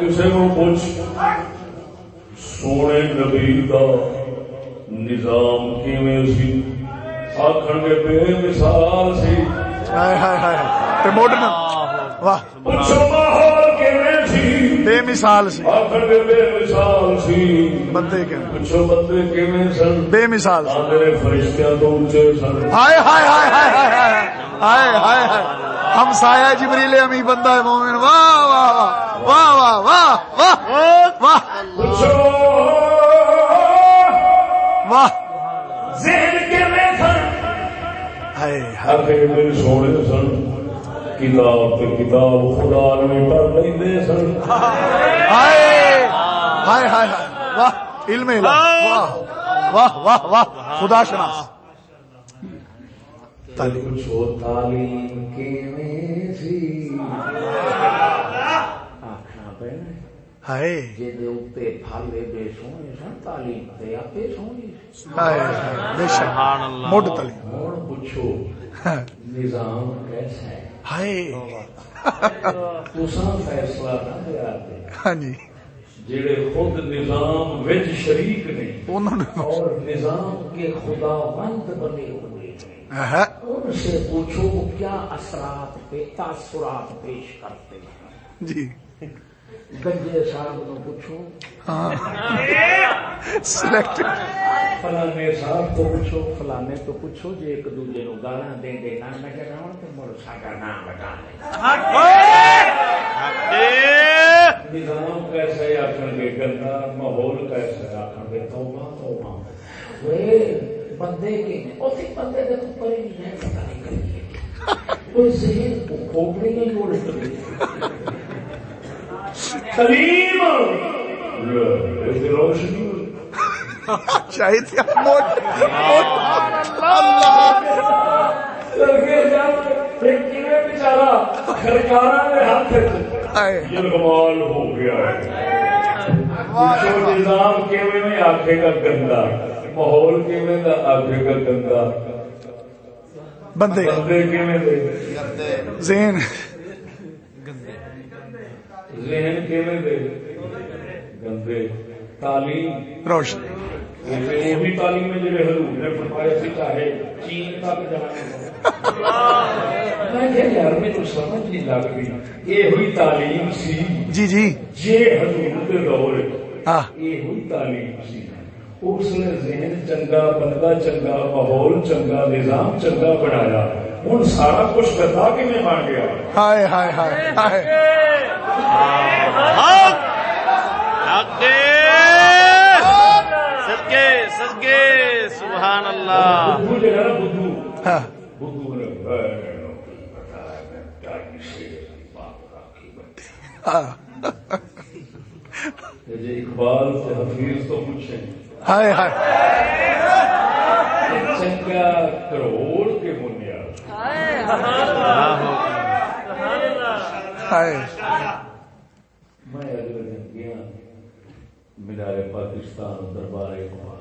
کسی کو پوچھ سونے نبی کا نظام کیویں سی آخر گے بے مثال سی ہائے ہائے ہائے تے ماڈرن واہ پوچھو ماحول کیویں سی بے مثال سے آخر گے بے مثال سی بندے کے پوچھو بندے کیویں سن بے مثال سے میرے فرشتیاں تو اونچے سن ہائے ہائے ہائے ہائے ہائے ہائے ہائے ہائے ہائے ہم سایہ جبریل امی بندہ ہے مومن واہ واہ واہ واہ واہ واہ واہ واہ پوچھو واہ ذہن آخر میرے سونے سن کتاب تے کتاب خدا نے پڑھ لیندے سن۔ ہائے۔ ہائے ہائے ہائے۔ واہ علم واہ واہ واہ واہ خدا شناس۔ پوچھو تعلیم سی؟ پینا نظام کیسا ہے ہائے تساں فیصلہ نہ ہاں جی جڑے خود نظام وچ شریک نہیں انہوں نے اور نظام کے خدا بند بنے ہوئے ہیں ان سے پوچھو کیا اثرات پہ تاثرات پیش کرتے ہیں جی گنجے صاحب کو پوچھو۔ ہاں۔ سلیکٹ فلانے صاحب تو پوچھو فلانے تو پوچھو جی ایک دوجے نو گالاں دے نہ نظر آؤ تو مڑ ساڈا نام بتا نظام کیسا ہے آخر گے گندا ماحول کیسا ہے آخر گے؟ توبہ بندے کے بندے دے اوپر ہی نہیں پتہ نہیں کریے۔ کوئی ذہن کھوپڑی نہیں جوڑ سلیم! اس کی روشنی شاہد سرکار کے ہاتھ کمال ہو گیا نظام کیویں میں آخے گا گندا ماحول کیویں دا آخے گا گندا۔ بندے۔ بندے کیویں ذہن کیویں دے؟ گندے۔ تعلیم۔ روشن۔ وہی تعلیم میں جڑے حضور نے فرمایا سی چاہے چین تک جانے میں کہ یار میں تو سمجھ نہیں لگتی یہ ہوئی تعلیم سی۔ جی جی۔ یہ حضور کے دور ہاں۔ یہ ہوئی تعلیم سی۔ اس نے ذہن چنگا بندہ چنگا ماحول چنگا نظام چنگا بنایا۔ ہوں سارا کچھ کہ میں بن گیا۔ ہائے ہائے ہائے۔ سبحان اللہ اقبال سے حفیظ تو پوچھیں ہائے ہائے! چنگا کروڑ کے بنیا ہائے میں اگلے دن گیا مینارے پاکستان دربار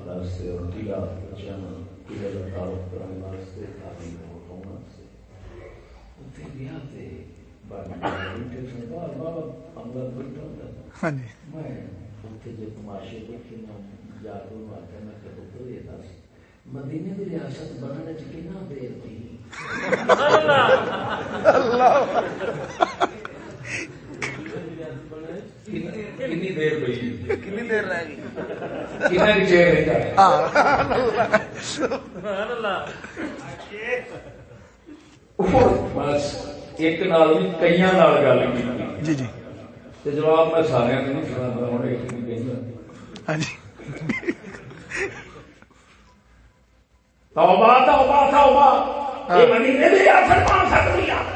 واسطے اور قلعہ قلعے کا تعلق کرانے واسطے تعلیم ہونا ہوتا ہاں جی۔ مدینے کی ریاست کتنا دیر تھی۔ کنی دیر پی کنی دیر رہ گئی کتنا کی چیر رہتا ہاں بس ایک نال بھی کئی نال گل کی جی جی تے جواب میں سارے کو نہیں سنا ہوں ایک نہیں کہیں ہاں جی توبہ توبہ توبہ یہ مدینے کی ریاست بن سکتی ہے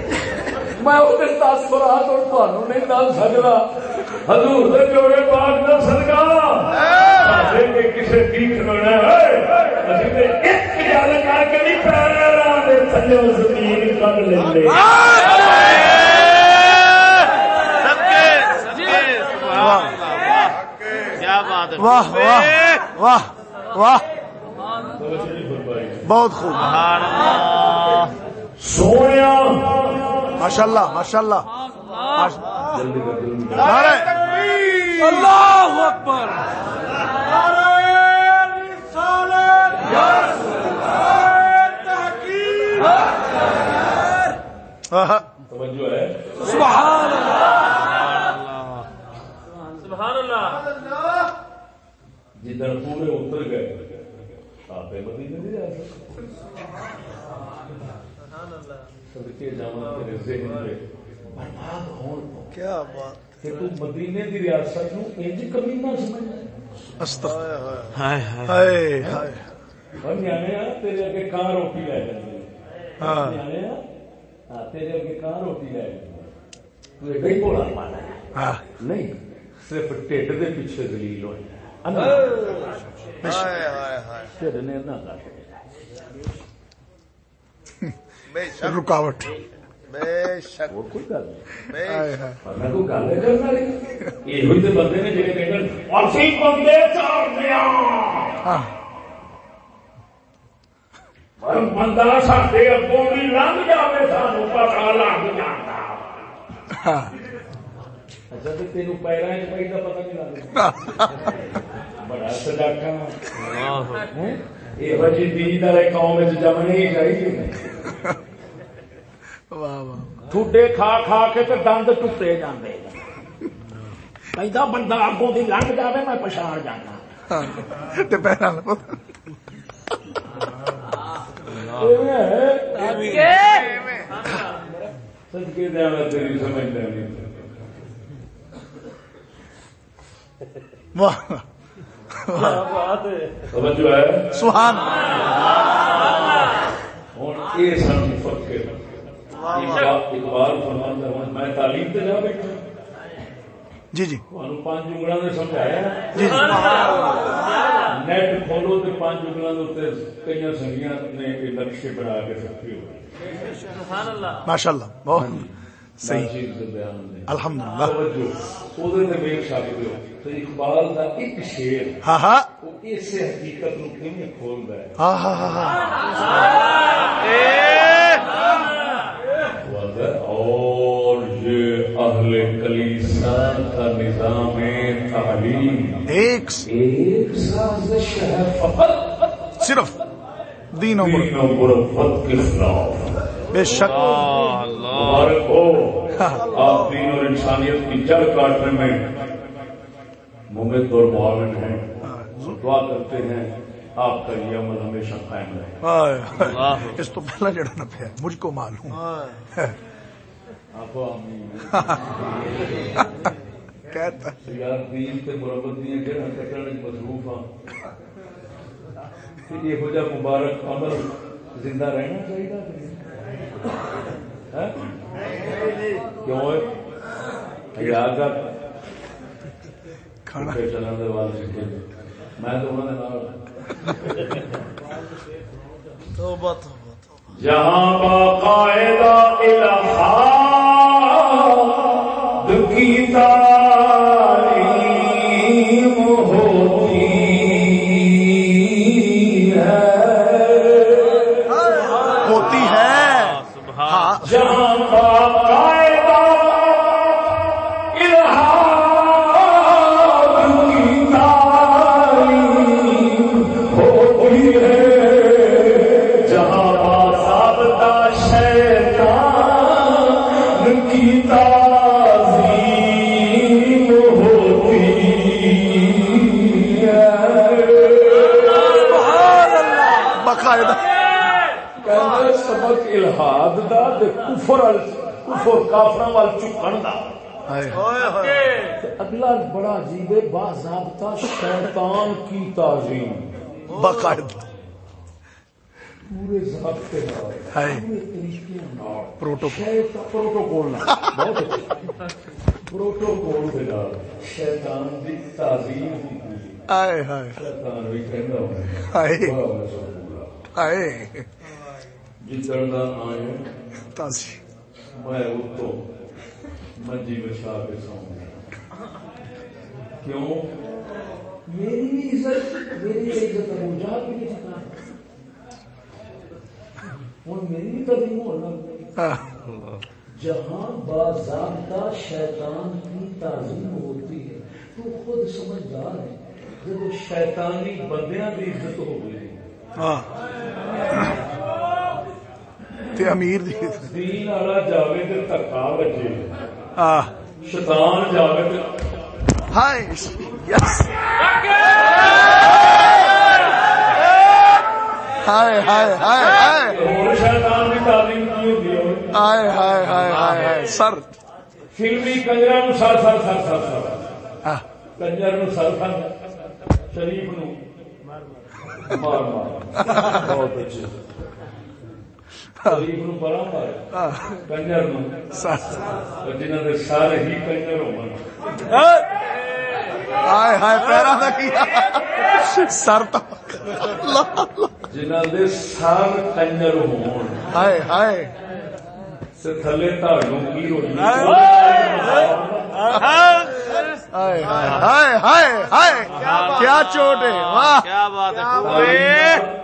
میں وہ تاثرات اور تمہوں نہیں دس سکتا حضور دے جوڑے پاک دا صدقہ کسے دیکھ رہنا ہے اسی تے ایک گل کر کے نہیں پیرا راہ دے تھلے زمین کڈ لیندے واہ واہ واہ واہ بہت خوب سبحان اللہ سونیا ماشاء اللہ ماشاء اللہ اللہ اکبر۔ توجہ ہے سبحان اللہ۔ سبحان اللہ جدھر پورے اتر گئے۔ آپ مدینے نہیں جا سکتے۔ صدقے جاواں تیرے ذہن میں۔ برباد ہون۔ کیا بات کہ تو مدینے دی ریاست نو انج کمینہ سمجھنا استغفر ہائے ہائے۔ ہائے ہائے۔ اور آ تیرے اگے کہاں روٹی لے جاندے ہاں۔ ہاں، تیرے اگے کہاں روٹی لے جاندے تو ہی بولا پانا ہے۔ ہاں۔ نہیں صرف ٹھڈ دے پیچھے دلیل ہوئی ہائے۔ ہائے ہائے۔ ٹھڈ نے نہ کر رکاوٹ۔ ہاں۔ پر بندہ ساڈے اگوں بھی لنگ جاوے سانو پتہ لگ جاندا۔ ہاں۔ اچھا نہیں بڑا یہ جی دین والے قوم وچ جمنے ہی چاہیے واہ واہ ٹھڈے کھا کھا کے تے دند ٹوٹے جاندے۔ کہندا بندہ اگوں دی لنگ جاوے میں پچھاڑ جانا۔ ہاں تے پیرا لو صدقے دیاں تیری سمجھ نہیں واہ۔ توجہ ہے سبحان ہوں یہ سن فکر اقبال فرماندا ہے میں تعلیم تے جا بیٹھا۔ جی جی۔ پانچ نے سمجھایا؟ جی جی۔ نیٹ کھولو تو پانچ کئی سنگیاں نے نقشے بنا کے ماشاء اللہ۔ بہت۔ صحیح. الحمدللہ. اقبال دا ایک شعر ہاں ہاں. اس حقیقت نو کیویں کھولدا ہے؟ ہاں ہاں ہاں ہاں. اور یہ اہل کلیسا کا نظام تعلیم. ایک ایک سازش ہے فقط. صرف دین و دین و مرفت کے خلاف. بے شک. اللہ. مبارک ہو آپ دین اور انسانیت کی جڑ کاٹنے میں. ممد اور معاون ہیں. دعا کرتے ہیں. آپ کا یہ عمل ہمیشہ قائم رہے. اس تو پہلا جڑا نہ مجھ کو معلوم. یار دین مربت جڑا مصروف ہاں. یہ ہو جا مبارک عمل. زندہ رہنا چاہیے؟ کیوں کھانا چلن سکھے میں تو انہوں نے نال توبہ توبہ توبہ جہاں باقاعدہ الہاد کی تعلیم کفر کافراں وال چکن دا ہائے۔ اگلا بڑا عجیب ہے باضابطہ شیطان کی تعظیم۔ باقاعدہ پورے ضابطے پروٹوکول۔ پروٹوکول اچھا۔ نال شیطان تعظیم کی ہائے ہائے۔ شیطان بھی جتر دا آئے تازی میں اتو منجی بچا کے سو گیا کیوں؟ میری بھی عزت میری بھی عزت جہل بھی نہیں سکتا۔ ہوں میری بھی تبدیل ہونا ہاں جہاں باضابطہ شیطان کی تعظیم ہوتی ہے تو خود سمجھدار ہے۔ جب شیطانی بندیاں کی عزت ہو گئی۔ ہاں۔ تے امیر دی دین والا جاوے تے بچے ہاں شیطان جاوے تے ہائے یس۔ ہائے ہائے ہائے ہائے۔ شیطان کی تعلیم کی ہوتی ہے۔ ہائے ہائے ہائے ہائے سر۔ فلمی کنجرا نو سر سر سر سر سر۔ ہاں، کنجر نو سر سر۔ شریف نو مار مار۔ بہت اچھے شریف نو پرا مار کنجر نو سر جنہ دے سارے ہی کنجر ہو ہائے ہائے پیرا نہ کیا سر تو اللہ اللہ جنہ دے سار کنجر ہون ہائے ہائے تے تھلے ہائے ہائے ہائے ہائے کیا چوٹ ہے واہ کیا بات ہے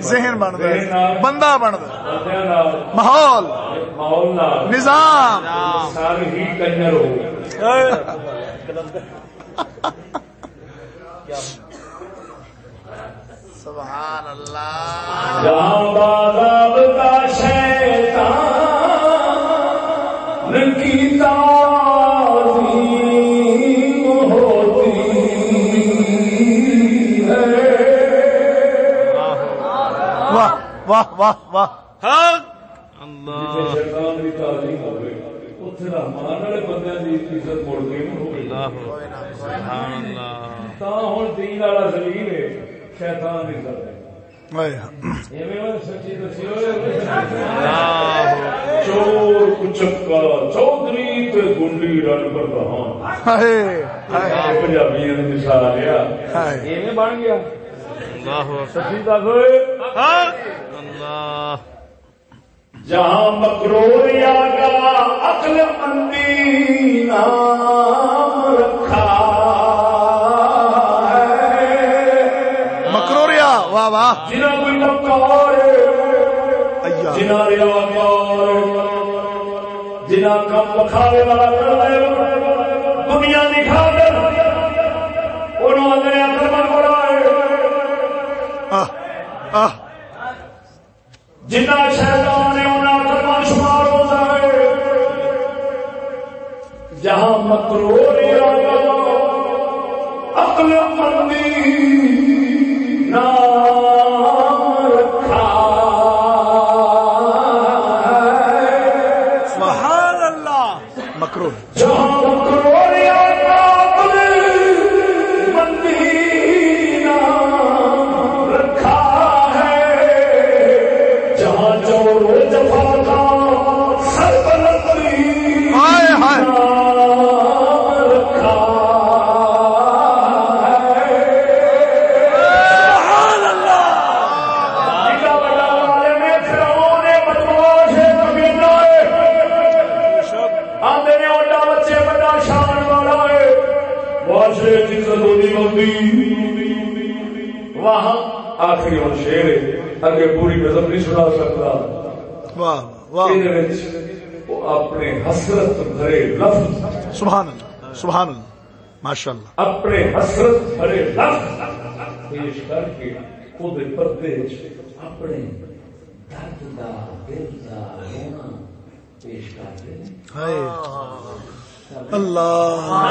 ذہن بن گیا بندہ بن گیا بندیاں نال ماحول ماحول نظام۔ سارے ہی کنجر ہو سبحان اللہ۔ جہاں بازاب کا شیطان سچی دسی اللہ چور کچکا چودھری تے گنڈی رن پر کہاں ہائے ہائے۔ پنجابیاں کی مثال لیا ہائے۔ ایویں بن گیا۔ اللہ سچی دس ہوئے۔ اللہ جہاں مکرور کا عقل مندی نام رکھا مکروریا واہ واہ۔ جنہ کوئی مکار جنہ ریاکار جنہ کم والا دنیا دکھا کر انہوں نے آہ آہ۔ جنا شیطان نے انہیں کرما شمار ہوتا ہے جہاں مکرو ارادہ عقل مندی وہ اپنے حسرت بھرے لفظ سبحان اللہ سبحان اللہ. ماشاء اللہ اپنے حسرت بھرے لفظ پیش کر کے خود پردے اپنے درد دا دل دا رونا پیش کر دے ہائے. اللہ.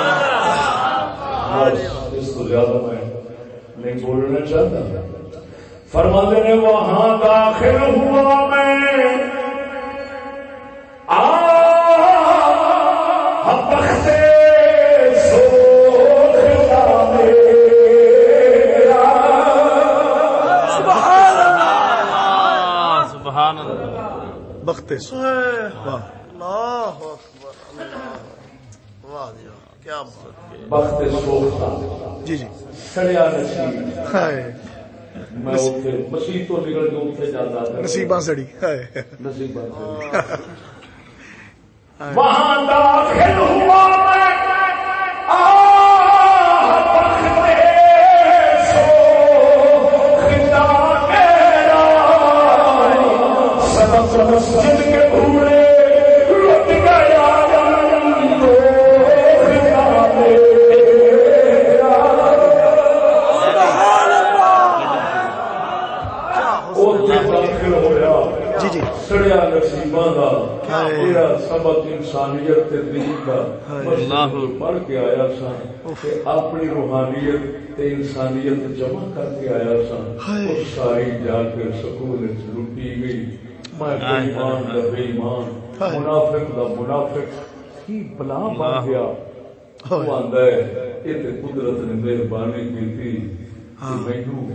بس اس کو زیادہ میں نہیں بولنا چاہتا۔ فرماتے نے وہاں داخل ہوا میں۔ کے اتنے جاتا تھا نصیباں سڑی۔ ہائے۔ نصیب وہاں داخل ہوا میں۔ آہ سبق انسانیت تے دین دا اللہ۔ پڑھ کے آیا سا تے اپنی روحانیت تے انسانیت جمع کر کے آیا سا وہ ساری جا کے سکول لٹی گئی۔ میں بے ایمان دا بے ایمان منافق دا منافق۔ کی بلا بن گیا؟ وہ آندا ہے یہ تے قدرت نے مہربانی کی مینوں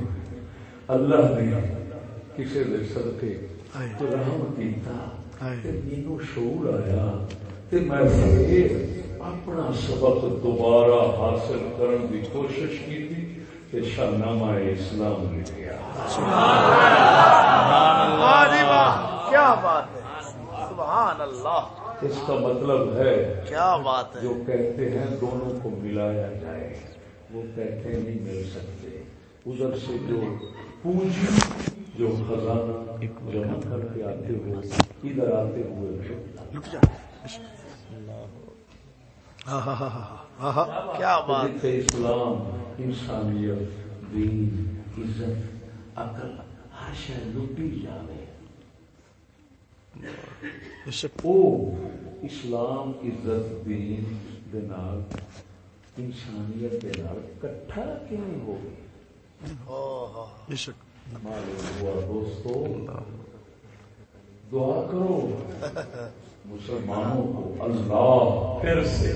اللہ نے کسی دے صدقے تو رحم کیتا۔ تے مینوں شعور آیا تے میں پھر اپنا سبق دوبارہ حاصل کرن دی کوشش کی تے شاہنامہ اسلام لکھیا جی کیا بات ہے سبحان اللہ اس کا مطلب ہے کیا بات ہے جو کہتے ہیں دونوں کو ملایا جائے وہ کہتے نہیں مل سکتے ادھر سے جو پونجی جو خزانہ جمع کر کے آتے ہو ادھر آتے ہوئے؟ کیا بات اسلام انسانیت دین عزت عقل ہر شے لٹی جاوے۔ او اسلام عزت دین دے نال انسانیت دے نال کٹھا کیوں ہو گیا معلوم ہوا دوستو دعا کرو مسلمانوں کو اللہ پھر سے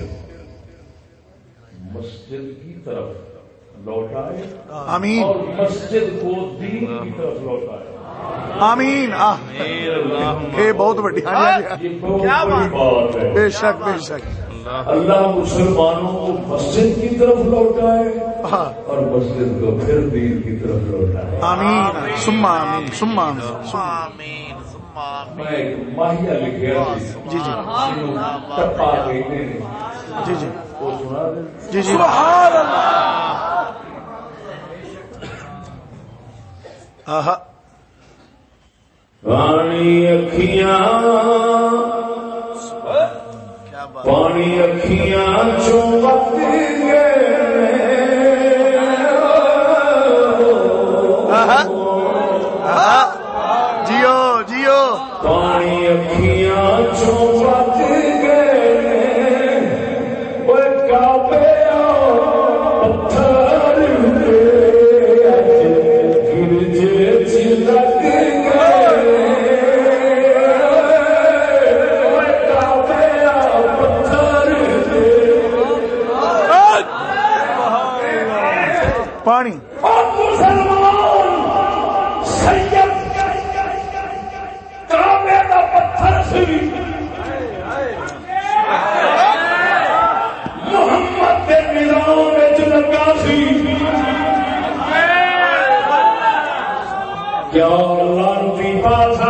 مسجد کی طرف لوٹائے آمین اور مسجد کو دین کی طرف لوٹائے آمین یہ بہت بڑی یہ بہت بڑی بات ہے بے شک بے شک اللہ مسلمانوں کو مسجد کی طرف لوٹائے اور مسجد کو پھر دین کی طرف لوٹائے آمین۔ سما آمین۔ سما آمین۔ میں ایک ماہیا لکھیا جی جی۔ ٹپا کہتے ہیں جی جی۔ وہ سنا دیں۔ جی جی۔ آہا۔ پانی اکھیاں۔ کیا بات۔ پانی اکھیاں چوں وقت پانی۔ اور مسلمان سید کعبے کا پتھر سی۔ محمد کے نظام وچ لگا سی۔ کیا لانتی بادشاہ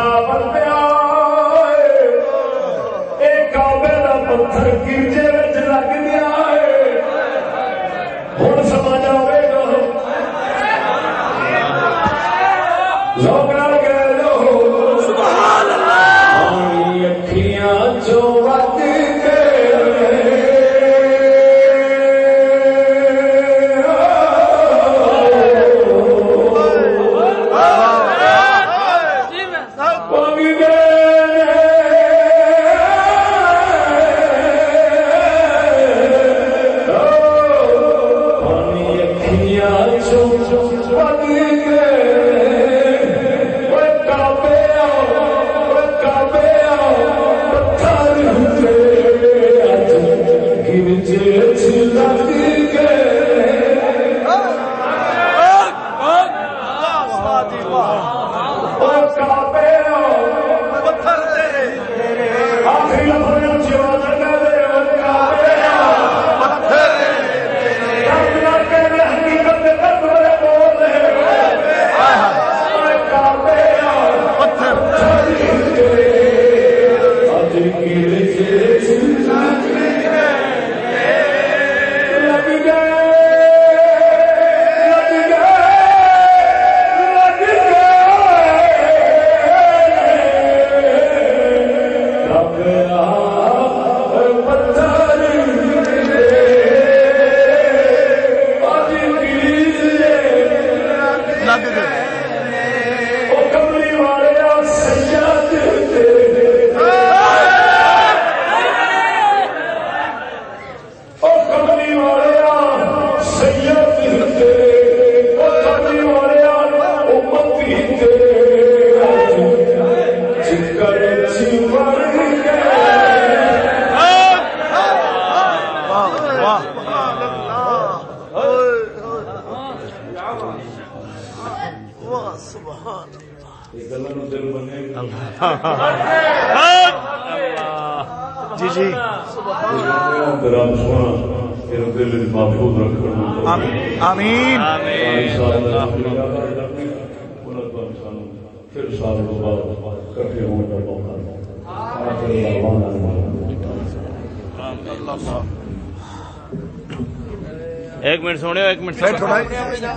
سونے ایک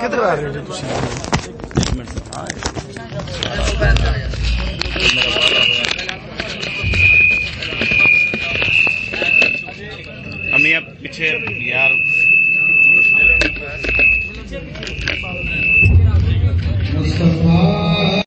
کدھر آ رہے ہو جی